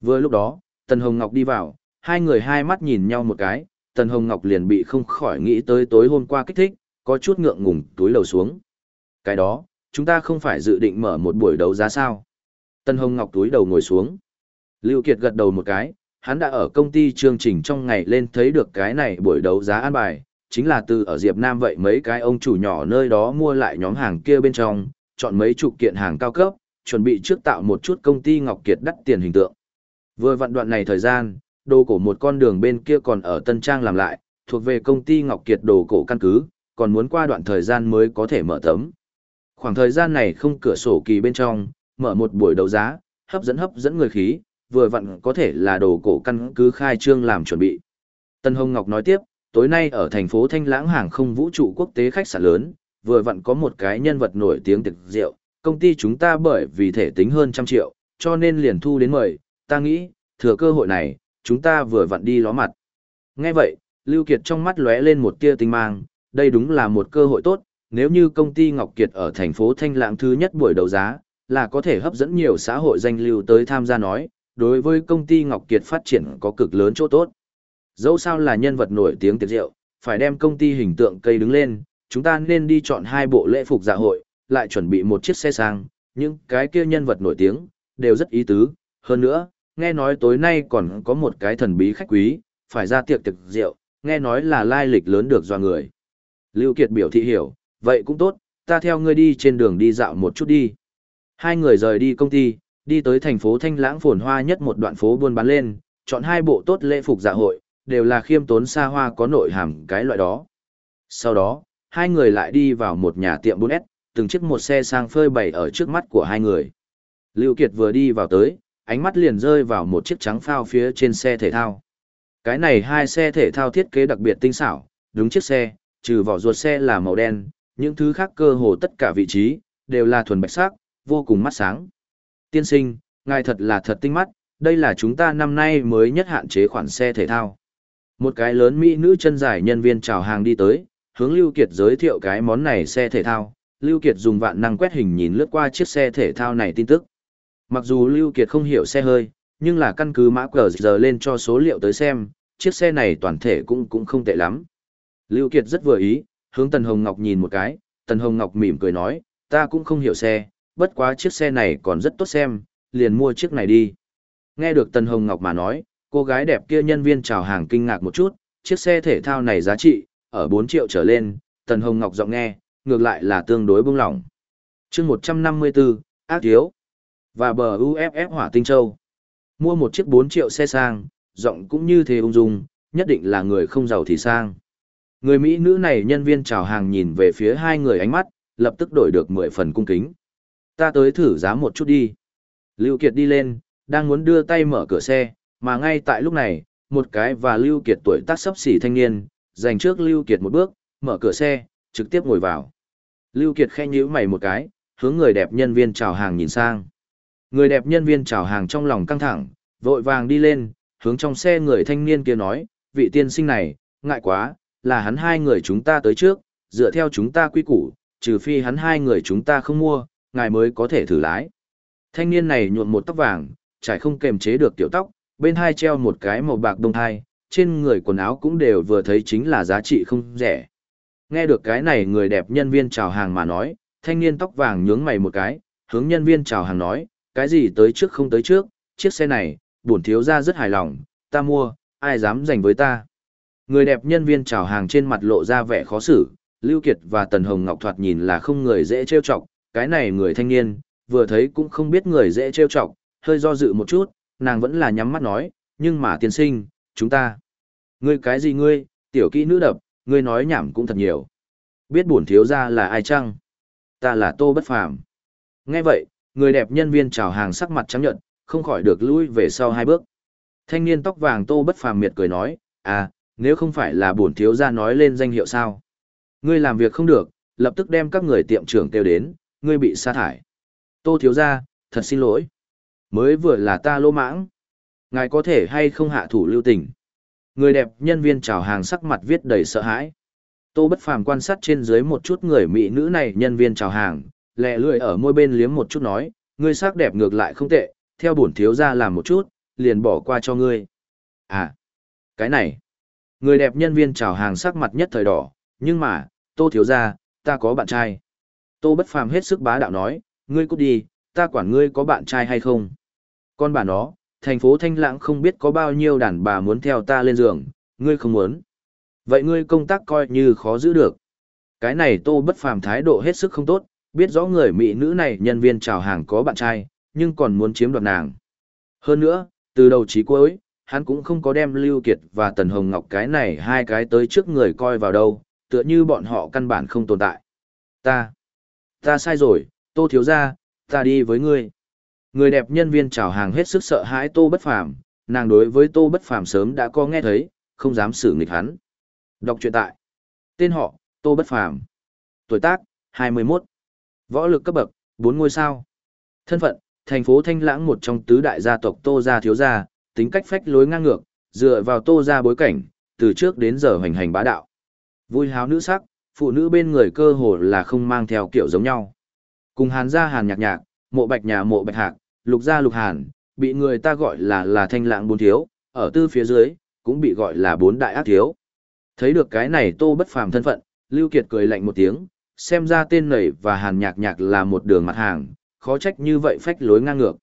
S1: Vừa lúc đó, Tần Hồng Ngọc đi vào, hai người hai mắt nhìn nhau một cái, Tần Hồng Ngọc liền bị không khỏi nghĩ tới tối hôm qua kích thích, có chút ngượng ngùng túi lầu xuống. Cái đó, chúng ta không phải dự định mở một buổi đấu giá sao. Tần Hồng Ngọc túi đầu ngồi xuống. Lưu Kiệt gật đầu một cái, hắn đã ở công ty chương trình trong ngày lên thấy được cái này buổi đấu giá an bài, chính là từ ở Diệp Nam vậy mấy cái ông chủ nhỏ nơi đó mua lại nhóm hàng kia bên trong, chọn mấy chục kiện hàng cao cấp, chuẩn bị trước tạo một chút công ty Ngọc Kiệt đắt tiền hình tượng. Vừa vận đoạn này thời gian, đồ cổ một con đường bên kia còn ở Tân Trang làm lại, thuộc về công ty Ngọc Kiệt đồ cổ căn cứ, còn muốn qua đoạn thời gian mới có thể mở tấm. Khoảng thời gian này không cửa sổ kỳ bên trong, mở một buổi đấu giá, hấp dẫn hấp dẫn người khí, vừa vặn có thể là đồ cổ căn cứ khai trương làm chuẩn bị. Tân Hồng Ngọc nói tiếp, tối nay ở thành phố Thanh Lãng hàng không vũ trụ quốc tế khách sạn lớn, vừa vặn có một cái nhân vật nổi tiếng tiệc rượu, công ty chúng ta bởi vì thể tính hơn trăm triệu, cho nên liền thu đến mời, ta nghĩ, thừa cơ hội này, chúng ta vừa vặn đi ló mặt. Nghe vậy, Lưu Kiệt trong mắt lóe lên một tia tinh mang, đây đúng là một cơ hội tốt, nếu như công ty Ngọc Kiệt ở thành phố Thanh Lãng thứ nhất buổi đấu giá, là có thể hấp dẫn nhiều xã hội danh lưu tới tham gia nói, đối với công ty Ngọc Kiệt phát triển có cực lớn chỗ tốt. Dẫu sao là nhân vật nổi tiếng tiệc rượu, phải đem công ty hình tượng cây đứng lên, chúng ta nên đi chọn hai bộ lễ phục dạ hội, lại chuẩn bị một chiếc xe sang, những cái kia nhân vật nổi tiếng, đều rất ý tứ. Hơn nữa, nghe nói tối nay còn có một cái thần bí khách quý, phải ra tiệc tiệc rượu, nghe nói là lai lịch lớn được do người. Lưu Kiệt biểu thị hiểu, vậy cũng tốt, ta theo ngươi đi trên đường đi dạo một chút đi. Hai người rời đi công ty, đi tới thành phố Thanh Lãng phồn hoa nhất một đoạn phố buôn bán lên, chọn hai bộ tốt lễ phục dạ hội, đều là khiêm tốn xa hoa có nội hàm cái loại đó. Sau đó, hai người lại đi vào một nhà tiệm 4S, từng chiếc một xe sang phơi bày ở trước mắt của hai người. Lưu Kiệt vừa đi vào tới, ánh mắt liền rơi vào một chiếc trắng phao phía trên xe thể thao. Cái này hai xe thể thao thiết kế đặc biệt tinh xảo, đúng chiếc xe, trừ vỏ ruột xe là màu đen, những thứ khác cơ hồ tất cả vị trí, đều là thuần bạch sắc, vô cùng mắt sáng. Tiên sinh, ngài thật là thật tinh mắt, đây là chúng ta năm nay mới nhất hạn chế khoản xe thể thao. Một cái lớn mỹ nữ chân dài nhân viên chào hàng đi tới, hướng Lưu Kiệt giới thiệu cái món này xe thể thao. Lưu Kiệt dùng vạn năng quét hình nhìn lướt qua chiếc xe thể thao này tin tức. Mặc dù Lưu Kiệt không hiểu xe hơi, nhưng là căn cứ mã cờ giờ lên cho số liệu tới xem, chiếc xe này toàn thể cũng cũng không tệ lắm. Lưu Kiệt rất vừa ý, hướng Tần Hồng Ngọc nhìn một cái, Tần Hồng Ngọc mỉm cười nói, ta cũng không hiểu xe, bất quá chiếc xe này còn rất tốt xem, liền mua chiếc này đi. Nghe được Tần Hồng Ngọc mà nói, cô gái đẹp kia nhân viên chào hàng kinh ngạc một chút, chiếc xe thể thao này giá trị, ở 4 triệu trở lên, Tần Hồng Ngọc giọng nghe, ngược lại là tương đối bông lỏng. chương 154, ác thiếu. Và bờ UFF hỏa tinh châu. Mua một chiếc 4 triệu xe sang, giọng cũng như thế ung dung, nhất định là người không giàu thì sang. Người Mỹ nữ này nhân viên chào hàng nhìn về phía hai người ánh mắt, lập tức đổi được 10 phần cung kính. Ta tới thử giá một chút đi. Lưu Kiệt đi lên, đang muốn đưa tay mở cửa xe, mà ngay tại lúc này, một cái và Lưu Kiệt tuổi tác sắp xỉ thanh niên, dành trước Lưu Kiệt một bước, mở cửa xe, trực tiếp ngồi vào. Lưu Kiệt khẽ nhíu mày một cái, hướng người đẹp nhân viên chào hàng nhìn sang. Người đẹp nhân viên chào hàng trong lòng căng thẳng, vội vàng đi lên, hướng trong xe người thanh niên kia nói, vị tiên sinh này, ngại quá, là hắn hai người chúng ta tới trước, dựa theo chúng ta quy củ, trừ phi hắn hai người chúng ta không mua, ngài mới có thể thử lái. Thanh niên này nhuộm một tóc vàng, trải không kềm chế được tiểu tóc, bên hai treo một cái màu bạc đông thai, trên người quần áo cũng đều vừa thấy chính là giá trị không rẻ. Nghe được cái này người đẹp nhân viên chào hàng mà nói, thanh niên tóc vàng nhướng mày một cái, hướng nhân viên chào hàng nói, cái gì tới trước không tới trước, chiếc xe này, bổn thiếu ra rất hài lòng, ta mua, ai dám giành với ta. Người đẹp nhân viên chào hàng trên mặt lộ ra vẻ khó xử, Lưu Kiệt và Tần Hồng Ngọc thoạt nhìn là không người dễ trêu chọc, cái này người thanh niên, vừa thấy cũng không biết người dễ trêu chọc, hơi do dự một chút, nàng vẫn là nhắm mắt nói, nhưng mà tiên sinh, chúng ta. Ngươi cái gì ngươi, tiểu kỹ nữ đập, ngươi nói nhảm cũng thật nhiều. Biết bổn thiếu gia là ai chăng? Ta là Tô Bất Phàm. Nghe vậy, người đẹp nhân viên chào hàng sắc mặt trắng nhợt, không khỏi được lui về sau hai bước. Thanh niên tóc vàng Tô Bất Phàm miệt cười nói, à, nếu không phải là bổn thiếu gia nói lên danh hiệu sao? Ngươi làm việc không được, lập tức đem các người tiệm trưởng kêu đến, ngươi bị sa thải. Tô thiếu gia, thật xin lỗi. Mới vừa là ta lỗ mãng. Ngài có thể hay không hạ thủ lưu tình. Người đẹp nhân viên chào hàng sắc mặt viết đầy sợ hãi. Tô bất phàm quan sát trên dưới một chút người mỹ nữ này nhân viên chào hàng, lẹ lưỡi ở môi bên liếm một chút nói, ngươi sắc đẹp ngược lại không tệ, theo bổn thiếu gia làm một chút, liền bỏ qua cho ngươi. À, cái này. Người đẹp nhân viên chào hàng sắc mặt nhất thời đỏ, nhưng mà, tô thiếu gia, ta có bạn trai. Tô bất phàm hết sức bá đạo nói, ngươi cút đi, ta quản ngươi có bạn trai hay không. Con bà nó, thành phố Thanh Lãng không biết có bao nhiêu đàn bà muốn theo ta lên giường, ngươi không muốn. Vậy ngươi công tác coi như khó giữ được. Cái này tô bất phàm thái độ hết sức không tốt, biết rõ người mỹ nữ này nhân viên chào hàng có bạn trai, nhưng còn muốn chiếm đoạt nàng. Hơn nữa, từ đầu chí cuối, hắn cũng không có đem Lưu Kiệt và Tần Hồng Ngọc cái này hai cái tới trước người coi vào đâu, tựa như bọn họ căn bản không tồn tại. Ta, ta sai rồi, tô thiếu gia, ta đi với ngươi. Người đẹp nhân viên chào hàng hết sức sợ hãi tô bất phàm, nàng đối với tô bất phàm sớm đã có nghe thấy, không dám xử nghịch hắn. Đọc truyện tại. Tên họ, tô bất phàm. Tuổi tác, 21. Võ lực cấp bậc, 4 ngôi sao. Thân phận, thành phố Thanh Lãng một trong tứ đại gia tộc Tô Gia Thiếu Gia, tính cách phách lối ngang ngược, dựa vào Tô Gia bối cảnh, từ trước đến giờ hoành hành bá đạo. Vui háo nữ sắc, phụ nữ bên người cơ hồ là không mang theo kiểu giống nhau. Cùng hàn gia hàn nhạc nhạc, mộ bạch nhà mộ bạch hạc, lục gia lục hàn, bị người ta gọi là là thanh lãng bốn thiếu, ở tư phía dưới, cũng bị gọi là bốn đại ác thiếu. Thấy được cái này tô bất phàm thân phận, Lưu Kiệt cười lạnh một tiếng, xem ra tên nảy và hàn nhạc nhạc là một đường mặt hàng, khó trách như vậy phách lối ngang ngược.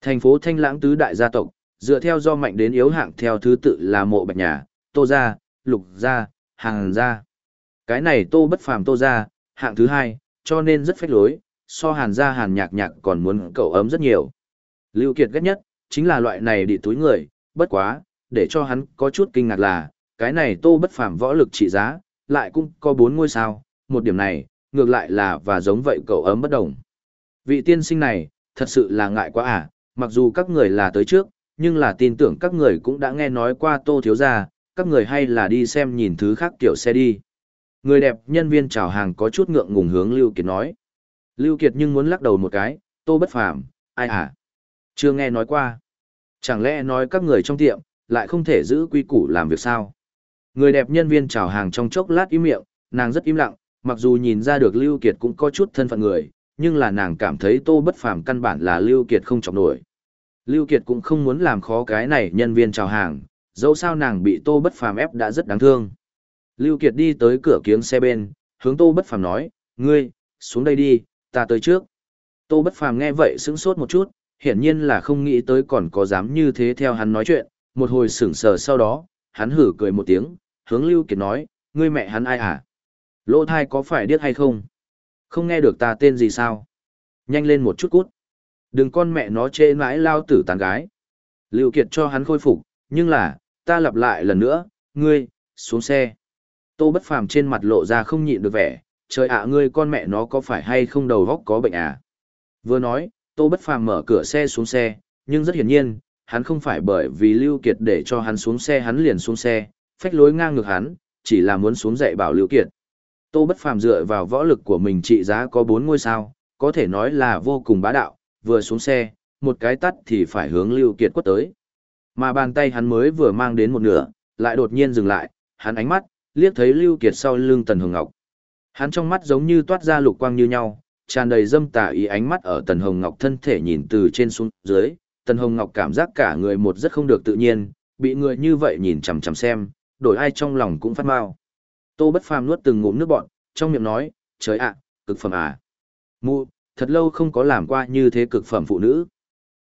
S1: Thành phố thanh lãng tứ đại gia tộc, dựa theo do mạnh đến yếu hạng theo thứ tự là mộ bạch nhà, tô gia, lục gia, hàn gia. Cái này tô bất phàm tô gia, hạng thứ hai, cho nên rất phách lối, so hàn gia hàn nhạc nhạc còn muốn cậu ấm rất nhiều. Lưu Kiệt ghét nhất, chính là loại này đi túi người, bất quá, để cho hắn có chút kinh ngạc là, cái này tô bất phàm võ lực trị giá, lại cũng có bốn ngôi sao, một điểm này, ngược lại là và giống vậy cậu ấm bất đồng. Vị tiên sinh này, thật sự là ngại quá à, mặc dù các người là tới trước, nhưng là tin tưởng các người cũng đã nghe nói qua tô thiếu gia, các người hay là đi xem nhìn thứ khác kiểu xe đi. Người đẹp nhân viên chào hàng có chút ngượng ngùng hướng Lưu Kiệt nói. Lưu Kiệt nhưng muốn lắc đầu một cái, tô bất phàm, ai à? Chưa nghe nói qua. Chẳng lẽ nói các người trong tiệm, lại không thể giữ quy củ làm việc sao? Người đẹp nhân viên chào hàng trong chốc lát im miệng, nàng rất im lặng, mặc dù nhìn ra được Lưu Kiệt cũng có chút thân phận người, nhưng là nàng cảm thấy tô bất phàm căn bản là Lưu Kiệt không chọc nổi. Lưu Kiệt cũng không muốn làm khó cái này nhân viên chào hàng, dẫu sao nàng bị tô bất phàm ép đã rất đáng thương. Lưu Kiệt đi tới cửa kiếng xe bên, hướng tô bất phàm nói, ngươi, xuống đây đi, ta tới trước. Tô Bất Phàm nghe vậy sững sốt một chút, hiển nhiên là không nghĩ tới còn có dám như thế theo hắn nói chuyện, một hồi sững sờ sau đó, hắn hử cười một tiếng, hướng Lưu Kiệt nói, ngươi mẹ hắn ai à? Lỗ thai có phải điếc hay không? Không nghe được ta tên gì sao? Nhanh lên một chút cút. Đừng con mẹ nó chê mãi lao tử tàn gái. Lưu Kiệt cho hắn khôi phục, nhưng là, ta lặp lại lần nữa, ngươi, xuống xe. Tô Bất Phàm trên mặt lộ ra không nhịn được vẻ, trời ạ ngươi con mẹ nó có phải hay không đầu góc có bệnh à? Vừa nói, Tô Bất Phàm mở cửa xe xuống xe, nhưng rất hiển nhiên, hắn không phải bởi vì Lưu Kiệt để cho hắn xuống xe hắn liền xuống xe, phách lối ngang ngược hắn, chỉ là muốn xuống dạy bảo Lưu Kiệt. Tô Bất Phàm dựa vào võ lực của mình trị giá có 4 ngôi sao, có thể nói là vô cùng bá đạo, vừa xuống xe, một cái tắt thì phải hướng Lưu Kiệt quất tới. Mà bàn tay hắn mới vừa mang đến một nửa, lại đột nhiên dừng lại, hắn ánh mắt, liếc thấy Lưu Kiệt sau lưng Tần Hồng Ngọc. Hắn trong mắt giống như toát ra lục quang như nhau, tràn đầy dâm tà ý ánh mắt ở Tần Hồng Ngọc thân thể nhìn từ trên xuống dưới, Tần Hồng Ngọc cảm giác cả người một rất không được tự nhiên, bị người như vậy nhìn chằm chằm xem, đổi ai trong lòng cũng phát mau. Tô Bất Phàm nuốt từng ngụm nước bọt, trong miệng nói, trời ạ, cực phẩm à. Mụ, thật lâu không có làm qua như thế cực phẩm phụ nữ.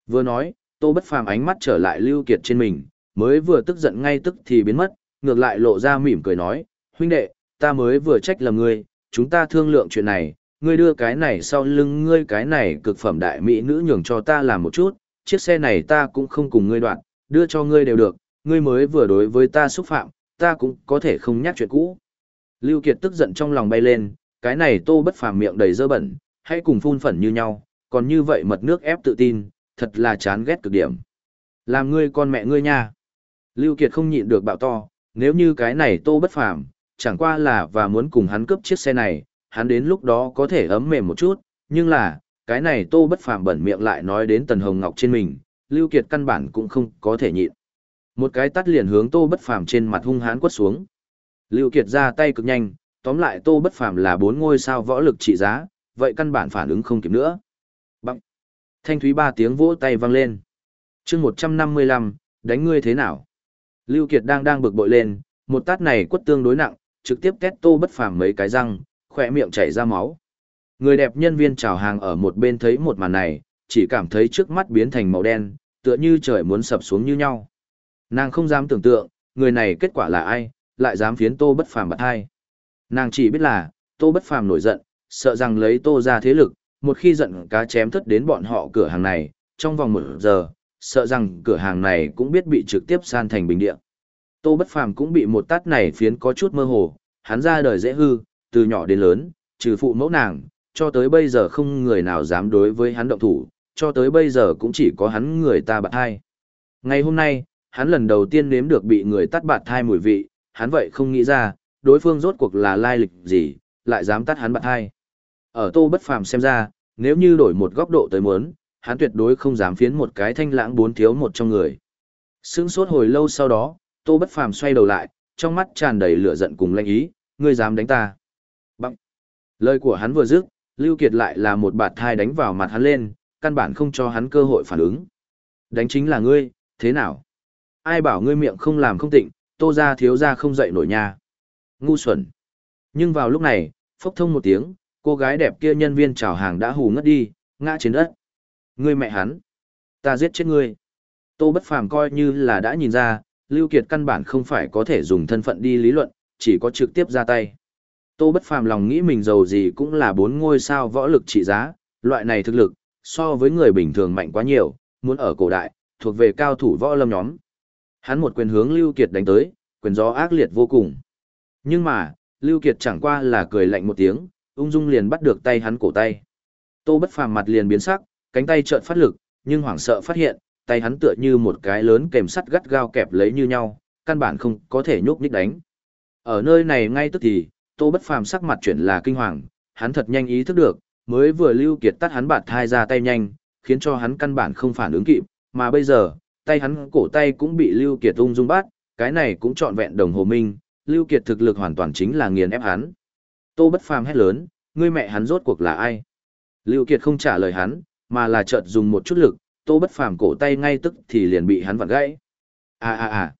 S1: Vừa nói, Tô Bất Phàm ánh mắt trở lại Lưu Kiệt trên mình, mới vừa tức giận ngay tức thì biến mất, ngược lại lộ ra mỉm cười nói, huynh đệ, ta mới vừa trách lầm ngươi, chúng ta thương lượng chuyện này, ngươi đưa cái này sau lưng ngươi cái này cực phẩm đại mỹ nữ nhường cho ta làm một chút, chiếc xe này ta cũng không cùng ngươi đoạn, đưa cho ngươi đều được, ngươi mới vừa đối với ta xúc phạm, ta cũng có thể không nhắc chuyện cũ. Lưu Kiệt tức giận trong lòng bay lên, cái này tô bất phàm miệng đầy dơ bẩn, hãy cùng phun phẩn như nhau, còn như vậy mật nước ép tự tin, thật là chán ghét cực điểm. Làm ngươi con mẹ ngươi nha. Lưu Kiệt không nhịn được bạo to, nếu như cái này tô bất phàm, chẳng qua là và muốn cùng hắn cướp chiếc xe này, hắn đến lúc đó có thể ấm mềm một chút, nhưng là, cái này tô bất phàm bẩn miệng lại nói đến tần hồng ngọc trên mình, Lưu Kiệt căn bản cũng không có thể nhịn. Một cái tát liền hướng tô bất phàm trên mặt hung hãn quất xuống. Lưu Kiệt ra tay cực nhanh, tóm lại tô bất phàm là bốn ngôi sao võ lực trị giá, vậy căn bản phản ứng không kịp nữa. Bằng. Thanh thúy ba tiếng vỗ tay vang lên. Chương 155, đánh ngươi thế nào? Lưu Kiệt đang đang bực bội lên, một tát này quất tương đối nặng, trực tiếp kết tô bất phàm mấy cái răng, khóe miệng chảy ra máu. Người đẹp nhân viên chào hàng ở một bên thấy một màn này, chỉ cảm thấy trước mắt biến thành màu đen, tựa như trời muốn sập xuống như nhau. Nàng không dám tưởng tượng, người này kết quả là ai, lại dám phiến tô bất phàm bật hai. Nàng chỉ biết là, tô bất phàm nổi giận, sợ rằng lấy tô ra thế lực, một khi giận cá chém thất đến bọn họ cửa hàng này, trong vòng một giờ, sợ rằng cửa hàng này cũng biết bị trực tiếp san thành bình địa. Tô bất phàm cũng bị một tát này phiến có chút mơ hồ, hắn ra đời dễ hư, từ nhỏ đến lớn, trừ phụ mẫu nàng, cho tới bây giờ không người nào dám đối với hắn động thủ, cho tới bây giờ cũng chỉ có hắn người ta bạt hai. Ngày hôm nay, hắn lần đầu tiên nếm được bị người tát bạt thai mùi vị, hắn vậy không nghĩ ra, đối phương rốt cuộc là lai lịch gì, lại dám tắt hắn bạt hai Ở tô bất phàm xem ra, nếu như đổi một góc độ tới muốn, hắn tuyệt đối không dám phiến một cái thanh lãng bốn thiếu một trong người. Sững sốt hồi lâu sau đó, tô bất phàm xoay đầu lại, trong mắt tràn đầy lửa giận cùng lanh ý, ngươi dám đánh ta. Bằng. Lời của hắn vừa dứt, Lưu Kiệt lại là một bạt thai đánh vào mặt hắn lên, căn bản không cho hắn cơ hội phản ứng. Đánh chính là ngươi, thế nào? Ai bảo ngươi miệng không làm không tịnh, tô ra thiếu ra không dậy nổi nha. Ngu xuẩn. Nhưng vào lúc này, phốc thông một tiếng, cô gái đẹp kia nhân viên chào hàng đã hù ngất đi, ngã trên đất. Ngươi mẹ hắn. Ta giết chết ngươi. Tô bất phàm coi như là đã nhìn ra, Lưu Kiệt căn bản không phải có thể dùng thân phận đi lý luận, chỉ có trực tiếp ra tay. Tô bất phàm lòng nghĩ mình giàu gì cũng là bốn ngôi sao võ lực trị giá, loại này thực lực, so với người bình thường mạnh quá nhiều, muốn ở cổ đại, thuộc về cao thủ võ lâm nhóm. Hắn một quyền hướng Lưu Kiệt đánh tới, quyền gió ác liệt vô cùng. Nhưng mà, Lưu Kiệt chẳng qua là cười lạnh một tiếng, ung dung liền bắt được tay hắn cổ tay. Tô bất phàm mặt liền biến sắc, cánh tay chợt phát lực, nhưng hoảng sợ phát hiện, tay hắn tựa như một cái lớn kềm sắt gắt gao kẹp lấy như nhau, căn bản không có thể nhúc nhích đánh. Ở nơi này ngay tức thì, Tô Bất Phàm sắc mặt chuyển là kinh hoàng, hắn thật nhanh ý thức được, mới vừa Lưu Kiệt tắt hắn bạt thai ra tay nhanh, khiến cho hắn căn bản không phản ứng kịp, mà bây giờ, tay hắn cổ tay cũng bị Lưu Kiệt ung dung bắt, cái này cũng trọn vẹn đồng hồ minh, Lưu Kiệt thực lực hoàn toàn chính là nghiền ép hắn. Tô Bất Phàm hét lớn, ngươi mẹ hắn rốt cuộc là ai? Lưu Kiệt không trả lời hắn, mà là chợt dùng một chút lực, Tô Bất Phàm cổ tay ngay tức thì liền bị hắn vặn gãy. A a a.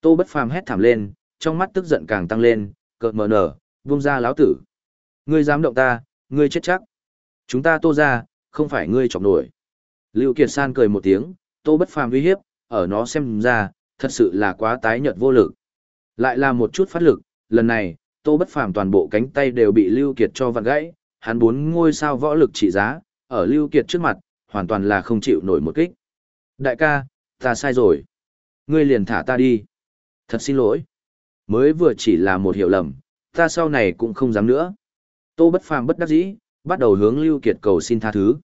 S1: Tô Bất Phàm hét thảm lên, trong mắt tức giận càng tăng lên, cợt mờ nở, buông ra lão tử. Ngươi dám động ta, ngươi chết chắc. Chúng ta Tô gia không phải ngươi chọc nổi. Lưu Kiệt San cười một tiếng, Tô Bất Phàm uy hiếp, ở nó xem ra, thật sự là quá tái nhợt vô lực. Lại là một chút phát lực, lần này, Tô Bất Phàm toàn bộ cánh tay đều bị Lưu Kiệt cho vặn gãy, hắn bốn ngôi sao võ lực trị giá, ở Lưu Kiệt trước mặt, hoàn toàn là không chịu nổi một kích. Đại ca, ta sai rồi. Ngươi liền thả ta đi. Thật xin lỗi. Mới vừa chỉ là một hiểu lầm, ta sau này cũng không dám nữa. Tô bất phàm bất đắc dĩ, bắt đầu hướng Lưu Kiệt cầu xin tha thứ.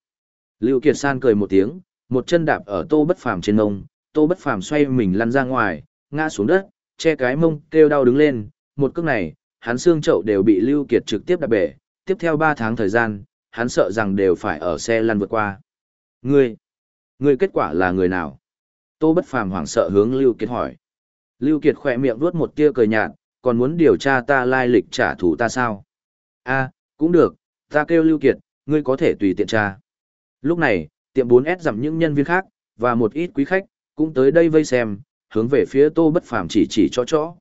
S1: Lưu Kiệt san cười một tiếng, một chân đạp ở tô bất phàm trên mông, tô bất phàm xoay mình lăn ra ngoài, ngã xuống đất, che cái mông, kêu đau đứng lên, một cước này, hắn xương chậu đều bị Lưu Kiệt trực tiếp đạp bể, tiếp theo 3 tháng thời gian, hắn sợ rằng đều phải ở xe lăn vượt qua. Ngươi, ngươi kết quả là người nào? Tô bất phàm hoảng sợ hướng Lưu Kiệt hỏi. Lưu Kiệt khỏe miệng vuốt một tia cười nhạt, còn muốn điều tra ta lai lịch trả thù ta sao? A, cũng được, ta kêu Lưu Kiệt, ngươi có thể tùy tiện tra. Lúc này, tiệm 4S giảm những nhân viên khác, và một ít quý khách, cũng tới đây vây xem, hướng về phía tô bất phàm chỉ chỉ cho chó.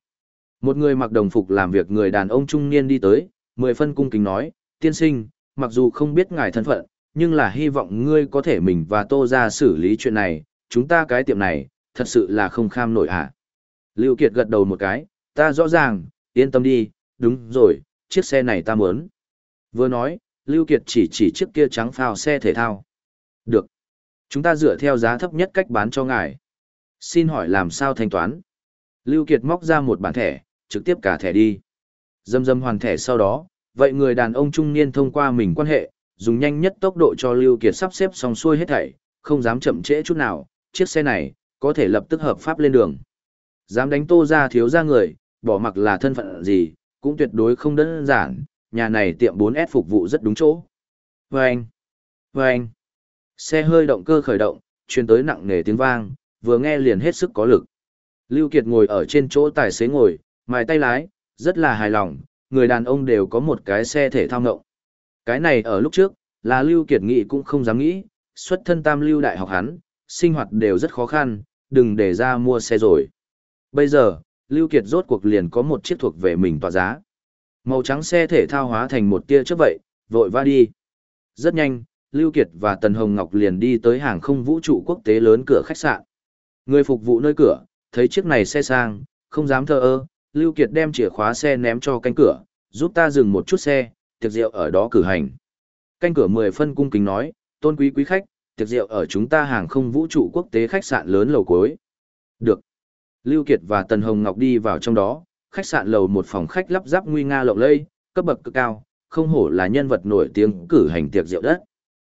S1: Một người mặc đồng phục làm việc người đàn ông trung niên đi tới, mười phân cung kính nói, tiên sinh, mặc dù không biết ngài thân phận, nhưng là hy vọng ngươi có thể mình và tô ra xử lý chuyện này, chúng ta cái tiệm này, thật sự là không kham nổi hả. Lưu Kiệt gật đầu một cái, ta rõ ràng, yên tâm đi, đúng rồi, chiếc xe này ta muốn. Vừa nói, Lưu Kiệt chỉ chỉ chiếc kia trắng phao xe thể thao. Được. Chúng ta dựa theo giá thấp nhất cách bán cho ngài. Xin hỏi làm sao thanh toán? Lưu Kiệt móc ra một bản thẻ, trực tiếp cả thẻ đi. Dâm dâm hoàn thẻ sau đó, vậy người đàn ông trung niên thông qua mình quan hệ, dùng nhanh nhất tốc độ cho Lưu Kiệt sắp xếp xong xuôi hết thảy, không dám chậm trễ chút nào, chiếc xe này, có thể lập tức hợp pháp lên đường. Dám đánh tô ra thiếu ra người, bỏ mặc là thân phận gì, cũng tuyệt đối không đơn giản, nhà này tiệm 4S phục vụ rất đúng chỗ. Vâng! Vâng! Xe hơi động cơ khởi động, truyền tới nặng nề tiếng vang, vừa nghe liền hết sức có lực. Lưu Kiệt ngồi ở trên chỗ tài xế ngồi, mài tay lái, rất là hài lòng, người đàn ông đều có một cái xe thể thao ngộng. Cái này ở lúc trước, là Lưu Kiệt nghĩ cũng không dám nghĩ, xuất thân tam lưu đại học hắn, sinh hoạt đều rất khó khăn, đừng để ra mua xe rồi. Bây giờ, Lưu Kiệt rốt cuộc liền có một chiếc thuộc về mình tỏa giá. Màu trắng xe thể thao hóa thành một tia chớp vậy, vội va đi. Rất nhanh, Lưu Kiệt và Tần Hồng Ngọc liền đi tới hàng không vũ trụ quốc tế lớn cửa khách sạn. Người phục vụ nơi cửa, thấy chiếc này xe sang, không dám thờ ơ, Lưu Kiệt đem chìa khóa xe ném cho canh cửa, giúp ta dừng một chút xe, tiệc rượu ở đó cử hành. Canh cửa mười phân cung kính nói, tôn quý quý khách, tiệc rượu ở chúng ta hàng không vũ trụ quốc tế khách sạn lớn lầu cuối. Được. Lưu Kiệt và Tần Hồng Ngọc đi vào trong đó, khách sạn lầu một phòng khách lắp ráp nguy nga lộng lẫy, cấp bậc cực cao, không hổ là nhân vật nổi tiếng cử hành tiệc rượu đất.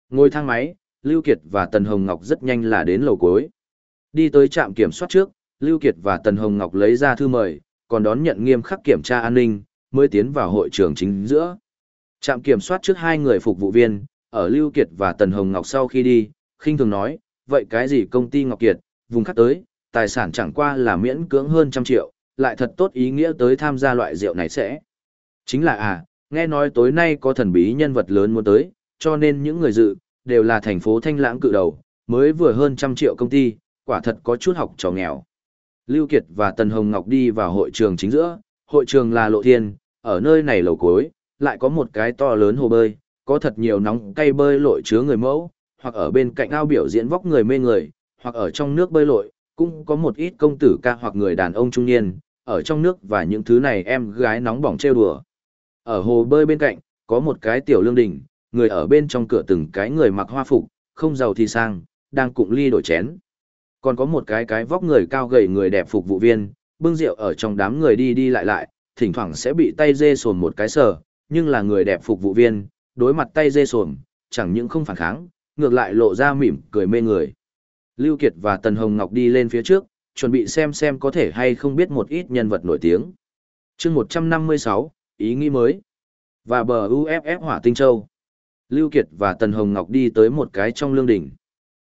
S1: Ngồi thang máy, Lưu Kiệt và Tần Hồng Ngọc rất nhanh là đến lầu cuối. Đi tới trạm kiểm soát trước, Lưu Kiệt và Tần Hồng Ngọc lấy ra thư mời, còn đón nhận nghiêm khắc kiểm tra an ninh, mới tiến vào hội trường chính giữa. Trạm kiểm soát trước hai người phục vụ viên, ở Lưu Kiệt và Tần Hồng Ngọc sau khi đi, khinh thường nói, vậy cái gì công ty Ngọc Kiệt, vùng khác tới, tài sản chẳng qua là miễn cưỡng hơn trăm triệu, lại thật tốt ý nghĩa tới tham gia loại rượu này sẽ. Chính là à, nghe nói tối nay có thần bí nhân vật lớn muốn tới, cho nên những người dự, đều là thành phố Thanh Lãng cự đầu, mới vừa hơn trăm triệu công ty, quả thật có chút học trò nghèo. Lưu Kiệt và Tần Hồng Ngọc đi vào hội trường chính giữa, hội trường là lộ thiên, ở nơi này lầu cối, lại có một cái to lớn hồ bơi, có thật nhiều nóng cay bơi lội chứa người mẫu, hoặc ở bên cạnh ao biểu diễn vóc người mê người, hoặc ở trong nước bơi lội, cũng có một ít công tử ca hoặc người đàn ông trung niên, ở trong nước và những thứ này em gái nóng bỏng trêu đùa. Ở hồ bơi bên cạnh, có một cái tiểu lương đỉnh, người ở bên trong cửa từng cái người mặc hoa phục, không giàu thì sang, đang cụng ly đổi chén. Còn có một cái cái vóc người cao gầy người đẹp phục vụ viên, bưng rượu ở trong đám người đi đi lại lại, thỉnh thoảng sẽ bị tay dê sồn một cái sờ, nhưng là người đẹp phục vụ viên, đối mặt tay dê sồn, chẳng những không phản kháng, ngược lại lộ ra mỉm cười mê người. Lưu Kiệt và Tần Hồng Ngọc đi lên phía trước, chuẩn bị xem xem có thể hay không biết một ít nhân vật nổi tiếng. Chương 156, ý nghĩ mới. Và bờ UFF Hỏa Tinh Châu. Lưu Kiệt và Tần Hồng Ngọc đi tới một cái trong lương đỉnh.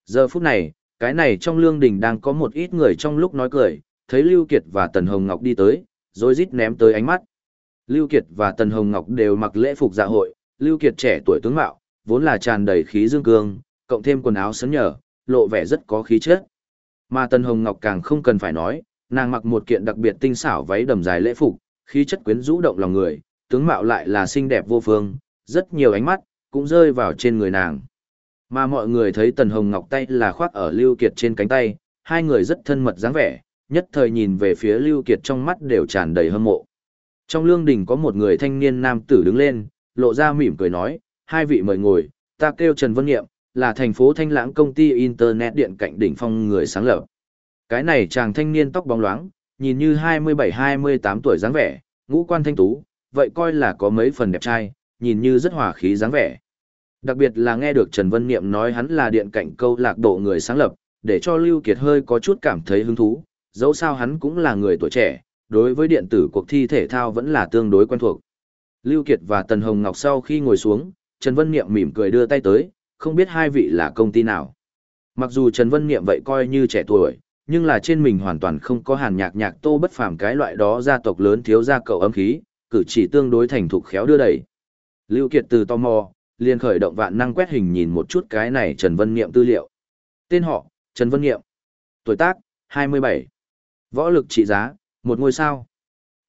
S1: Giờ phút này, cái này trong lương đỉnh đang có một ít người trong lúc nói cười, thấy Lưu Kiệt và Tần Hồng Ngọc đi tới, rồi rít ném tới ánh mắt. Lưu Kiệt và Tần Hồng Ngọc đều mặc lễ phục dạ hội, Lưu Kiệt trẻ tuổi tướng mạo, vốn là tràn đầy khí dương cương, cộng thêm quần áo sấn nhở, lộ vẻ rất có khí chất. Mà Tần Hồng Ngọc càng không cần phải nói, nàng mặc một kiện đặc biệt tinh xảo váy đầm dài lễ phục, khí chất quyến rũ động lòng người, tướng mạo lại là xinh đẹp vô phương, rất nhiều ánh mắt cũng rơi vào trên người nàng. Mà mọi người thấy Tần Hồng Ngọc tay là khoác ở Lưu Kiệt trên cánh tay, hai người rất thân mật dáng vẻ, nhất thời nhìn về phía Lưu Kiệt trong mắt đều tràn đầy hâm mộ. Trong lương đình có một người thanh niên nam tử đứng lên, lộ ra mỉm cười nói, hai vị mời ngồi, ta kêu Trần Vân Nghiệm, là thành phố Thanh Lãng công ty Internet điện cạnh đỉnh phong người sáng lập. Cái này chàng thanh niên tóc bóng loáng, nhìn như 27-28 tuổi dáng vẻ, ngũ quan thanh tú, vậy coi là có mấy phần đẹp trai, nhìn như rất hòa khí dáng vẻ. Đặc biệt là nghe được Trần Vân Niệm nói hắn là điện cảnh câu lạc bộ người sáng lập, để cho Lưu Kiệt hơi có chút cảm thấy hứng thú, dẫu sao hắn cũng là người tuổi trẻ, đối với điện tử cuộc thi thể thao vẫn là tương đối quen thuộc. Lưu Kiệt và Tần Hồng Ngọc sau khi ngồi xuống, Trần Vân Niệm mỉm cười đưa tay tới, không biết hai vị là công ty nào. Mặc dù Trần Vân Niệm vậy coi như trẻ tuổi, nhưng là trên mình hoàn toàn không có hàn nhạc nhạc tô bất phàm cái loại đó gia tộc lớn thiếu gia cậu ấm khí, cử chỉ tương đối thành thục khéo đưa đẩy. Lưu Kiệt từ tò mò, liền khởi động vạn năng quét hình nhìn một chút cái này Trần Vân Niệm tư liệu. Tên họ, Trần Vân Niệm. Tuổi tác, 27. Võ lực trị giá, một ngôi sao.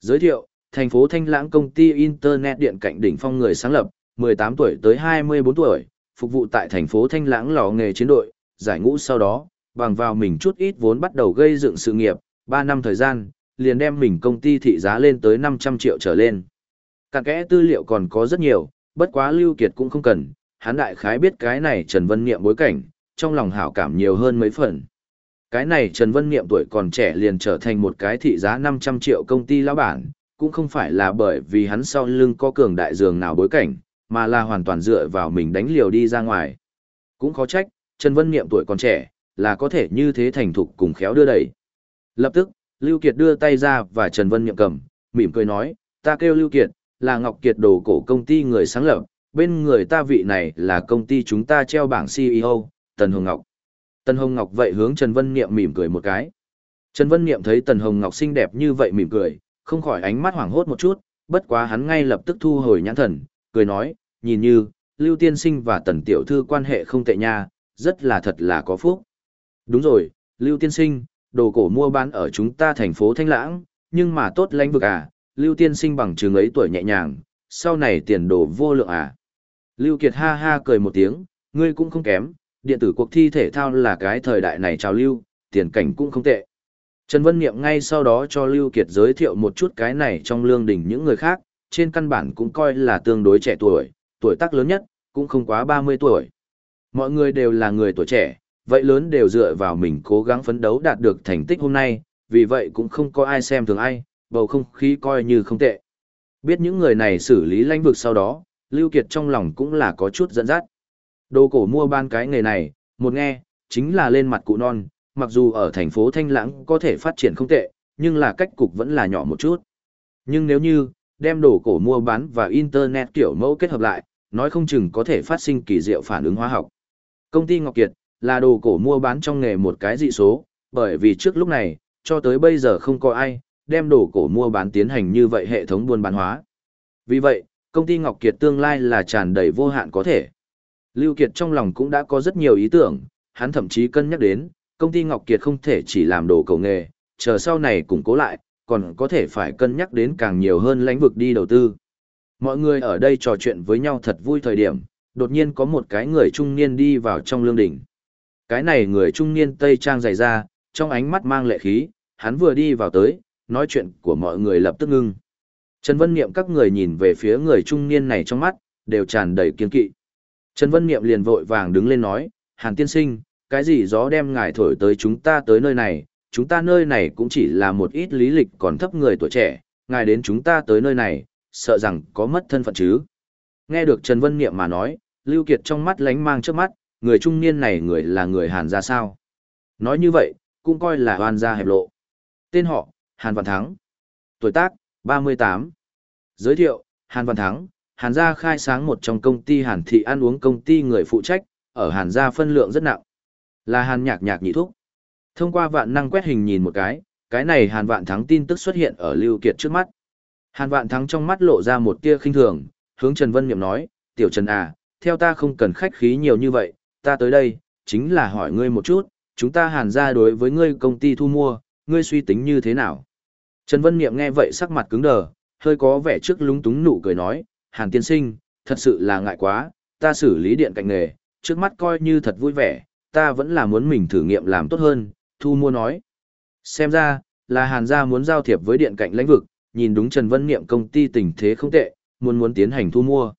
S1: Giới thiệu, thành phố Thanh Lãng công ty Internet điện cạnh đỉnh phong người sáng lập, 18 tuổi tới 24 tuổi, phục vụ tại thành phố Thanh Lãng lò nghề chiến đội, giải ngũ sau đó, bằng vào mình chút ít vốn bắt đầu gây dựng sự nghiệp, 3 năm thời gian, liền đem mình công ty thị giá lên tới 500 triệu trở lên. Cặn kẽ tư liệu còn có rất nhiều, bất quá Lưu Kiệt cũng không cần, hắn đại khái biết cái này Trần Vân Niệm bối cảnh, trong lòng hảo cảm nhiều hơn mấy phần. Cái này Trần Vân Niệm tuổi còn trẻ liền trở thành một cái thị giá 500 triệu công ty lão bản, cũng không phải là bởi vì hắn sau lưng có cường đại dường nào bối cảnh, mà là hoàn toàn dựa vào mình đánh liều đi ra ngoài. Cũng khó trách, Trần Vân Niệm tuổi còn trẻ, là có thể như thế thành thục cùng khéo đưa đẩy. Lập tức, Lưu Kiệt đưa tay ra và Trần Vân Niệm cầm, mỉm cười nói, ta kêu Lưu Kiệt, là Ngọc Kiệt đồ cổ công ty người sáng lập, bên người ta vị này là công ty chúng ta treo bảng CEO, Tần Hồng Ngọc. Tần Hồng Ngọc vậy hướng Trần Vân Niệm mỉm cười một cái. Trần Vân Niệm thấy Tần Hồng Ngọc xinh đẹp như vậy mỉm cười, không khỏi ánh mắt hoảng hốt một chút, bất quá hắn ngay lập tức thu hồi nhãn thần, cười nói, nhìn như, Lưu Tiên Sinh và Tần Tiểu Thư quan hệ không tệ nha, rất là thật là có phúc. Đúng rồi, Lưu Tiên Sinh, đồ cổ mua bán ở chúng ta thành phố Thanh Lãng, nhưng mà tốt lãnh vực à, Lưu Tiên Sinh bằng trường ấy tuổi nhẹ nhàng, sau này tiền đồ vô lượng à. Lưu Kiệt ha ha cười một tiếng, ngươi cũng không kém, điện tử cuộc thi thể thao là cái thời đại này trào lưu, tiền cảnh cũng không tệ. Trần Vân Niệm ngay sau đó cho Lưu Kiệt giới thiệu một chút cái này trong lương đỉnh những người khác, trên căn bản cũng coi là tương đối trẻ tuổi, tuổi tác lớn nhất, cũng không quá 30 tuổi. Mọi người đều là người tuổi trẻ, vậy lớn đều dựa vào mình cố gắng phấn đấu đạt được thành tích hôm nay, vì vậy cũng không có ai xem thường ai, bầu không khí coi như không tệ. Biết những người này xử lý lãnh vực sau đó, Lưu Kiệt trong lòng cũng là có chút dẫn dắt. Đồ cổ mua ban cái nghề này, một nghe, chính là lên mặt cụ non, mặc dù ở thành phố Thanh Lãng có thể phát triển không tệ, nhưng là cách cục vẫn là nhỏ một chút. Nhưng nếu như, đem đồ cổ mua bán và Internet kiểu mẫu kết hợp lại, nói không chừng có thể phát sinh kỳ diệu phản ứng hóa học. Công ty Ngọc Kiệt, là đồ cổ mua bán trong nghề một cái dị số, bởi vì trước lúc này, cho tới bây giờ không có ai, đem đồ cổ mua bán tiến hành như vậy hệ thống buôn bán hóa. Vì vậy, công ty Ngọc Kiệt tương lai là tràn đầy vô hạn có thể. Lưu Kiệt trong lòng cũng đã có rất nhiều ý tưởng, hắn thậm chí cân nhắc đến, công ty Ngọc Kiệt không thể chỉ làm đồ cổ nghề, chờ sau này củng cố lại, còn có thể phải cân nhắc đến càng nhiều hơn lĩnh vực đi đầu tư. Mọi người ở đây trò chuyện với nhau thật vui thời điểm, đột nhiên có một cái người trung niên đi vào trong lương đỉnh. Cái này người trung niên Tây Trang dày da, trong ánh mắt mang lệ khí, hắn vừa đi vào tới, nói chuyện của mọi người lập tức ngưng. Trần Vân Niệm các người nhìn về phía người trung niên này trong mắt, đều tràn đầy kiên kỵ. Trần Vân Niệm liền vội vàng đứng lên nói, Hàn tiên sinh, cái gì gió đem ngài thổi tới chúng ta tới nơi này, chúng ta nơi này cũng chỉ là một ít lý lịch còn thấp người tuổi trẻ, ngài đến chúng ta tới nơi này, sợ rằng có mất thân phận chứ. Nghe được Trần Vân Niệm mà nói, Lưu Kiệt trong mắt lánh mang trước mắt, người trung niên này người là người Hàn ra sao? Nói như vậy, cũng coi là oan gia hẹp lộ. Tên họ, Hàn Văn Thắng. Tuổi tác, 38. Giới thiệu, Hàn Văn Thắng, Hàn gia khai sáng một trong công ty Hàn thị ăn uống công ty người phụ trách, ở Hàn gia phân lượng rất nặng. Là Hàn nhạc nhạc nhị thúc. Thông qua vạn năng quét hình nhìn một cái, cái này Hàn Vạn Thắng tin tức xuất hiện ở Lưu Kiệt trước mắt. Hàn Vạn Thắng trong mắt lộ ra một tia khinh thường, hướng Trần Vân Niệm nói, tiểu Trần à, theo ta không cần khách khí nhiều như vậy, ta tới đây, chính là hỏi ngươi một chút, chúng ta hàn ra đối với ngươi công ty thu mua, ngươi suy tính như thế nào? Trần Vân Niệm nghe vậy sắc mặt cứng đờ, hơi có vẻ trước lúng túng nụ cười nói, hàn tiên sinh, thật sự là ngại quá, ta xử lý điện cạnh nghề, trước mắt coi như thật vui vẻ, ta vẫn là muốn mình thử nghiệm làm tốt hơn, thu mua nói. Xem ra, là hàn gia muốn giao thiệp với điện cạnh lãnh vực, nhìn đúng Trần Vân Niệm công ty tình thế không tệ, muốn muốn tiến hành thu mua.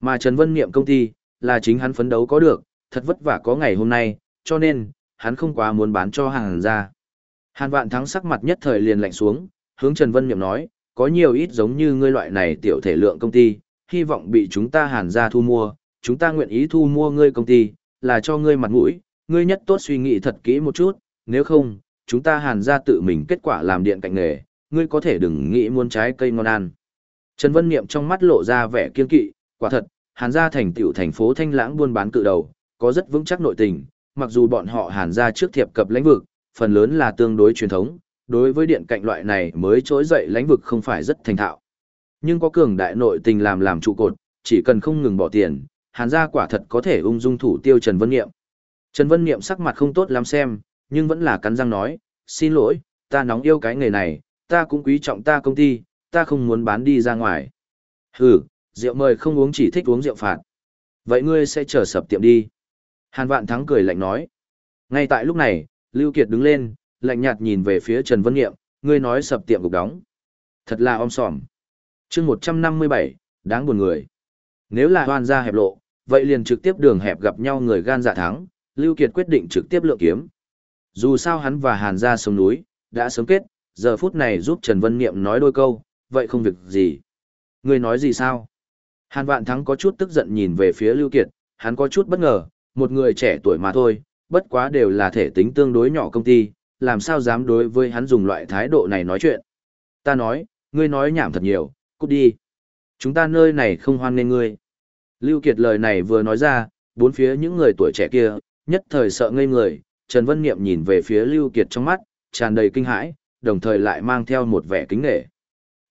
S1: Mà Trần Vân Niệm công ty, là chính hắn phấn đấu có được, thật vất vả có ngày hôm nay, cho nên, hắn không quá muốn bán cho Hàn Gia. Hàn vạn thắng sắc mặt nhất thời liền lạnh xuống, hướng Trần Vân Niệm nói, có nhiều ít giống như ngươi loại này tiểu thể lượng công ty, hy vọng bị chúng ta hàn ra thu mua, chúng ta nguyện ý thu mua ngươi công ty, là cho ngươi mặt mũi, ngươi nhất tốt suy nghĩ thật kỹ một chút, nếu không, chúng ta hàn ra tự mình kết quả làm điện cạnh nghề, ngươi có thể đừng nghĩ muốn trái cây ngon ăn. Trần Vân Niệm trong mắt lộ ra vẻ kiên kỵ, quả thật, hàn gia thành tiểu thành phố thanh lãng buôn bán cự đầu, có rất vững chắc nội tình, mặc dù bọn họ hàn gia trước thiệp cập lãnh vực, phần lớn là tương đối truyền thống, đối với điện cạnh loại này mới trỗi dậy lãnh vực không phải rất thành thạo. Nhưng có cường đại nội tình làm làm trụ cột, chỉ cần không ngừng bỏ tiền, hàn gia quả thật có thể ung dung thủ tiêu Trần Vân Niệm. Trần Vân Niệm sắc mặt không tốt lắm xem, nhưng vẫn là cắn răng nói, xin lỗi, ta nóng yêu cái nghề này, ta cũng quý trọng ta công ty, ta không muốn bán đi ra ngoài. Hừ, rượu mời không uống chỉ thích uống rượu phạt. Vậy ngươi sẽ chờ sập tiệm đi. Hàn Vạn Thắng cười lạnh nói. Ngay tại lúc này, Lưu Kiệt đứng lên, lạnh nhạt nhìn về phía Trần Vân Niệm, ngươi nói sập tiệm cục đóng. Thật là om sòm. Chương 157, đáng buồn người. Nếu là hoan gia hẹp lộ, vậy liền trực tiếp đường hẹp gặp nhau người gan dạ thắng, Lưu Kiệt quyết định trực tiếp lượng kiếm. Dù sao hắn và Hàn gia sống núi, đã sớm kết, giờ phút này giúp Trần Vân Niệm nói đôi câu, vậy không việc gì. Ngươi nói gì sao? Hàn Vạn Thắng có chút tức giận nhìn về phía Lưu Kiệt, hắn có chút bất ngờ, một người trẻ tuổi mà thôi, bất quá đều là thể tính tương đối nhỏ công ty, làm sao dám đối với hắn dùng loại thái độ này nói chuyện. Ta nói, ngươi nói nhảm thật nhiều, cút đi. Chúng ta nơi này không hoan nên ngươi. Lưu Kiệt lời này vừa nói ra, bốn phía những người tuổi trẻ kia, nhất thời sợ ngây người, Trần Vân Niệm nhìn về phía Lưu Kiệt trong mắt, tràn đầy kinh hãi, đồng thời lại mang theo một vẻ kính nể.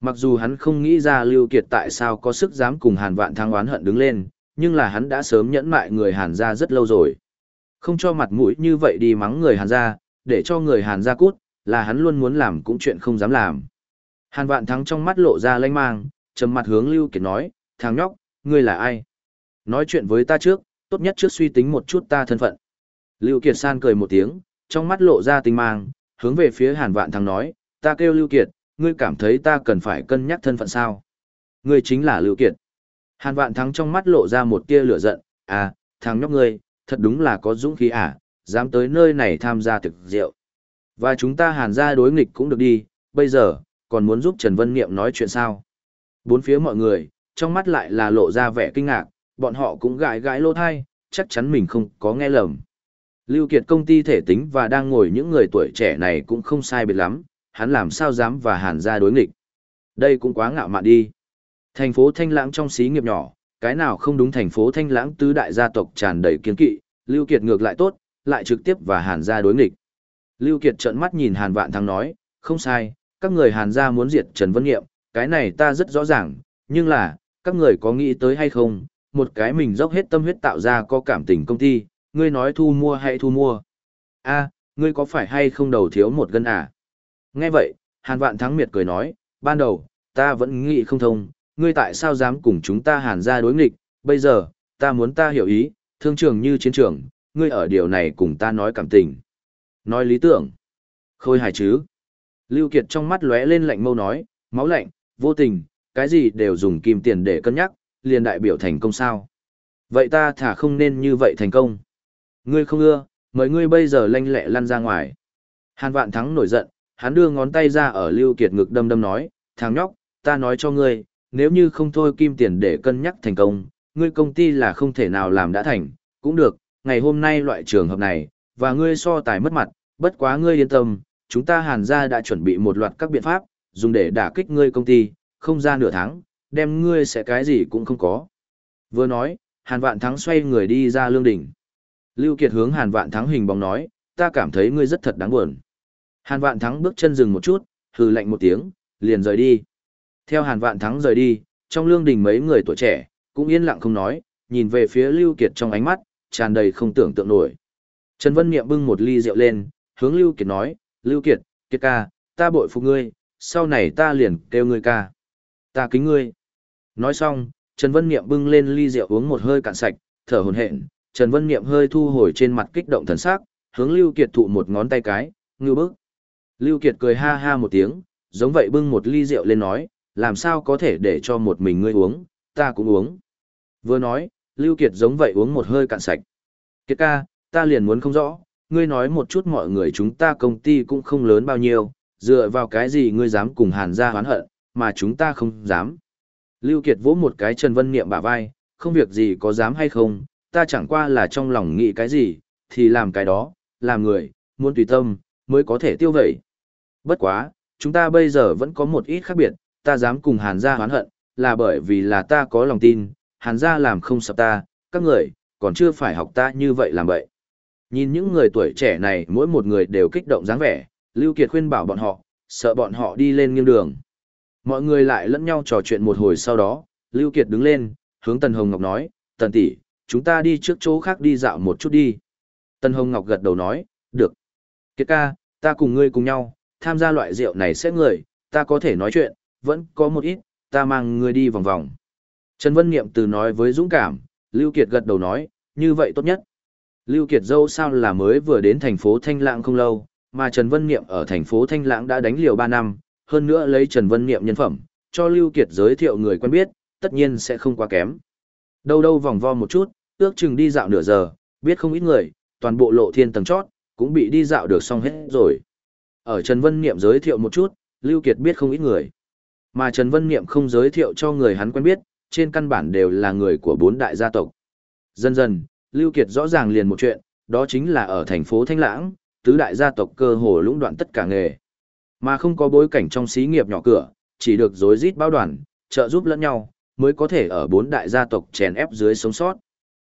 S1: Mặc dù hắn không nghĩ ra Lưu Kiệt tại sao có sức dám cùng Hàn Vạn Thăng oán hận đứng lên, nhưng là hắn đã sớm nhẫn mại người Hàn gia rất lâu rồi. Không cho mặt mũi như vậy đi mắng người Hàn gia, để cho người Hàn gia cút, là hắn luôn muốn làm cũng chuyện không dám làm. Hàn Vạn Thắng trong mắt lộ ra lanh mang, trầm mặt hướng Lưu Kiệt nói, thằng nhóc, ngươi là ai? Nói chuyện với ta trước, tốt nhất trước suy tính một chút ta thân phận. Lưu Kiệt san cười một tiếng, trong mắt lộ ra tinh mang, hướng về phía Hàn Vạn Thắng nói, ta kêu Lưu Kiệt, ngươi cảm thấy ta cần phải cân nhắc thân phận sao? Ngươi chính là Lưu Kiệt. Hàn Vạn Thắng trong mắt lộ ra một tia lửa giận, à, thằng nhóc ngươi, thật đúng là có dũng khí à, dám tới nơi này tham gia thực rượu. Và chúng ta hàn ra đối nghịch cũng được đi, bây giờ, còn muốn giúp Trần Vân Niệm nói chuyện sao? Bốn phía mọi người, trong mắt lại là lộ ra vẻ kinh ngạc, bọn họ cũng gãi gãi lô thai, chắc chắn mình không có nghe lầm. Lưu Kiệt công ty thể tính và đang ngồi những người tuổi trẻ này cũng không sai biệt lắm, hắn làm sao dám và hàn ra đối nghịch. Đây cũng quá ngạo mạn đi. Thành phố Thanh Lãng trong xí nghiệp nhỏ, cái nào không đúng thành phố Thanh Lãng tứ đại gia tộc tràn đầy kiến kỵ, Lưu Kiệt ngược lại tốt, lại trực tiếp và hàn gia đối nghịch. Lưu Kiệt trợn mắt nhìn hàn vạn thắng nói, không sai, các người hàn gia muốn diệt Trần Vân Nghiệm, cái này ta rất rõ ràng, nhưng là, các người có nghĩ tới hay không, một cái mình dốc hết tâm huyết tạo ra có cảm tình công ty, ngươi nói thu mua hay thu mua. a ngươi có phải hay không đầu thiếu một gân à? Nghe vậy, Hàn Vạn Thắng miệt cười nói, ban đầu, ta vẫn nghĩ không thông, ngươi tại sao dám cùng chúng ta hàn ra đối nghịch, bây giờ, ta muốn ta hiểu ý, thương trường như chiến trường, ngươi ở điều này cùng ta nói cảm tình. Nói lý tưởng. Khôi hài chứ. Lưu Kiệt trong mắt lóe lên lạnh mâu nói, máu lạnh, vô tình, cái gì đều dùng kim tiền để cân nhắc, liền đại biểu thành công sao. Vậy ta thả không nên như vậy thành công. Ngươi không ưa, mời ngươi bây giờ lanh lẹ lăn ra ngoài. Hàn vạn thắng nổi giận, hắn đưa ngón tay ra ở Lưu Kiệt ngực đâm đâm nói, thằng nhóc, ta nói cho ngươi, nếu như không thôi kim tiền để cân nhắc thành công, ngươi công ty là không thể nào làm đã thành, cũng được, ngày hôm nay loại trường hợp này, và ngươi so tài mất mặt, bất quá ngươi yên tâm, chúng ta hàn gia đã chuẩn bị một loạt các biện pháp, dùng để đả kích ngươi công ty, không ra nửa tháng, đem ngươi sẽ cái gì cũng không có. Vừa nói, hàn vạn thắng xoay người đi ra lương đỉnh. Lưu Kiệt hướng hàn vạn thắng hình bóng nói, ta cảm thấy ngươi rất thật đáng buồn. Hàn vạn thắng bước chân dừng một chút, hừ lạnh một tiếng, liền rời đi. Theo hàn vạn thắng rời đi, trong lương đình mấy người tuổi trẻ, cũng yên lặng không nói, nhìn về phía Lưu Kiệt trong ánh mắt, tràn đầy không tưởng tượng nổi. Trần Vân Niệm bưng một ly rượu lên, hướng Lưu Kiệt nói, Lưu Kiệt, Kiệt ca, ta bội phục ngươi, sau này ta liền kêu ngươi ca. Ta kính ngươi. Nói xong, Trần Vân Niệm bưng lên ly rượu uống một hơi cạn sạch, thở hổn hển. Trần Vân Niệm hơi thu hồi trên mặt kích động thần sắc, hướng Lưu Kiệt thụ một ngón tay cái, ngưu bức. Lưu Kiệt cười ha ha một tiếng, giống vậy bưng một ly rượu lên nói, làm sao có thể để cho một mình ngươi uống, ta cũng uống. Vừa nói, Lưu Kiệt giống vậy uống một hơi cạn sạch. Kiệt ca, ta liền muốn không rõ, ngươi nói một chút mọi người chúng ta công ty cũng không lớn bao nhiêu, dựa vào cái gì ngươi dám cùng Hàn gia hoán hận, mà chúng ta không dám. Lưu Kiệt vỗ một cái Trần Vân Niệm bả vai, không việc gì có dám hay không, ta chẳng qua là trong lòng nghĩ cái gì, thì làm cái đó, làm người, muốn tùy tâm, mới có thể tiêu vẩy. Bất quá, chúng ta bây giờ vẫn có một ít khác biệt, ta dám cùng Hàn gia hoán hận, là bởi vì là ta có lòng tin, Hàn gia làm không sập ta, các người, còn chưa phải học ta như vậy làm vậy. Nhìn những người tuổi trẻ này mỗi một người đều kích động dáng vẻ, Lưu Kiệt khuyên bảo bọn họ, sợ bọn họ đi lên nghiêng đường. Mọi người lại lẫn nhau trò chuyện một hồi sau đó, Lưu Kiệt đứng lên, hướng Tần Hồng Ngọc nói, Tần tỷ, chúng ta đi trước chỗ khác đi dạo một chút đi. Tần Hồng Ngọc gật đầu nói, được. Kiệt ca, ta cùng ngươi cùng nhau, tham gia loại rượu này sẽ người, ta có thể nói chuyện, vẫn có một ít, ta mang ngươi đi vòng vòng. Trần Vân Niệm từ nói với Dũng Cảm, Lưu Kiệt gật đầu nói, như vậy tốt nhất. Lưu Kiệt dâu sao là mới vừa đến thành phố Thanh Lãng không lâu, mà Trần Vân Niệm ở thành phố Thanh Lãng đã đánh liều 3 năm, hơn nữa lấy Trần Vân Niệm nhân phẩm, cho Lưu Kiệt giới thiệu người quen biết, tất nhiên sẽ không quá kém. Đâu đâu vòng vo một chút, ước chừng đi dạo nửa giờ, biết không ít người, toàn bộ lộ thiên tầng chót, cũng bị đi dạo được xong hết rồi. Ở Trần Vân Niệm giới thiệu một chút, Lưu Kiệt biết không ít người. Mà Trần Vân Niệm không giới thiệu cho người hắn quen biết, trên căn bản đều là người của bốn đại gia tộc. Dần dần, Lưu Kiệt rõ ràng liền một chuyện, đó chính là ở thành phố Thanh Lãng, tứ đại gia tộc cơ hồ lũng đoạn tất cả nghề. Mà không có bối cảnh trong xí nghiệp nhỏ cửa, chỉ được dối rít bao đoàn, trợ giúp lẫn nhau, mới có thể ở bốn đại gia tộc chèn ép dưới sống sót.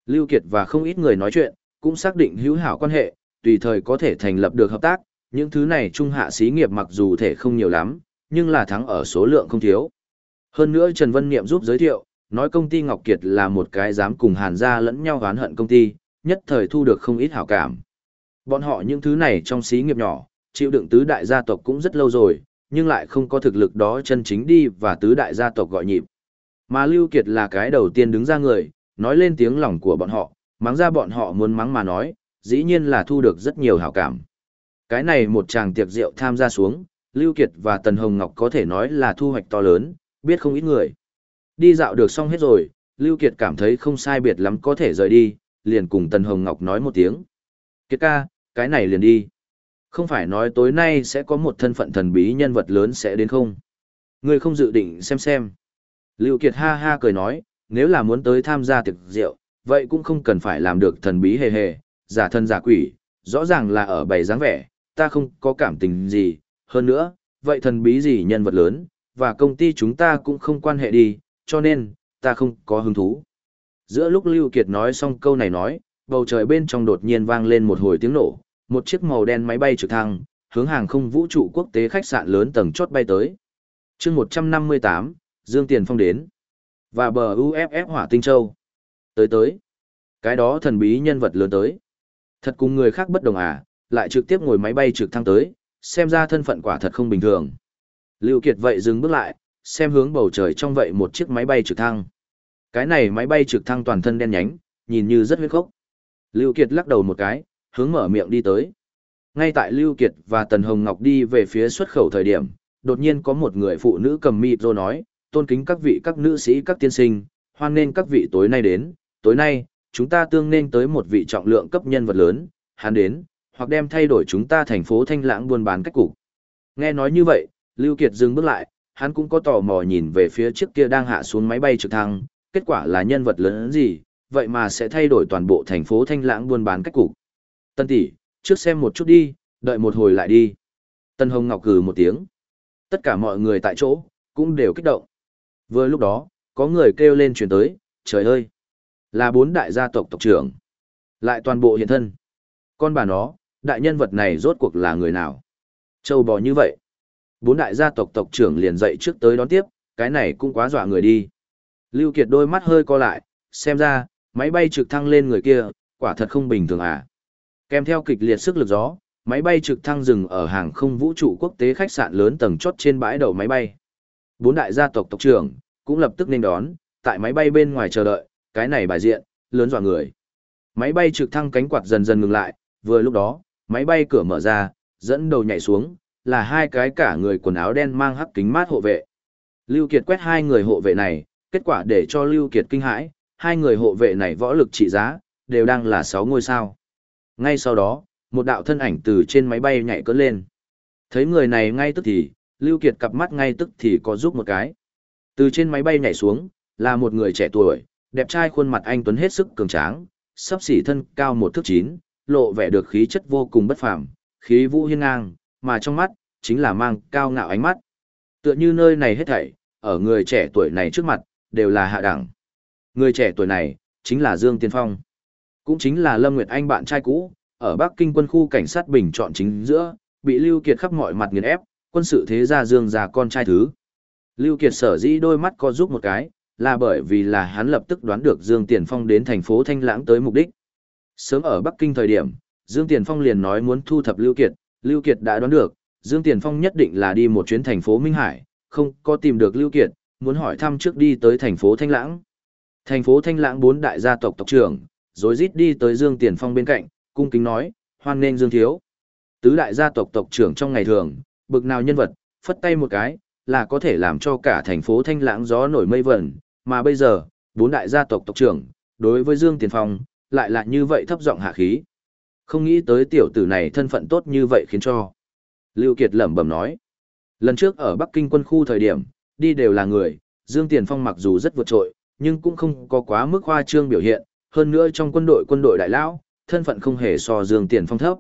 S1: Lưu Kiệt và không ít người nói chuyện, cũng xác định hữu hảo quan hệ, tùy thời có thể thành lập được hợp tác, những thứ này trung hạ xí nghiệp mặc dù thể không nhiều lắm, nhưng là thắng ở số lượng không thiếu. Hơn nữa Trần Vân Niệm giúp giới thiệu, nói công ty Ngọc Kiệt là một cái dám cùng Hàn gia lẫn nhau oán hận công ty, nhất thời thu được không ít hảo cảm. Bọn họ những thứ này trong xí nghiệp nhỏ, chịu đựng tứ đại gia tộc cũng rất lâu rồi, nhưng lại không có thực lực đó chân chính đi và tứ đại gia tộc gọi nhịp. Mà Lưu Kiệt là cái đầu tiên đứng ra người, nói lên tiếng lòng của bọn họ, mắng ra bọn họ muốn mắng mà nói, dĩ nhiên là thu được rất nhiều hảo cảm. Cái này một chàng tiệc rượu tham gia xuống, Lưu Kiệt và Tần Hồng Ngọc có thể nói là thu hoạch to lớn, biết không ít người. Đi dạo được xong hết rồi, Lưu Kiệt cảm thấy không sai biệt lắm có thể rời đi, liền cùng Tần Hồng Ngọc nói một tiếng. Kiệt ca, cái này liền đi. Không phải nói tối nay sẽ có một thân phận thần bí nhân vật lớn sẽ đến không? Ngươi không dự định xem xem. Lưu Kiệt ha ha cười nói, nếu là muốn tới tham gia tiệc rượu, vậy cũng không cần phải làm được thần bí hề hề, giả thân giả quỷ, rõ ràng là ở bày dáng vẻ, ta không có cảm tình gì, hơn nữa, vậy thần bí gì nhân vật lớn, và công ty chúng ta cũng không quan hệ đi, cho nên, ta không có hứng thú. Giữa lúc Lưu Kiệt nói xong câu này nói, bầu trời bên trong đột nhiên vang lên một hồi tiếng nổ, một chiếc màu đen máy bay trực thăng, hướng hàng không vũ trụ quốc tế khách sạn lớn tầng chót bay tới. chương 158, Dương Tiền Phong đến. Và bờ UFF Hỏa Tinh Châu. Tới tới. Cái đó thần bí nhân vật lớn tới. Thật cùng người khác bất đồng à, lại trực tiếp ngồi máy bay trực thăng tới, xem ra thân phận quả thật không bình thường. Lưu Kiệt vậy dừng bước lại, xem hướng bầu trời trong vậy một chiếc máy bay trực thăng. Cái này máy bay trực thăng toàn thân đen nhánh, nhìn như rất huyết khốc. Lưu Kiệt lắc đầu một cái, hướng mở miệng đi tới. Ngay tại Lưu Kiệt và Tần Hồng Ngọc đi về phía xuất khẩu thời điểm, đột nhiên có một người phụ nữ cầm mịt rồi nói, tôn kính các vị các nữ sĩ các tiên sinh, hoan nên các vị tối nay đến, tối nay, chúng ta tương nên tới một vị trọng lượng cấp nhân vật lớn, hắn đến, hoặc đem thay đổi chúng ta thành phố thanh lãng buôn bán cách cục. Nghe nói như vậy, Lưu Kiệt dừng bước lại, hắn cũng có tò mò nhìn về phía trước kia đang hạ xuống máy bay trực thăng, kết quả là nhân vật lớn gì, vậy mà sẽ thay đổi toàn bộ thành phố thanh lãng buôn bán cách cục. Tân tỷ, trước xem một chút đi, đợi một hồi lại đi. Tân Hồng Ngọc cử một tiếng. Tất cả mọi người tại chỗ, cũng đều kích động. Vừa lúc đó, có người kêu lên truyền tới, trời ơi! Là bốn đại gia tộc tộc trưởng. Lại toàn bộ hiện thân. Con bà nó, đại nhân vật này rốt cuộc là người nào? Châu bò như vậy. Bốn đại gia tộc tộc trưởng liền dậy trước tới đón tiếp, cái này cũng quá dọa người đi. Lưu Kiệt đôi mắt hơi co lại, xem ra, máy bay trực thăng lên người kia, quả thật không bình thường à. Kèm theo kịch liệt sức lực gió, máy bay trực thăng dừng ở hàng không vũ trụ quốc tế khách sạn lớn tầng chốt trên bãi đậu máy bay. Bốn đại gia tộc tộc trưởng cũng lập tức nên đón, tại máy bay bên ngoài chờ đợi, cái này bài diện, lớn dọa người. Máy bay trực thăng cánh quạt dần dần ngừng lại, vừa lúc đó, máy bay cửa mở ra, dẫn đầu nhảy xuống, là hai cái cả người quần áo đen mang hắc kính mát hộ vệ. Lưu Kiệt quét hai người hộ vệ này, kết quả để cho Lưu Kiệt kinh hãi, hai người hộ vệ này võ lực trị giá, đều đang là 6 ngôi sao. Ngay sau đó, một đạo thân ảnh từ trên máy bay nhảy cất lên. Thấy người này ngay tức thì, Lưu Kiệt cặp mắt ngay tức thì có giúp một cái. Từ trên máy bay nhảy xuống, là một người trẻ tuổi, đẹp trai khuôn mặt anh tuấn hết sức cường tráng, sắp xỉ thân cao một thước chín, lộ vẻ được khí chất vô cùng bất phàm, khí vũ hiên ngang, mà trong mắt chính là mang cao ngạo ánh mắt. Tựa như nơi này hết thảy, ở người trẻ tuổi này trước mặt đều là hạ đẳng. Người trẻ tuổi này chính là Dương Tiên Phong, cũng chính là Lâm Nguyệt Anh bạn trai cũ, ở Bắc Kinh quân khu cảnh sát bình chọn chính giữa, bị Lưu Kiệt khắp mọi mặt nghiền ép, quân sự thế gia Dương già con trai thứ. Lưu Kiệt sở dĩ đôi mắt co giúp một cái, là bởi vì là hắn lập tức đoán được Dương Tiền Phong đến thành phố Thanh Lãng tới mục đích. Sớm ở Bắc Kinh thời điểm, Dương Tiền Phong liền nói muốn thu thập Lưu Kiệt, Lưu Kiệt đã đoán được, Dương Tiền Phong nhất định là đi một chuyến thành phố Minh Hải, không có tìm được Lưu Kiệt, muốn hỏi thăm trước đi tới thành phố Thanh Lãng. Thành phố Thanh Lãng bốn đại gia tộc tộc trưởng, rồi rít đi tới Dương Tiền Phong bên cạnh, cung kính nói, hoan nghênh Dương Thiếu. Tứ đại gia tộc tộc trưởng trong ngày thường, bực nào nhân vật, phất tay một cái, là có thể làm cho cả thành phố thanh lãng gió nổi mây vẩn, mà bây giờ, bốn đại gia tộc tộc trưởng, đối với Dương Tiền Phong, lại là như vậy thấp giọng hạ khí. Không nghĩ tới tiểu tử này thân phận tốt như vậy khiến cho. Lưu Kiệt lẩm bẩm nói. Lần trước ở Bắc Kinh quân khu thời điểm, đi đều là người, Dương Tiền Phong mặc dù rất vượt trội, nhưng cũng không có quá mức khoa trương biểu hiện, hơn nữa trong quân đội quân đội đại lão, thân phận không hề so Dương Tiền Phong thấp.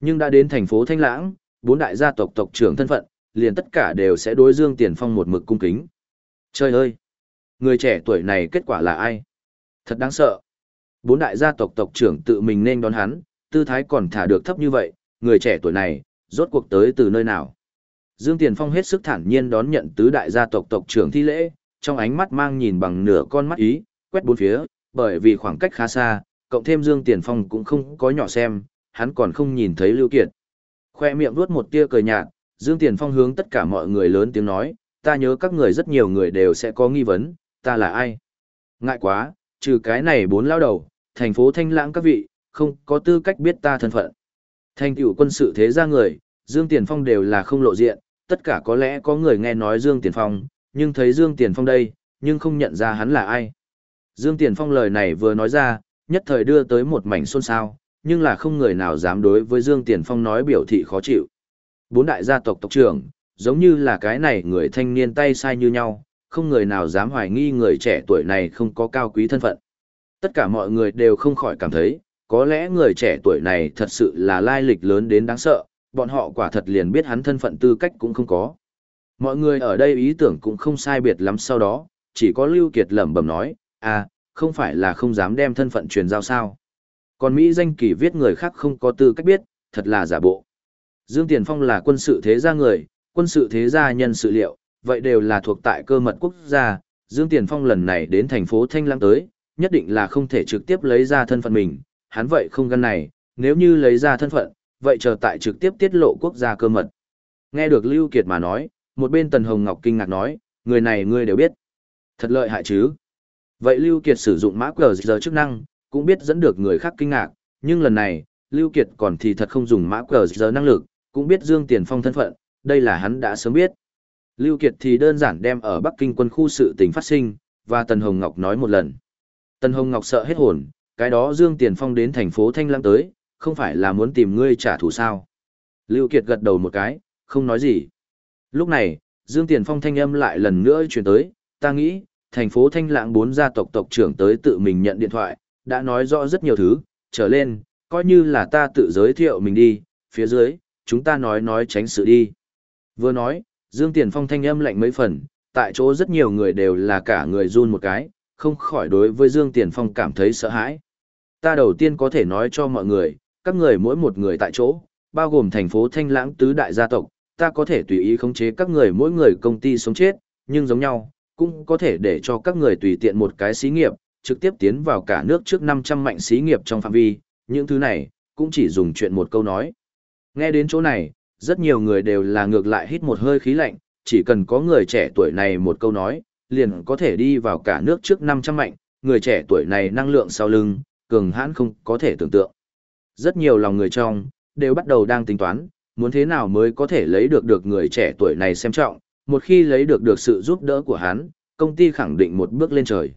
S1: Nhưng đã đến thành phố Thanh Lãng, bốn đại gia tộc tộc trưởng thân phận, liền tất cả đều sẽ đối Dương Tiền Phong một mực cung kính. Trời ơi! Người trẻ tuổi này kết quả là ai? Thật đáng sợ. Bốn đại gia tộc tộc trưởng tự mình nên đón hắn, tư thái còn thả được thấp như vậy, người trẻ tuổi này, rốt cuộc tới từ nơi nào? Dương Tiền Phong hết sức thản nhiên đón nhận tứ đại gia tộc tộc trưởng thi lễ, trong ánh mắt mang nhìn bằng nửa con mắt ý, quét bốn phía, bởi vì khoảng cách khá xa, cộng thêm Dương Tiền Phong cũng không có nhỏ xem, hắn còn không nhìn thấy Lưu Kiệt. Khoe miệng vuốt một tia cười nhạt, Dương Tiền Phong hướng tất cả mọi người lớn tiếng nói, ta nhớ các người rất nhiều người đều sẽ có nghi vấn, ta là ai? Ngại quá, trừ cái này bốn lao đầu, thành phố thanh lãng các vị, không có tư cách biết ta thân phận. Thành tựu quân sự thế gia người, Dương Tiền Phong đều là không lộ diện, tất cả có lẽ có người nghe nói Dương Tiền Phong, nhưng thấy Dương Tiền Phong đây, nhưng không nhận ra hắn là ai. Dương Tiền Phong lời này vừa nói ra, nhất thời đưa tới một mảnh xôn xao, nhưng là không người nào dám đối với Dương Tiền Phong nói biểu thị khó chịu. Bốn đại gia tộc tộc trưởng, giống như là cái này người thanh niên tay sai như nhau, không người nào dám hoài nghi người trẻ tuổi này không có cao quý thân phận. Tất cả mọi người đều không khỏi cảm thấy, có lẽ người trẻ tuổi này thật sự là lai lịch lớn đến đáng sợ, bọn họ quả thật liền biết hắn thân phận tư cách cũng không có. Mọi người ở đây ý tưởng cũng không sai biệt lắm sau đó, chỉ có Lưu Kiệt lẩm bẩm nói, à, không phải là không dám đem thân phận truyền giao sao. Còn Mỹ danh kỳ viết người khác không có tư cách biết, thật là giả bộ. Dương Tiền Phong là quân sự thế gia người, quân sự thế gia nhân sự liệu, vậy đều là thuộc tại cơ mật quốc gia. Dương Tiền Phong lần này đến thành phố Thanh Lăng tới, nhất định là không thể trực tiếp lấy ra thân phận mình, hắn vậy không gan này, nếu như lấy ra thân phận, vậy chờ tại trực tiếp tiết lộ quốc gia cơ mật. Nghe được Lưu Kiệt mà nói, một bên Tần Hồng Ngọc kinh ngạc nói, người này ngươi đều biết. Thật lợi hại chứ. Vậy Lưu Kiệt sử dụng mã QR giờ chức năng, cũng biết dẫn được người khác kinh ngạc, nhưng lần này, Lưu Kiệt còn thì thật không dùng mã QR giờ năng lực, cũng biết Dương Tiền Phong thân phận, đây là hắn đã sớm biết. Lưu Kiệt thì đơn giản đem ở Bắc Kinh quân khu sự tình phát sinh, và Tần Hồng Ngọc nói một lần. Tần Hồng Ngọc sợ hết hồn, cái đó Dương Tiền Phong đến thành phố Thanh Lãng tới, không phải là muốn tìm ngươi trả thù sao. Lưu Kiệt gật đầu một cái, không nói gì. Lúc này, Dương Tiền Phong thanh âm lại lần nữa truyền tới, ta nghĩ, thành phố Thanh Lãng bốn gia tộc tộc trưởng tới tự mình nhận điện thoại, đã nói rõ rất nhiều thứ, trở lên, coi như là ta tự giới thiệu mình đi, phía dưới, chúng ta nói nói tránh sự đi. Vừa nói, Dương Tiền Phong thanh âm lạnh mấy phần, tại chỗ rất nhiều người đều là cả người run một cái, không khỏi đối với Dương Tiền Phong cảm thấy sợ hãi. Ta đầu tiên có thể nói cho mọi người, các người mỗi một người tại chỗ, bao gồm thành phố Thanh Lãng tứ đại gia tộc, ta có thể tùy ý khống chế các người mỗi người công ty sống chết, nhưng giống nhau, cũng có thể để cho các người tùy tiện một cái xí nghiệp, trực tiếp tiến vào cả nước trước 500 mạnh xí nghiệp trong phạm vi, những thứ này, cũng chỉ dùng chuyện một câu nói. Nghe đến chỗ này, rất nhiều người đều là ngược lại hít một hơi khí lạnh, chỉ cần có người trẻ tuổi này một câu nói, liền có thể đi vào cả nước trước 500 mạnh, người trẻ tuổi này năng lượng sau lưng, cường hãn không có thể tưởng tượng. Rất nhiều lòng người trong, đều bắt đầu đang tính toán, muốn thế nào mới có thể lấy được được người trẻ tuổi này xem trọng, một khi lấy được được sự giúp đỡ của hắn, công ty khẳng định một bước lên trời.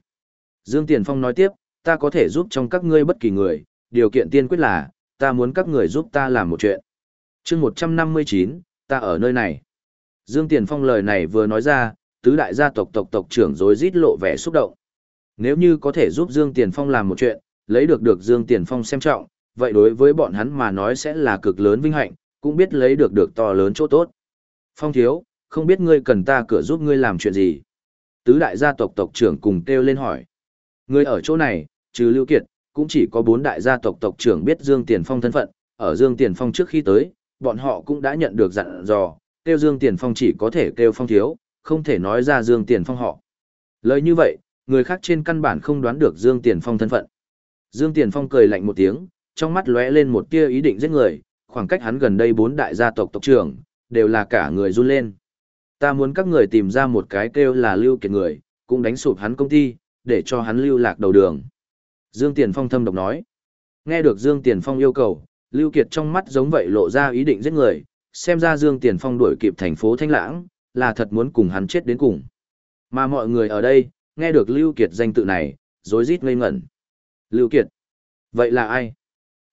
S1: Dương Tiền Phong nói tiếp, ta có thể giúp trong các ngươi bất kỳ người, điều kiện tiên quyết là, ta muốn các người giúp ta làm một chuyện chương 159, ta ở nơi này. Dương Tiền Phong lời này vừa nói ra, tứ đại gia tộc tộc tộc trưởng rối rít lộ vẻ xúc động. Nếu như có thể giúp Dương Tiền Phong làm một chuyện, lấy được được Dương Tiền Phong xem trọng, vậy đối với bọn hắn mà nói sẽ là cực lớn vinh hạnh, cũng biết lấy được được to lớn chỗ tốt. Phong thiếu, không biết ngươi cần ta cửa giúp ngươi làm chuyện gì? Tứ đại gia tộc tộc trưởng cùng kêu lên hỏi. Ngươi ở chỗ này, trừ Lưu Kiệt, cũng chỉ có bốn đại gia tộc tộc trưởng biết Dương Tiền Phong thân phận, ở Dương Tiền Phong trước khi tới, bọn họ cũng đã nhận được dặn dò, kêu Dương Tiền Phong chỉ có thể kêu Phong thiếu, không thể nói ra Dương Tiền Phong họ. Lời như vậy, người khác trên căn bản không đoán được Dương Tiền Phong thân phận. Dương Tiền Phong cười lạnh một tiếng, trong mắt lóe lên một tia ý định giết người, khoảng cách hắn gần đây bốn đại gia tộc tộc trưởng, đều là cả người run lên. Ta muốn các người tìm ra một cái kêu là lưu kiệt người, cũng đánh sụp hắn công ty, để cho hắn lưu lạc đầu đường. Dương Tiền Phong thâm độc nói. Nghe được Dương Tiền Phong yêu cầu, Lưu Kiệt trong mắt giống vậy lộ ra ý định giết người, xem ra Dương Tiền Phong đuổi kịp thành phố Thanh Lãng, là thật muốn cùng hắn chết đến cùng. Mà mọi người ở đây, nghe được Lưu Kiệt danh tự này, rối rít ngây ngẩn. Lưu Kiệt? Vậy là ai?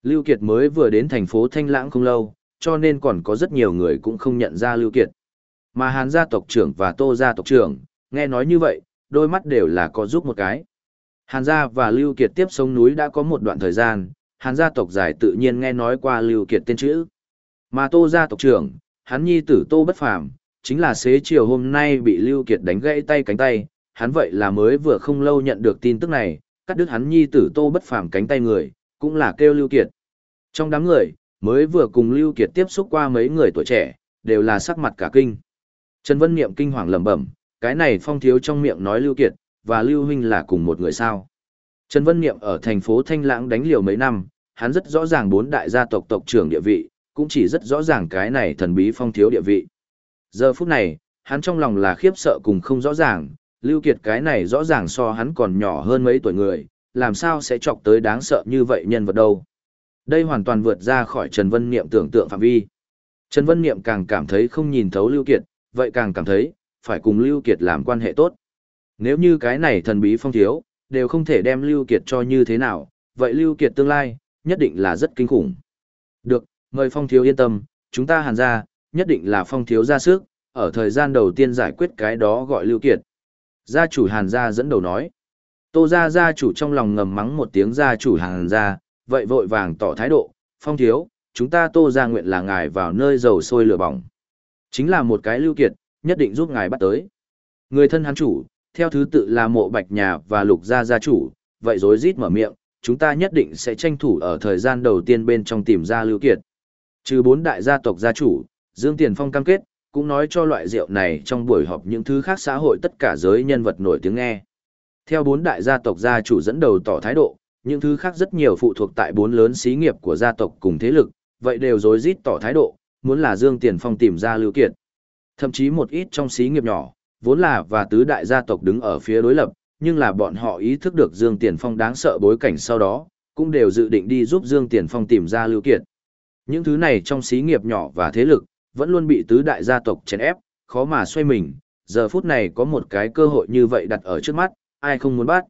S1: Lưu Kiệt mới vừa đến thành phố Thanh Lãng không lâu, cho nên còn có rất nhiều người cũng không nhận ra Lưu Kiệt. Mà Hàn gia tộc trưởng và Tô gia tộc trưởng, nghe nói như vậy, đôi mắt đều là có giúp một cái. Hàn gia và Lưu Kiệt tiếp sống núi đã có một đoạn thời gian, Hàn gia tộc giải tự nhiên nghe nói qua Lưu Kiệt tên chữ. Mà Tô gia tộc trưởng, hắn nhi tử Tô Bất Phàm, chính là xế chiều hôm nay bị Lưu Kiệt đánh gãy tay cánh tay, hắn vậy là mới vừa không lâu nhận được tin tức này, cắt đứt hắn nhi tử Tô Bất Phàm cánh tay người, cũng là kêu Lưu Kiệt. Trong đám người, mới vừa cùng Lưu Kiệt tiếp xúc qua mấy người tuổi trẻ, đều là sắc mặt cả kinh. Trần Vân Niệm kinh hoàng lẩm bẩm, cái này phong thiếu trong miệng nói Lưu Kiệt, và Lưu Huynh là cùng một người sao. Trần Vân Niệm ở thành phố Thanh Lãng đánh liều mấy năm, hắn rất rõ ràng bốn đại gia tộc tộc trưởng địa vị, cũng chỉ rất rõ ràng cái này thần bí phong thiếu địa vị. Giờ phút này, hắn trong lòng là khiếp sợ cùng không rõ ràng, Lưu Kiệt cái này rõ ràng so hắn còn nhỏ hơn mấy tuổi người, làm sao sẽ chọc tới đáng sợ như vậy nhân vật đâu. Đây hoàn toàn vượt ra khỏi Trần Vân Niệm tưởng tượng phạm vi. Trần Vân Niệm càng cảm thấy không nhìn thấu Lưu Kiệt, vậy càng cảm thấy, phải cùng Lưu Kiệt làm quan hệ tốt. Nếu như cái này thần bí phong thiếu, đều không thể đem Lưu Kiệt cho như thế nào, vậy Lưu Kiệt tương lai, nhất định là rất kinh khủng. Được, mời phong thiếu yên tâm, chúng ta hàn ra, nhất định là phong thiếu ra sức, ở thời gian đầu tiên giải quyết cái đó gọi Lưu Kiệt. Gia chủ hàn gia dẫn đầu nói. Tô gia gia chủ trong lòng ngầm mắng một tiếng gia chủ hàn gia, vậy vội vàng tỏ thái độ, phong thiếu, chúng ta tô gia nguyện là ngài vào nơi dầu sôi lửa bỏng. Chính là một cái Lưu Kiệt, nhất định giúp ngài bắt tới. Người thân hắn chủ, theo thứ tự là mộ bạch nhà và lục gia gia chủ, vậy rối rít mở miệng, chúng ta nhất định sẽ tranh thủ ở thời gian đầu tiên bên trong tìm ra Lưu Kiệt. Trừ bốn đại gia tộc gia chủ, Dương Tiền Phong cam kết, cũng nói cho loại rượu này trong buổi họp những thứ khác xã hội tất cả giới nhân vật nổi tiếng nghe. Theo bốn đại gia tộc gia chủ dẫn đầu tỏ thái độ, những thứ khác rất nhiều phụ thuộc tại bốn lớn xí nghiệp của gia tộc cùng thế lực, vậy đều rối rít tỏ thái độ, muốn là Dương Tiền Phong tìm ra Lưu Kiệt. Thậm chí một ít trong xí nghiệp nhỏ, vốn là và tứ đại gia tộc đứng ở phía đối lập, nhưng là bọn họ ý thức được Dương Tiền Phong đáng sợ bối cảnh sau đó, cũng đều dự định đi giúp Dương Tiền Phong tìm ra Lưu Kiệt. Những thứ này trong xí nghiệp nhỏ và thế lực, vẫn luôn bị tứ đại gia tộc chèn ép, khó mà xoay mình, giờ phút này có một cái cơ hội như vậy đặt ở trước mắt, ai không muốn bắt.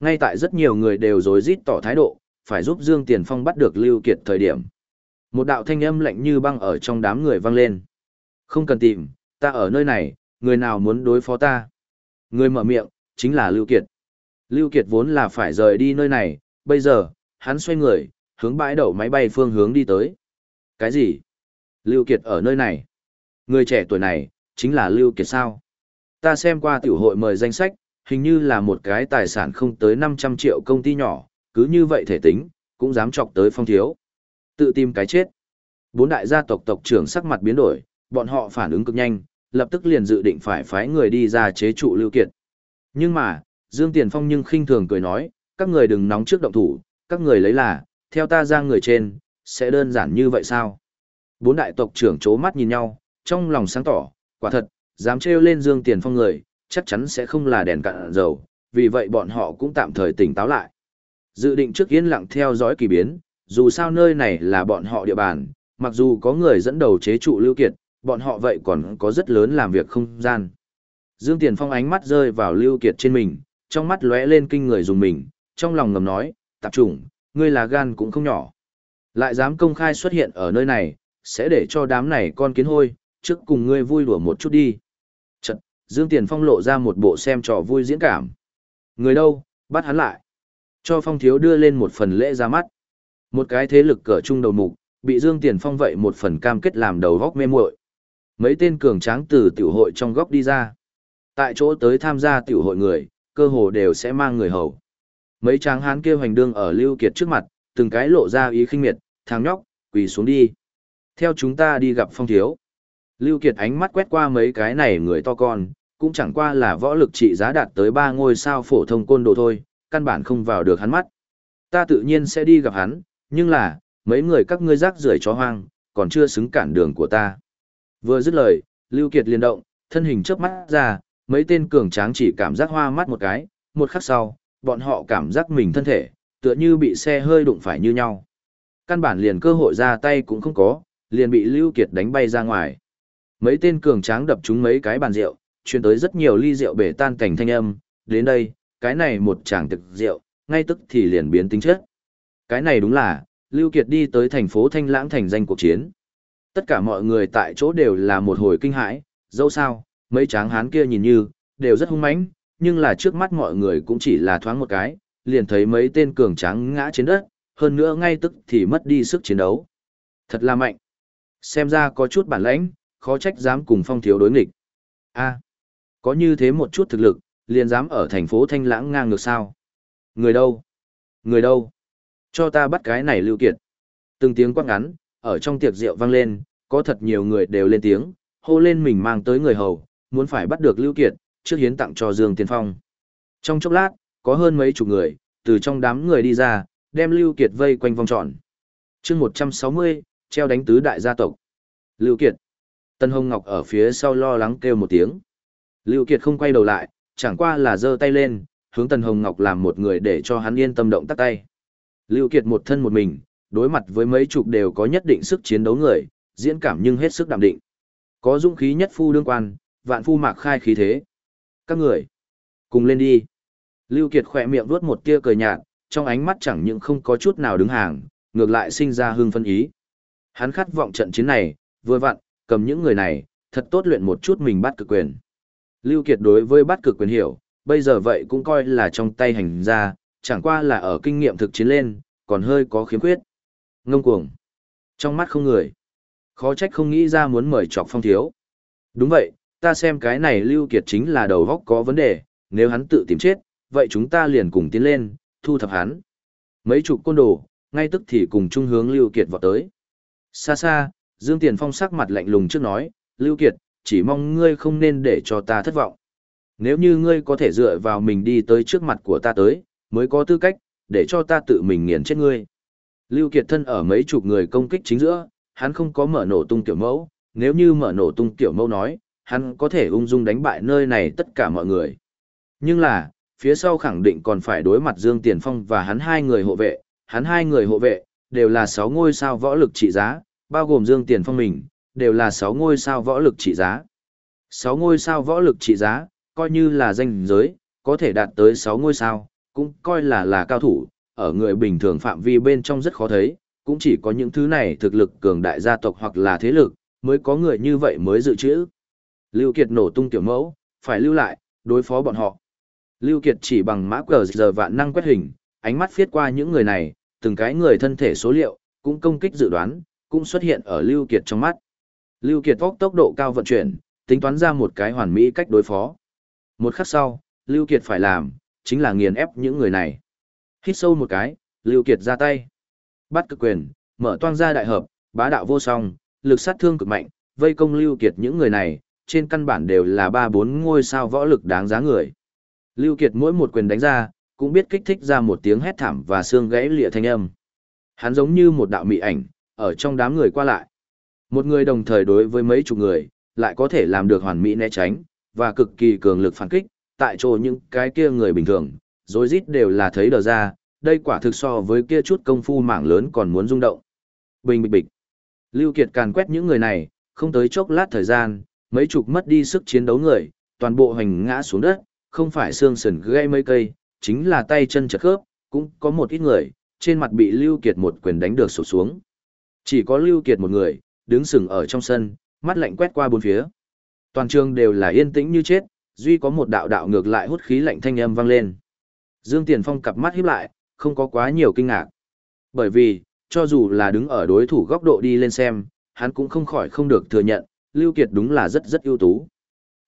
S1: Ngay tại rất nhiều người đều rối rít tỏ thái độ, phải giúp Dương Tiền Phong bắt được Lưu Kiệt thời điểm. Một đạo thanh âm lạnh như băng ở trong đám người vang lên. Không cần tìm, ta ở nơi này, người nào muốn đối phó ta? Người mở miệng, chính là Lưu Kiệt. Lưu Kiệt vốn là phải rời đi nơi này, bây giờ, hắn xoay người, hướng bãi đậu máy bay phương hướng đi tới. Cái gì? Lưu Kiệt ở nơi này. Người trẻ tuổi này, chính là Lưu Kiệt sao? Ta xem qua tiểu hội mời danh sách, hình như là một cái tài sản không tới 500 triệu công ty nhỏ, cứ như vậy thể tính, cũng dám chọc tới phong thiếu. Tự tìm cái chết. Bốn đại gia tộc tộc trưởng sắc mặt biến đổi, bọn họ phản ứng cực nhanh, lập tức liền dự định phải phái người đi ra chế trụ Lưu Kiệt. Nhưng mà, Dương Tiền Phong nhưng khinh thường cười nói, các người đừng nóng trước động thủ, các người lấy là, theo ta ra người trên, sẽ đơn giản như vậy sao? Bốn đại tộc trưởng chố mắt nhìn nhau, trong lòng sáng tỏ, quả thật, dám trêu lên Dương Tiền Phong người, chắc chắn sẽ không là đèn cạn dầu, vì vậy bọn họ cũng tạm thời tỉnh táo lại. Dự định trước yên lặng theo dõi kỳ biến, dù sao nơi này là bọn họ địa bàn, mặc dù có người dẫn đầu chế trụ Lưu Kiệt, bọn họ vậy còn có rất lớn làm việc không gian. Dương Tiền Phong ánh mắt rơi vào Lưu Kiệt trên mình, trong mắt lóe lên kinh người dùng mình, trong lòng ngầm nói, tạp chủng, ngươi là gan cũng không nhỏ. Lại dám công khai xuất hiện ở nơi này, sẽ để cho đám này con kiến hôi, trước cùng ngươi vui đùa một chút đi. Chật, Dương Tiền Phong lộ ra một bộ xem trò vui diễn cảm. Người đâu, bắt hắn lại. Cho Phong Thiếu đưa lên một phần lễ ra mắt. Một cái thế lực cỡ trung đầu mục, bị Dương Tiền Phong vậy một phần cam kết làm đầu góc mê muội. Mấy tên cường tráng từ tiểu hội trong góc đi ra. Tại chỗ tới tham gia tiểu hội người, cơ hồ đều sẽ mang người hầu. Mấy tráng hán kia hoành đương ở Lưu Kiệt trước mặt, từng cái lộ ra ý khinh miệt, thằng nhóc, quỳ xuống đi. Theo chúng ta đi gặp Phong Thiếu. Lưu Kiệt ánh mắt quét qua mấy cái này người to con, cũng chẳng qua là võ lực trị giá đạt tới ba ngôi sao phổ thông côn đồ thôi, căn bản không vào được hắn mắt. Ta tự nhiên sẽ đi gặp hắn, nhưng là, mấy người các ngươi rác rưởi chó hoang, còn chưa xứng cản đường của ta. Vừa dứt lời, Lưu Kiệt liền động, thân hình chớp mắt ra, mấy tên cường tráng chỉ cảm giác hoa mắt một cái, một khắc sau, bọn họ cảm giác mình thân thể, tựa như bị xe hơi đụng phải như nhau. Căn bản liền cơ hội ra tay cũng không có, liền bị Lưu Kiệt đánh bay ra ngoài. Mấy tên cường tráng đập trúng mấy cái bàn rượu, truyền tới rất nhiều ly rượu bể tan cảnh thanh âm, đến đây, cái này một chàng thực rượu, ngay tức thì liền biến tính chất. Cái này đúng là, Lưu Kiệt đi tới thành phố Thanh Lãng thành danh cuộc chiến. Tất cả mọi người tại chỗ đều là một hồi kinh hãi, dẫu sao, mấy tráng hán kia nhìn như, đều rất hung mãnh, nhưng là trước mắt mọi người cũng chỉ là thoáng một cái, liền thấy mấy tên cường tráng ngã trên đất, hơn nữa ngay tức thì mất đi sức chiến đấu. Thật là mạnh. Xem ra có chút bản lãnh, khó trách dám cùng phong thiếu đối nghịch. a có như thế một chút thực lực, liền dám ở thành phố Thanh Lãng ngang ngược sao. Người đâu? Người đâu? Cho ta bắt cái này lưu kiệt. Từng tiếng quát ngắn, ở trong tiệc rượu vang lên, có thật nhiều người đều lên tiếng, hô lên mình mang tới người hầu, muốn phải bắt được lưu kiệt, trước hiến tặng cho Dương Tiên Phong. Trong chốc lát, có hơn mấy chục người, từ trong đám người đi ra, đem lưu kiệt vây quanh vòng tròn. chương 160, treo đánh tứ đại gia tộc. Lưu kiệt. Tân Hồng Ngọc ở phía sau lo lắng kêu một tiếng. Lưu Kiệt không quay đầu lại, chẳng qua là giơ tay lên, hướng Tần Hồng Ngọc làm một người để cho hắn yên tâm động tác tay. Lưu Kiệt một thân một mình, đối mặt với mấy chục đều có nhất định sức chiến đấu người, diễn cảm nhưng hết sức đạm định. Có dũng khí nhất phu đương quan, vạn phu mạc khai khí thế. Các người, cùng lên đi. Lưu Kiệt khỏe miệng vuốt một tia cười nhạt, trong ánh mắt chẳng những không có chút nào đứng hàng, ngược lại sinh ra hưng phân ý. Hắn khát vọng trận chiến này, vừa vặn, cầm những người này, thật tốt luyện một chút mình bắt cực quyền. Lưu Kiệt đối với bắt cực quyền hiểu, bây giờ vậy cũng coi là trong tay hành ra, chẳng qua là ở kinh nghiệm thực chiến lên, còn hơi có khiếm khuyết. Ngông cuồng. Trong mắt không người. Khó trách không nghĩ ra muốn mời chọc phong thiếu. Đúng vậy, ta xem cái này Lưu Kiệt chính là đầu góc có vấn đề, nếu hắn tự tìm chết, vậy chúng ta liền cùng tiến lên, thu thập hắn. Mấy chục côn đồ, ngay tức thì cùng chung hướng Lưu Kiệt vọt tới. Xa xa, Dương Tiền Phong sắc mặt lạnh lùng trước nói, Lưu Kiệt, chỉ mong ngươi không nên để cho ta thất vọng. Nếu như ngươi có thể dựa vào mình đi tới trước mặt của ta tới, mới có tư cách, để cho ta tự mình nghiền chết ngươi. Lưu Kiệt thân ở mấy chục người công kích chính giữa, hắn không có mở nổ tung tiểu mẫu, nếu như mở nổ tung tiểu mẫu nói, hắn có thể ung dung đánh bại nơi này tất cả mọi người. Nhưng là, phía sau khẳng định còn phải đối mặt Dương Tiền Phong và hắn hai người hộ vệ, hắn hai người hộ vệ, đều là sáu ngôi sao võ lực trị giá, bao gồm Dương Tiền Phong mình, đều là 6 ngôi sao võ lực trị giá. 6 ngôi sao võ lực trị giá, coi như là danh giới, có thể đạt tới 6 ngôi sao, cũng coi là là cao thủ, ở người bình thường phạm vi bên trong rất khó thấy, cũng chỉ có những thứ này thực lực cường đại gia tộc hoặc là thế lực, mới có người như vậy mới dự trữ. Lưu Kiệt nổ tung tiểu mẫu, phải lưu lại, đối phó bọn họ. Lưu Kiệt chỉ bằng mã cờ giờ vạn năng quét hình, ánh mắt phiết qua những người này, từng cái người thân thể số liệu, cũng công kích dự đoán, cũng xuất hiện ở Lưu Kiệt trong mắt. Lưu Kiệt tốc tốc độ cao vận chuyển, tính toán ra một cái hoàn mỹ cách đối phó. Một khắc sau, Lưu Kiệt phải làm, chính là nghiền ép những người này. Hít sâu một cái, Lưu Kiệt ra tay. Bắt cực quyền, mở toang ra đại hợp, bá đạo vô song, lực sát thương cực mạnh, vây công Lưu Kiệt những người này, trên căn bản đều là ba bốn ngôi sao võ lực đáng giá người. Lưu Kiệt mỗi một quyền đánh ra, cũng biết kích thích ra một tiếng hét thảm và xương gãy lịa thanh âm. Hắn giống như một đạo mị ảnh, ở trong đám người qua lại. Một người đồng thời đối với mấy chục người, lại có thể làm được hoàn mỹ né tránh, và cực kỳ cường lực phản kích, tại chỗ những cái kia người bình thường, rối rít đều là thấy đờ ra, đây quả thực so với kia chút công phu mảng lớn còn muốn rung động. Bình bịch bịch. Lưu Kiệt càn quét những người này, không tới chốc lát thời gian, mấy chục mất đi sức chiến đấu người, toàn bộ hành ngã xuống đất, không phải xương sườn gãy mấy cây, chính là tay chân chật khớp, cũng có một ít người, trên mặt bị Lưu Kiệt một quyền đánh được sụp xuống. Chỉ có Lưu Kiệt một người, đứng sừng ở trong sân, mắt lạnh quét qua bốn phía. Toàn trường đều là yên tĩnh như chết, duy có một đạo đạo ngược lại hút khí lạnh thanh âm vang lên. Dương Tiền Phong cặp mắt híp lại, không có quá nhiều kinh ngạc. Bởi vì, cho dù là đứng ở đối thủ góc độ đi lên xem, hắn cũng không khỏi không được thừa nhận, Lưu Kiệt đúng là rất rất ưu tú.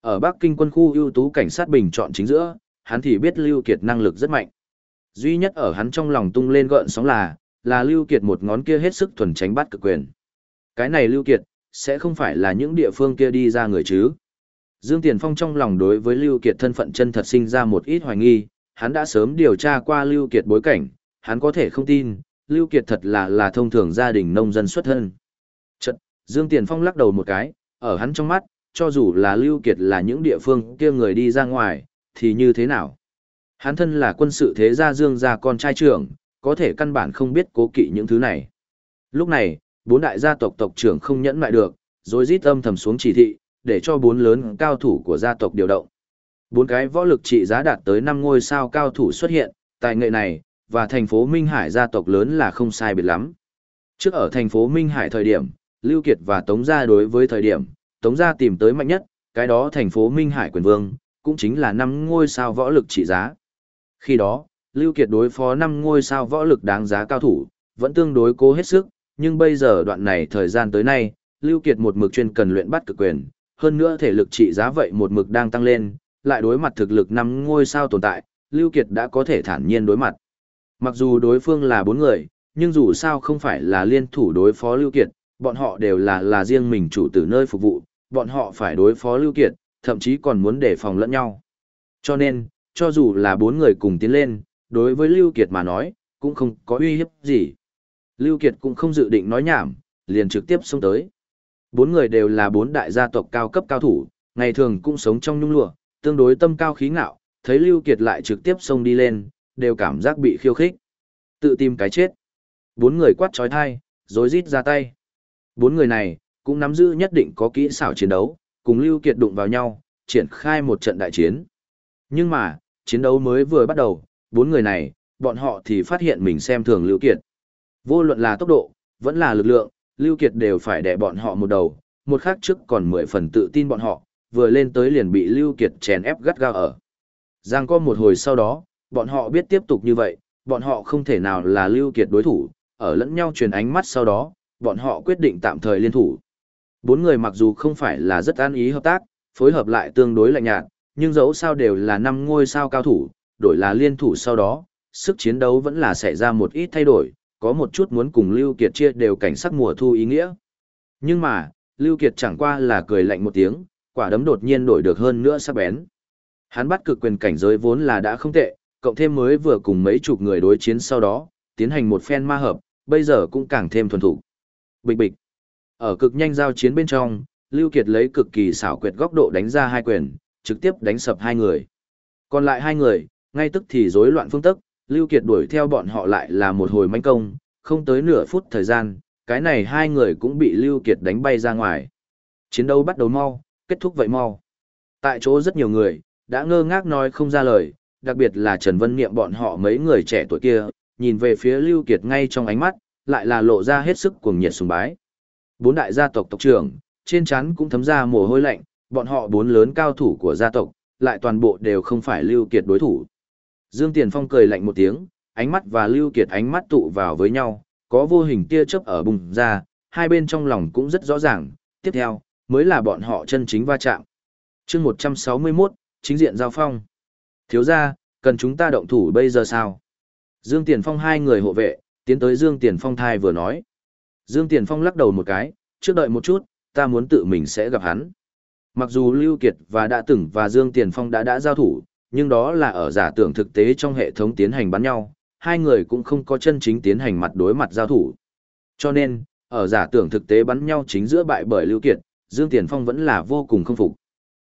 S1: Ở Bắc Kinh quân khu ưu tú cảnh sát bình chọn chính giữa, hắn thì biết Lưu Kiệt năng lực rất mạnh. Duy nhất ở hắn trong lòng tung lên gợn sóng là, là Lưu Kiệt một ngón kia hết sức thuần tránh bắt cực quyền. Cái này Lưu Kiệt, sẽ không phải là những địa phương kia đi ra người chứ. Dương Tiền Phong trong lòng đối với Lưu Kiệt thân phận chân thật sinh ra một ít hoài nghi, hắn đã sớm điều tra qua Lưu Kiệt bối cảnh, hắn có thể không tin, Lưu Kiệt thật là là thông thường gia đình nông dân xuất thân. Chật, Dương Tiền Phong lắc đầu một cái, ở hắn trong mắt, cho dù là Lưu Kiệt là những địa phương kia người đi ra ngoài, thì như thế nào? Hắn thân là quân sự thế gia Dương gia con trai trưởng, có thể căn bản không biết cố kỵ những thứ này. Lúc này, bốn đại gia tộc tộc trưởng không nhẫn lại được, rồi rít âm thầm xuống chỉ thị, để cho bốn lớn cao thủ của gia tộc điều động. Bốn cái võ lực trị giá đạt tới năm ngôi sao cao thủ xuất hiện, tài nghệ này, và thành phố Minh Hải gia tộc lớn là không sai biệt lắm. Trước ở thành phố Minh Hải thời điểm, Lưu Kiệt và Tống Gia đối với thời điểm, Tống Gia tìm tới mạnh nhất, cái đó thành phố Minh Hải quyền vương, cũng chính là năm ngôi sao võ lực trị giá. Khi đó, Lưu Kiệt đối phó năm ngôi sao võ lực đáng giá cao thủ, vẫn tương đối cố hết sức, nhưng bây giờ đoạn này thời gian tới nay, Lưu Kiệt một mực chuyên cần luyện bắt cực quyền, hơn nữa thể lực trị giá vậy một mực đang tăng lên, lại đối mặt thực lực năm ngôi sao tồn tại, Lưu Kiệt đã có thể thản nhiên đối mặt. Mặc dù đối phương là bốn người, nhưng dù sao không phải là liên thủ đối phó Lưu Kiệt, bọn họ đều là là riêng mình chủ tử nơi phục vụ, bọn họ phải đối phó Lưu Kiệt, thậm chí còn muốn đề phòng lẫn nhau. Cho nên, cho dù là bốn người cùng tiến lên, đối với Lưu Kiệt mà nói, cũng không có uy hiếp gì. Lưu Kiệt cũng không dự định nói nhảm, liền trực tiếp xông tới. Bốn người đều là bốn đại gia tộc cao cấp cao thủ, ngày thường cũng sống trong nhung lụa, tương đối tâm cao khí ngạo, thấy Lưu Kiệt lại trực tiếp xông đi lên, đều cảm giác bị khiêu khích. Tự tìm cái chết. Bốn người quát chói tai, rối rít ra tay. Bốn người này, cũng nắm giữ nhất định có kỹ xảo chiến đấu, cùng Lưu Kiệt đụng vào nhau, triển khai một trận đại chiến. Nhưng mà, chiến đấu mới vừa bắt đầu, bốn người này, bọn họ thì phát hiện mình xem thường Lưu Kiệt. Vô luận là tốc độ, vẫn là lực lượng, Lưu Kiệt đều phải đè bọn họ một đầu, một khắc trước còn mười phần tự tin bọn họ, vừa lên tới liền bị Lưu Kiệt chèn ép gắt gao ở. Giang có một hồi sau đó, bọn họ biết tiếp tục như vậy, bọn họ không thể nào là Lưu Kiệt đối thủ, ở lẫn nhau truyền ánh mắt sau đó, bọn họ quyết định tạm thời liên thủ. Bốn người mặc dù không phải là rất an ý hợp tác, phối hợp lại tương đối lạnh nhạt, nhưng dẫu sao đều là năm ngôi sao cao thủ, đổi là liên thủ sau đó, sức chiến đấu vẫn là xảy ra một ít thay đổi, có một chút muốn cùng Lưu Kiệt chia đều cảnh sắc mùa thu ý nghĩa. Nhưng mà, Lưu Kiệt chẳng qua là cười lạnh một tiếng, quả đấm đột nhiên đổi được hơn nữa sắc bén. Hắn bắt cực quyền cảnh giới vốn là đã không tệ, cộng thêm mới vừa cùng mấy chục người đối chiến sau đó, tiến hành một phen ma hợp, bây giờ cũng càng thêm thuần thủ. Bịch bịch. Ở cực nhanh giao chiến bên trong, Lưu Kiệt lấy cực kỳ xảo quyệt góc độ đánh ra hai quyền, trực tiếp đánh sập hai người. Còn lại hai người, ngay tức thì rối loạn phương tức, Lưu Kiệt đuổi theo bọn họ lại là một hồi manh công, không tới nửa phút thời gian, cái này hai người cũng bị Lưu Kiệt đánh bay ra ngoài. Chiến đấu bắt đầu mau, kết thúc vậy mau. Tại chỗ rất nhiều người, đã ngơ ngác nói không ra lời, đặc biệt là Trần Vân Niệm bọn họ mấy người trẻ tuổi kia, nhìn về phía Lưu Kiệt ngay trong ánh mắt, lại là lộ ra hết sức cuồng nhiệt sùng bái. Bốn đại gia tộc tộc trưởng, trên chắn cũng thấm ra mồ hôi lạnh, bọn họ bốn lớn cao thủ của gia tộc, lại toàn bộ đều không phải Lưu Kiệt đối thủ. Dương Tiền Phong cười lạnh một tiếng, ánh mắt và Lưu Kiệt ánh mắt tụ vào với nhau, có vô hình tia chớp ở bùng ra, hai bên trong lòng cũng rất rõ ràng, tiếp theo, mới là bọn họ chân chính va chạm. Chương 161, chính diện giao phong. Thiếu gia, cần chúng ta động thủ bây giờ sao? Dương Tiền Phong hai người hộ vệ, tiến tới Dương Tiền Phong thai vừa nói. Dương Tiền Phong lắc đầu một cái, trước đợi một chút, ta muốn tự mình sẽ gặp hắn. Mặc dù Lưu Kiệt và đã từng và Dương Tiền Phong đã đã giao thủ, nhưng đó là ở giả tưởng thực tế trong hệ thống tiến hành bắn nhau, hai người cũng không có chân chính tiến hành mặt đối mặt giao thủ. Cho nên, ở giả tưởng thực tế bắn nhau chính giữa bại bởi Lưu Kiệt, Dương Tiền Phong vẫn là vô cùng không phục.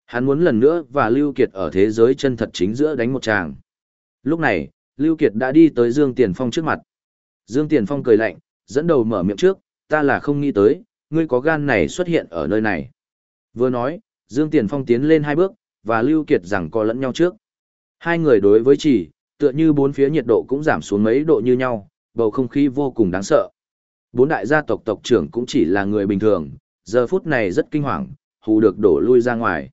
S1: Hắn muốn lần nữa và Lưu Kiệt ở thế giới chân thật chính giữa đánh một tràng. Lúc này, Lưu Kiệt đã đi tới Dương Tiền Phong trước mặt. Dương Tiền Phong cười lạnh, dẫn đầu mở miệng trước, ta là không nghĩ tới, ngươi có gan này xuất hiện ở nơi này. Vừa nói, Dương Tiền Phong tiến lên hai bước, và Lưu Kiệt rằng co lẫn nhau trước. Hai người đối với chỉ, tựa như bốn phía nhiệt độ cũng giảm xuống mấy độ như nhau, bầu không khí vô cùng đáng sợ. Bốn đại gia tộc tộc trưởng cũng chỉ là người bình thường, giờ phút này rất kinh hoàng, hù được đổ lui ra ngoài.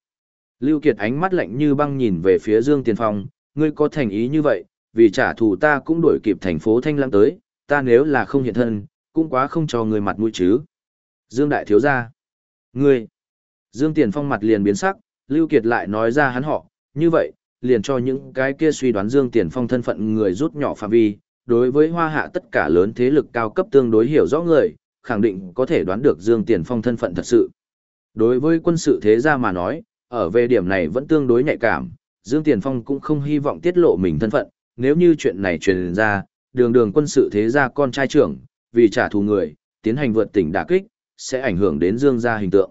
S1: Lưu Kiệt ánh mắt lạnh như băng nhìn về phía Dương Tiền Phong, ngươi có thành ý như vậy, vì trả thù ta cũng đuổi kịp thành phố Thanh Lãng tới, ta nếu là không hiện thân, cũng quá không cho ngươi mặt mũi chứ. Dương Đại Thiếu Gia. Ngươi. Dương Tiền Phong mặt liền biến sắc, Lưu Kiệt lại nói ra hắn họ, như vậy, liền cho những cái kia suy đoán Dương Tiền Phong thân phận người rút nhỏ phạm vi, đối với hoa hạ tất cả lớn thế lực cao cấp tương đối hiểu rõ người, khẳng định có thể đoán được Dương Tiền Phong thân phận thật sự. Đối với quân sự thế gia mà nói, ở về điểm này vẫn tương đối nhạy cảm, Dương Tiền Phong cũng không hy vọng tiết lộ mình thân phận, nếu như chuyện này truyền ra, đường đường quân sự thế gia con trai trưởng, vì trả thù người, tiến hành vượt tỉnh đả kích, sẽ ảnh hưởng đến Dương gia hình tượng.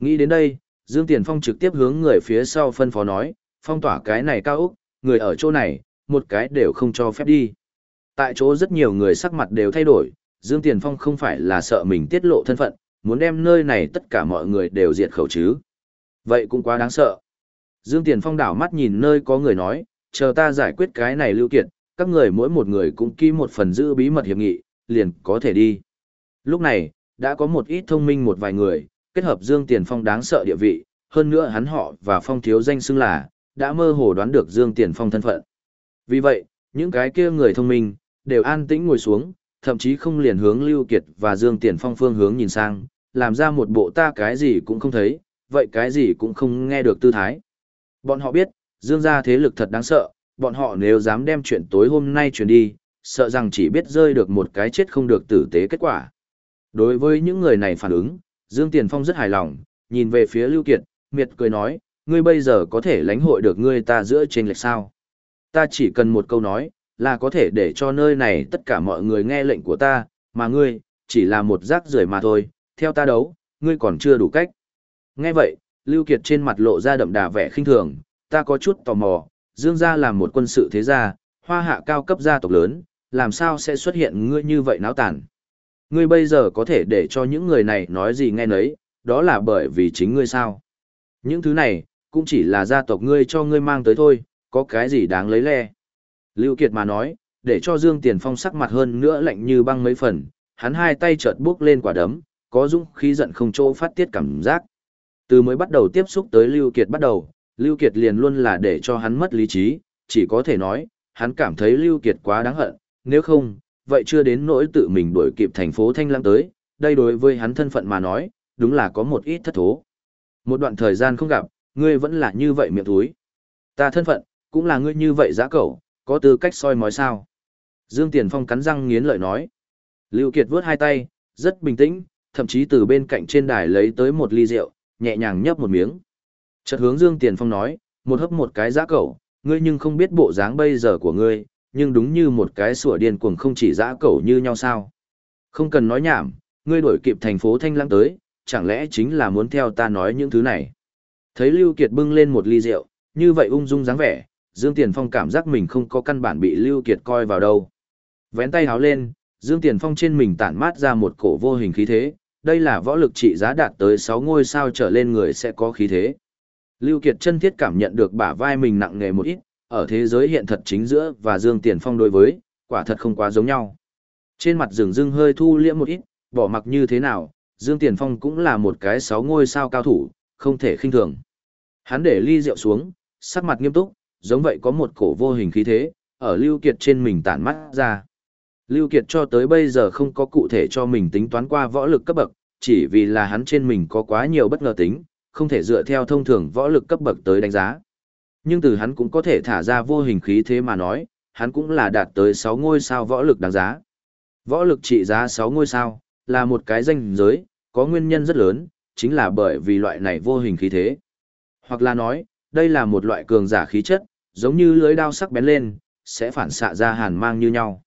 S1: Nghĩ đến đây, Dương Tiền Phong trực tiếp hướng người phía sau phân phó nói, phong tỏa cái này cao úc, người ở chỗ này, một cái đều không cho phép đi. Tại chỗ rất nhiều người sắc mặt đều thay đổi, Dương Tiền Phong không phải là sợ mình tiết lộ thân phận, muốn đem nơi này tất cả mọi người đều diệt khẩu chứ. Vậy cũng quá đáng sợ. Dương Tiền Phong đảo mắt nhìn nơi có người nói, chờ ta giải quyết cái này lưu kiệt, các người mỗi một người cũng ký một phần giữ bí mật hiệp nghị, liền có thể đi. Lúc này, đã có một ít thông minh một vài người, kết hợp Dương Tiền Phong đáng sợ địa vị, hơn nữa hắn họ và Phong thiếu danh xưng là, đã mơ hồ đoán được Dương Tiền Phong thân phận. Vì vậy, những cái kia người thông minh, đều an tĩnh ngồi xuống, thậm chí không liền hướng Lưu Kiệt và Dương Tiền Phong phương hướng nhìn sang, làm ra một bộ ta cái gì cũng không thấy, vậy cái gì cũng không nghe được tư thái. Bọn họ biết, Dương gia thế lực thật đáng sợ, bọn họ nếu dám đem chuyện tối hôm nay truyền đi, sợ rằng chỉ biết rơi được một cái chết không được tử tế kết quả. Đối với những người này phản ứng, Dương Tiền Phong rất hài lòng, nhìn về phía Lưu Kiệt, miệt cười nói, ngươi bây giờ có thể lãnh hội được ngươi ta giữa trên lệch sao. Ta chỉ cần một câu nói, là có thể để cho nơi này tất cả mọi người nghe lệnh của ta, mà ngươi, chỉ là một rác rưởi mà thôi, theo ta đấu, ngươi còn chưa đủ cách. Nghe vậy, Lưu Kiệt trên mặt lộ ra đậm đà vẻ khinh thường, ta có chút tò mò, Dương gia làm một quân sự thế gia, hoa hạ cao cấp gia tộc lớn, làm sao sẽ xuất hiện ngươi như vậy náo tản. Ngươi bây giờ có thể để cho những người này nói gì nghe nấy, đó là bởi vì chính ngươi sao. Những thứ này, cũng chỉ là gia tộc ngươi cho ngươi mang tới thôi, có cái gì đáng lấy le. Lưu Kiệt mà nói, để cho Dương Tiền Phong sắc mặt hơn nữa lạnh như băng mấy phần, hắn hai tay chợt bước lên quả đấm, có dũng khí giận không chỗ phát tiết cảm giác. Từ mới bắt đầu tiếp xúc tới Lưu Kiệt bắt đầu, Lưu Kiệt liền luôn là để cho hắn mất lý trí, chỉ có thể nói, hắn cảm thấy Lưu Kiệt quá đáng hận, nếu không, vậy chưa đến nỗi tự mình đuổi kịp thành phố Thanh Lăng tới, đây đối với hắn thân phận mà nói, đúng là có một ít thất thố. Một đoạn thời gian không gặp, ngươi vẫn là như vậy miệng thúi. Ta thân phận, cũng là ngươi như vậy giã cẩu, có tư cách soi mói sao. Dương Tiền Phong cắn răng nghiến lợi nói. Lưu Kiệt vướt hai tay, rất bình tĩnh, thậm chí từ bên cạnh trên đài lấy tới một ly rượu, nhẹ nhàng nhấp một miếng. Chợt hướng Dương Tiền Phong nói, một hấp một cái giã cẩu, ngươi nhưng không biết bộ dáng bây giờ của ngươi, nhưng đúng như một cái sủa điên cuồng không chỉ giã cẩu như nhau sao. Không cần nói nhảm, ngươi đuổi kịp thành phố Thanh Lãng tới, chẳng lẽ chính là muốn theo ta nói những thứ này. Thấy Lưu Kiệt bưng lên một ly rượu, như vậy ung dung dáng vẻ, Dương Tiền Phong cảm giác mình không có căn bản bị Lưu Kiệt coi vào đâu. Vén tay háo lên, Dương Tiền Phong trên mình tản mát ra một cổ vô hình khí thế, đây là võ lực trị giá đạt tới 6 ngôi sao trở lên người sẽ có khí thế. Lưu Kiệt chân thiết cảm nhận được bả vai mình nặng nề một ít, ở thế giới hiện thật chính giữa và Dương Tiền Phong đối với, quả thật không quá giống nhau. Trên mặt rừng rưng hơi thu liễm một ít, bỏ mặc như thế nào, Dương Tiền Phong cũng là một cái 6 ngôi sao cao thủ, không thể khinh thường. Hắn để ly rượu xuống, sắc mặt nghiêm túc, giống vậy có một cổ vô hình khí thế, ở Lưu Kiệt trên mình tản mắt ra. Lưu Kiệt cho tới bây giờ không có cụ thể cho mình tính toán qua võ lực cấp bậc, chỉ vì là hắn trên mình có quá nhiều bất ngờ tính, không thể dựa theo thông thường võ lực cấp bậc tới đánh giá. Nhưng từ hắn cũng có thể thả ra vô hình khí thế mà nói, hắn cũng là đạt tới 6 ngôi sao võ lực đáng giá. Võ lực trị giá 6 ngôi sao, là một cái danh giới, có nguyên nhân rất lớn, chính là bởi vì loại này vô hình khí thế. Hoặc là nói, đây là một loại cường giả khí chất, giống như lưới đao sắc bén lên, sẽ phản xạ ra hàn mang như nhau.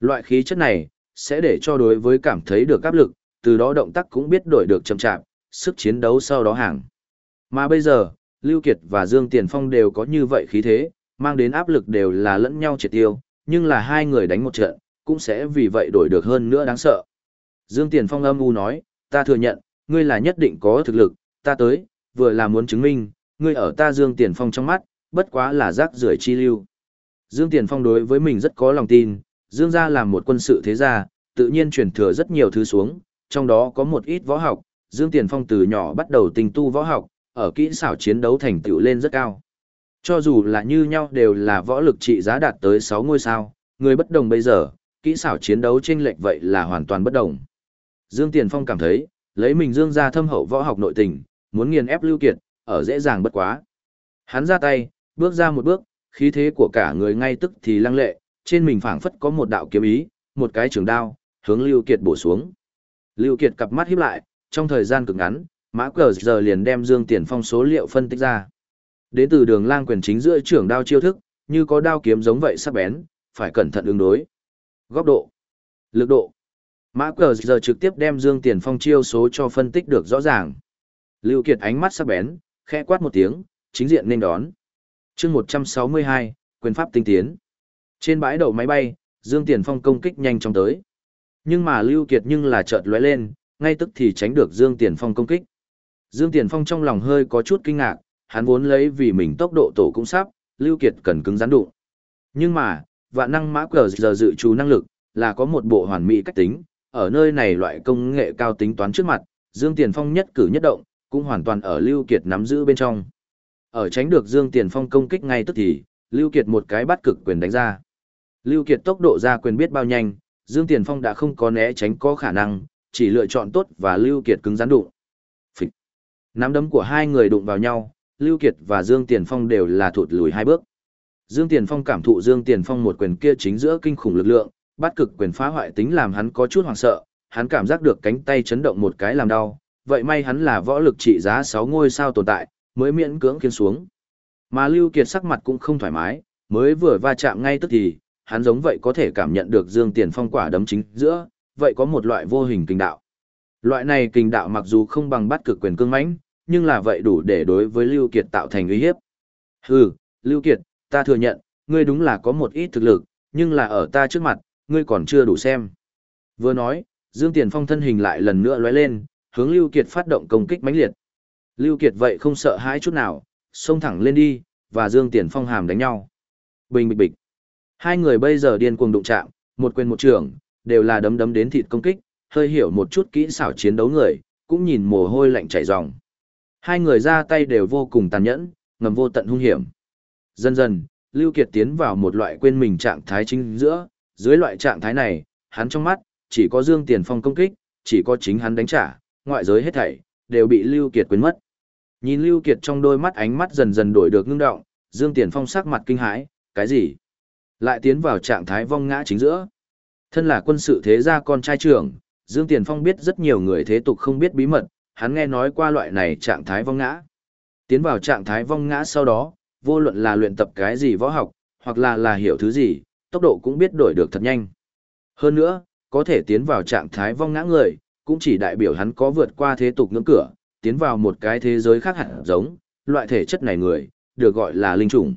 S1: Loại khí chất này, sẽ để cho đối với cảm thấy được áp lực, từ đó động tác cũng biết đổi được chậm chạp, sức chiến đấu sau đó hàng. Mà bây giờ, Lưu Kiệt và Dương Tiền Phong đều có như vậy khí thế, mang đến áp lực đều là lẫn nhau triệt tiêu, nhưng là hai người đánh một trận, cũng sẽ vì vậy đổi được hơn nữa đáng sợ. Dương Tiền Phong âm u nói, ta thừa nhận, ngươi là nhất định có thực lực, ta tới, vừa là muốn chứng minh, ngươi ở ta Dương Tiền Phong trong mắt, bất quá là rác rưởi chi lưu. Dương Tiền Phong đối với mình rất có lòng tin, Dương gia làm một quân sự thế gia, tự nhiên truyền thừa rất nhiều thứ xuống, trong đó có một ít võ học, Dương Tiền Phong từ nhỏ bắt đầu tình tu võ học, ở kỹ xảo chiến đấu thành tựu lên rất cao. Cho dù là như nhau đều là võ lực trị giá đạt tới 6 ngôi sao, người bất đồng bây giờ, kỹ xảo chiến đấu chênh lệch vậy là hoàn toàn bất đồng. Dương Tiền Phong cảm thấy, lấy mình Dương gia thâm hậu võ học nội tình, muốn nghiền ép Lưu Kiệt, ở dễ dàng bất quá. Hắn ra tay, bước ra một bước, khí thế của cả người ngay tức thì lăng lệ, trên mình phảng phất có một đạo kiếm ý, một cái trường đao, hướng Lưu Kiệt bổ xuống. Lưu Kiệt cặp mắt híp lại, trong thời gian cực ngắn, Mã Cờ giờ liền đem Dương Tiền Phong số liệu phân tích ra. Đến từ đường lang quyền chính giữa trưởng đao chiêu thức, như có đao kiếm giống vậy sắc bén, phải cẩn thận ứng đối. Góc độ, lực độ. Mã Cờ giờ trực tiếp đem Dương Tiền Phong chiêu số cho phân tích được rõ ràng. Lưu Kiệt ánh mắt sắc bén, khẽ quát một tiếng, chính diện nên đón. Chương 162, quyền pháp tinh tiến. Trên bãi đậu máy bay, Dương Tiền Phong công kích nhanh chóng tới. Nhưng mà Lưu Kiệt nhưng là chợt lóe lên, ngay tức thì tránh được Dương Tiền Phong công kích. Dương Tiền Phong trong lòng hơi có chút kinh ngạc, hắn vốn lấy vì mình tốc độ tổ cũng sắp, Lưu Kiệt cần cứng rắn đụng. Nhưng mà, vạn năng mã cờ giờ dự trù năng lực, là có một bộ hoàn mỹ cách tính, ở nơi này loại công nghệ cao tính toán trước mặt, Dương Tiền Phong nhất cử nhất động, cũng hoàn toàn ở Lưu Kiệt nắm giữ bên trong. Ở tránh được Dương Tiền Phong công kích ngay tức thì, Lưu Kiệt một cái bắt cực quyền đánh ra. Lưu Kiệt tốc độ ra quyền biết bao nhanh, Dương Tiền Phong đã không có né tránh có khả năng, chỉ lựa chọn tốt và Lưu Kiệt cứng rắn đụng. Phịch. Nắm đấm của hai người đụng vào nhau, Lưu Kiệt và Dương Tiền Phong đều là thụt lùi hai bước. Dương Tiền Phong cảm thụ Dương Tiền Phong một quyền kia chính giữa kinh khủng lực lượng, bắt cực quyền phá hoại tính làm hắn có chút hoảng sợ, hắn cảm giác được cánh tay chấn động một cái làm đau, vậy may hắn là võ lực trị giá 6 ngôi sao tồn tại, mới miễn cưỡng khiến xuống. Mà Lưu Kiệt sắc mặt cũng không thoải mái, mới vừa va chạm ngay tức thì, hắn giống vậy có thể cảm nhận được Dương Tiền Phong quả đấm chính giữa, vậy có một loại vô hình kinh đạo. Loại này kinh đạo mặc dù không bằng bắt cực quyền cương mãnh, nhưng là vậy đủ để đối với Lưu Kiệt tạo thành uy hiếp. Hừ, Lưu Kiệt, ta thừa nhận, ngươi đúng là có một ít thực lực, nhưng là ở ta trước mặt, ngươi còn chưa đủ xem. Vừa nói, Dương Tiền Phong thân hình lại lần nữa lóe lên, hướng Lưu Kiệt phát động công kích mãnh liệt. Lưu Kiệt vậy không sợ hãi chút nào, xông thẳng lên đi, và Dương Tiền Phong hàm đánh nhau. Bình bịch bịch. Hai người bây giờ điên cuồng đụng chạm, một quyền một trường, đều là đấm đấm đến thịt công kích, hơi hiểu một chút kỹ xảo chiến đấu người, cũng nhìn mồ hôi lạnh chảy ròng. Hai người ra tay đều vô cùng tàn nhẫn, ngầm vô tận hung hiểm. Dần dần, Lưu Kiệt tiến vào một loại quên mình trạng thái chính giữa, dưới loại trạng thái này, hắn trong mắt, chỉ có Dương Tiền Phong công kích, chỉ có chính hắn đánh trả, ngoại giới hết thảy, đều bị Lưu Kiệt quên mất. Nhìn Lưu Kiệt trong đôi mắt ánh mắt dần dần đổi được ngưng động, Dương Tiền Phong sắc mặt kinh hãi, cái gì? Lại tiến vào trạng thái vong ngã chính giữa. Thân là quân sự thế gia con trai trưởng, Dương Tiền Phong biết rất nhiều người thế tục không biết bí mật, hắn nghe nói qua loại này trạng thái vong ngã. Tiến vào trạng thái vong ngã sau đó, vô luận là luyện tập cái gì võ học, hoặc là là hiểu thứ gì, tốc độ cũng biết đổi được thật nhanh. Hơn nữa, có thể tiến vào trạng thái vong ngã người, cũng chỉ đại biểu hắn có vượt qua thế tục ngưỡng cửa, tiến vào một cái thế giới khác hẳn giống, loại thể chất này người, được gọi là linh trùng.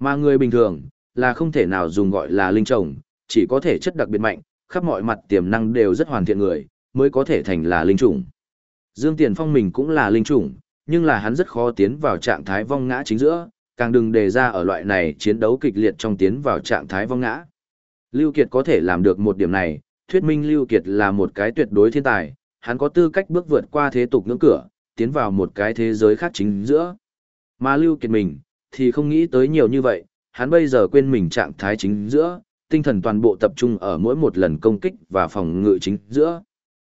S1: Mà người bình thường, là không thể nào dùng gọi là linh trùng, chỉ có thể chất đặc biệt mạnh, khắp mọi mặt tiềm năng đều rất hoàn thiện người, mới có thể thành là linh trùng. Dương Tiền Phong mình cũng là linh trùng, nhưng là hắn rất khó tiến vào trạng thái vong ngã chính giữa, càng đừng đề ra ở loại này chiến đấu kịch liệt trong tiến vào trạng thái vong ngã. Lưu Kiệt có thể làm được một điểm này, thuyết minh Lưu Kiệt là một cái tuyệt đối thiên tài, hắn có tư cách bước vượt qua thế tục ngưỡng cửa, tiến vào một cái thế giới khác chính giữa. Mà Lưu Kiệt mình, thì không nghĩ tới nhiều như vậy, hắn bây giờ quên mình trạng thái chính giữa, tinh thần toàn bộ tập trung ở mỗi một lần công kích và phòng ngự chính giữa.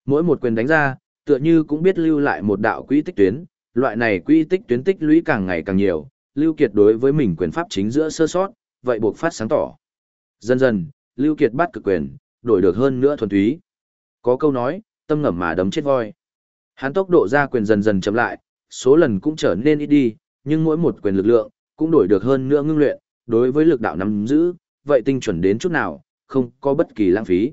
S1: Mỗi một quyền đánh ra, tựa như cũng biết lưu lại một đạo quỹ tích tuyến, loại này quỹ tích tuyến tích lũy càng ngày càng nhiều, Lưu Kiệt đối với mình quyền pháp chính giữa sơ sót, vậy buộc phát sáng tỏ. Dần dần, Lưu Kiệt bắt cực quyền, đổi được hơn nữa thuần túy. Có câu nói, tâm ngầm mà đấm chết voi. Hắn tốc độ ra quyền dần dần chậm lại, số lần cũng trở nên ít đi, nhưng mỗi một quyền lực lượng, cũng đổi được hơn nữa ngưng luyện, đối với lực đạo nắm giữ, vậy tinh chuẩn đến chút nào, không có bất kỳ lãng phí.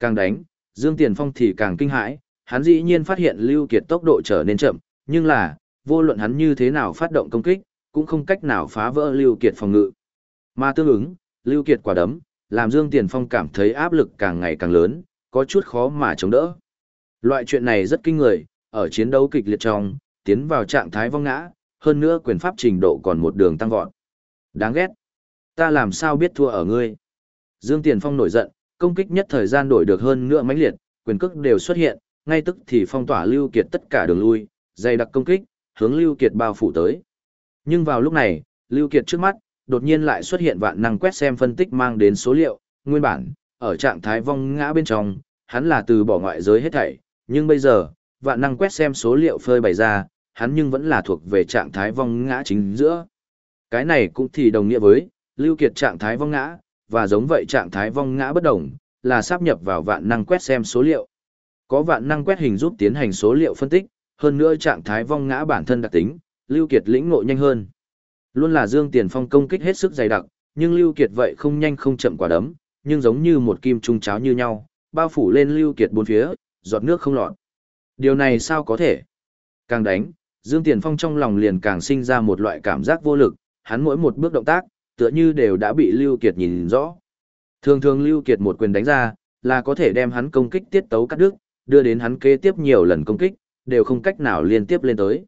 S1: Càng đánh, Dương Tiền Phong thì càng kinh hãi, hắn dĩ nhiên phát hiện Lưu Kiệt tốc độ trở nên chậm, nhưng là, vô luận hắn như thế nào phát động công kích, cũng không cách nào phá vỡ Lưu Kiệt phòng ngự. Mà tương ứng, Lưu Kiệt quả đấm, làm Dương Tiền Phong cảm thấy áp lực càng ngày càng lớn, có chút khó mà chống đỡ. Loại chuyện này rất kinh người, ở chiến đấu kịch liệt trong, tiến vào trạng thái vong ngã, hơn nữa quyền pháp trình độ còn một đường tăng vọt. Đáng ghét. Ta làm sao biết thua ở ngươi? Dương Tiền Phong nổi giận, công kích nhất thời gian đổi được hơn nữa mãnh liệt, quyền cước đều xuất hiện, ngay tức thì phong tỏa Lưu Kiệt tất cả đường lui, dày đặc công kích, hướng Lưu Kiệt bao phủ tới. Nhưng vào lúc này, Lưu Kiệt trước mắt, đột nhiên lại xuất hiện vạn năng quét xem phân tích mang đến số liệu, nguyên bản, ở trạng thái vong ngã bên trong, hắn là từ bỏ ngoại giới hết thảy, nhưng bây giờ, vạn năng quét xem số liệu phơi bày ra, hắn nhưng vẫn là thuộc về trạng thái vong ngã chính giữa. Cái này cũng thì đồng nghĩa với, Lưu Kiệt trạng thái vong ngã, và giống vậy trạng thái vong ngã bất đồng, là sáp nhập vào vạn năng quét xem số liệu. Có vạn năng quét hình giúp tiến hành số liệu phân tích, hơn nữa trạng thái vong ngã bản thân đặc tính, Lưu Kiệt lĩnh ngộ nhanh hơn. Luôn là Dương Tiền Phong công kích hết sức dày đặc, nhưng Lưu Kiệt vậy không nhanh không chậm quả đấm, nhưng giống như một kim trung cháo như nhau, bao phủ lên Lưu Kiệt bốn phía, giọt nước không lọt. Điều này sao có thể? Càng đánh, Dương Tiền Phong trong lòng liền càng sinh ra một loại cảm giác vô lực, hắn mỗi một bước động tác, tựa như đều đã bị Lưu Kiệt nhìn rõ. Thường thường Lưu Kiệt một quyền đánh ra, là có thể đem hắn công kích tiết tấu cắt đứt, đưa đến hắn kế tiếp nhiều lần công kích, đều không cách nào liên tiếp lên tới.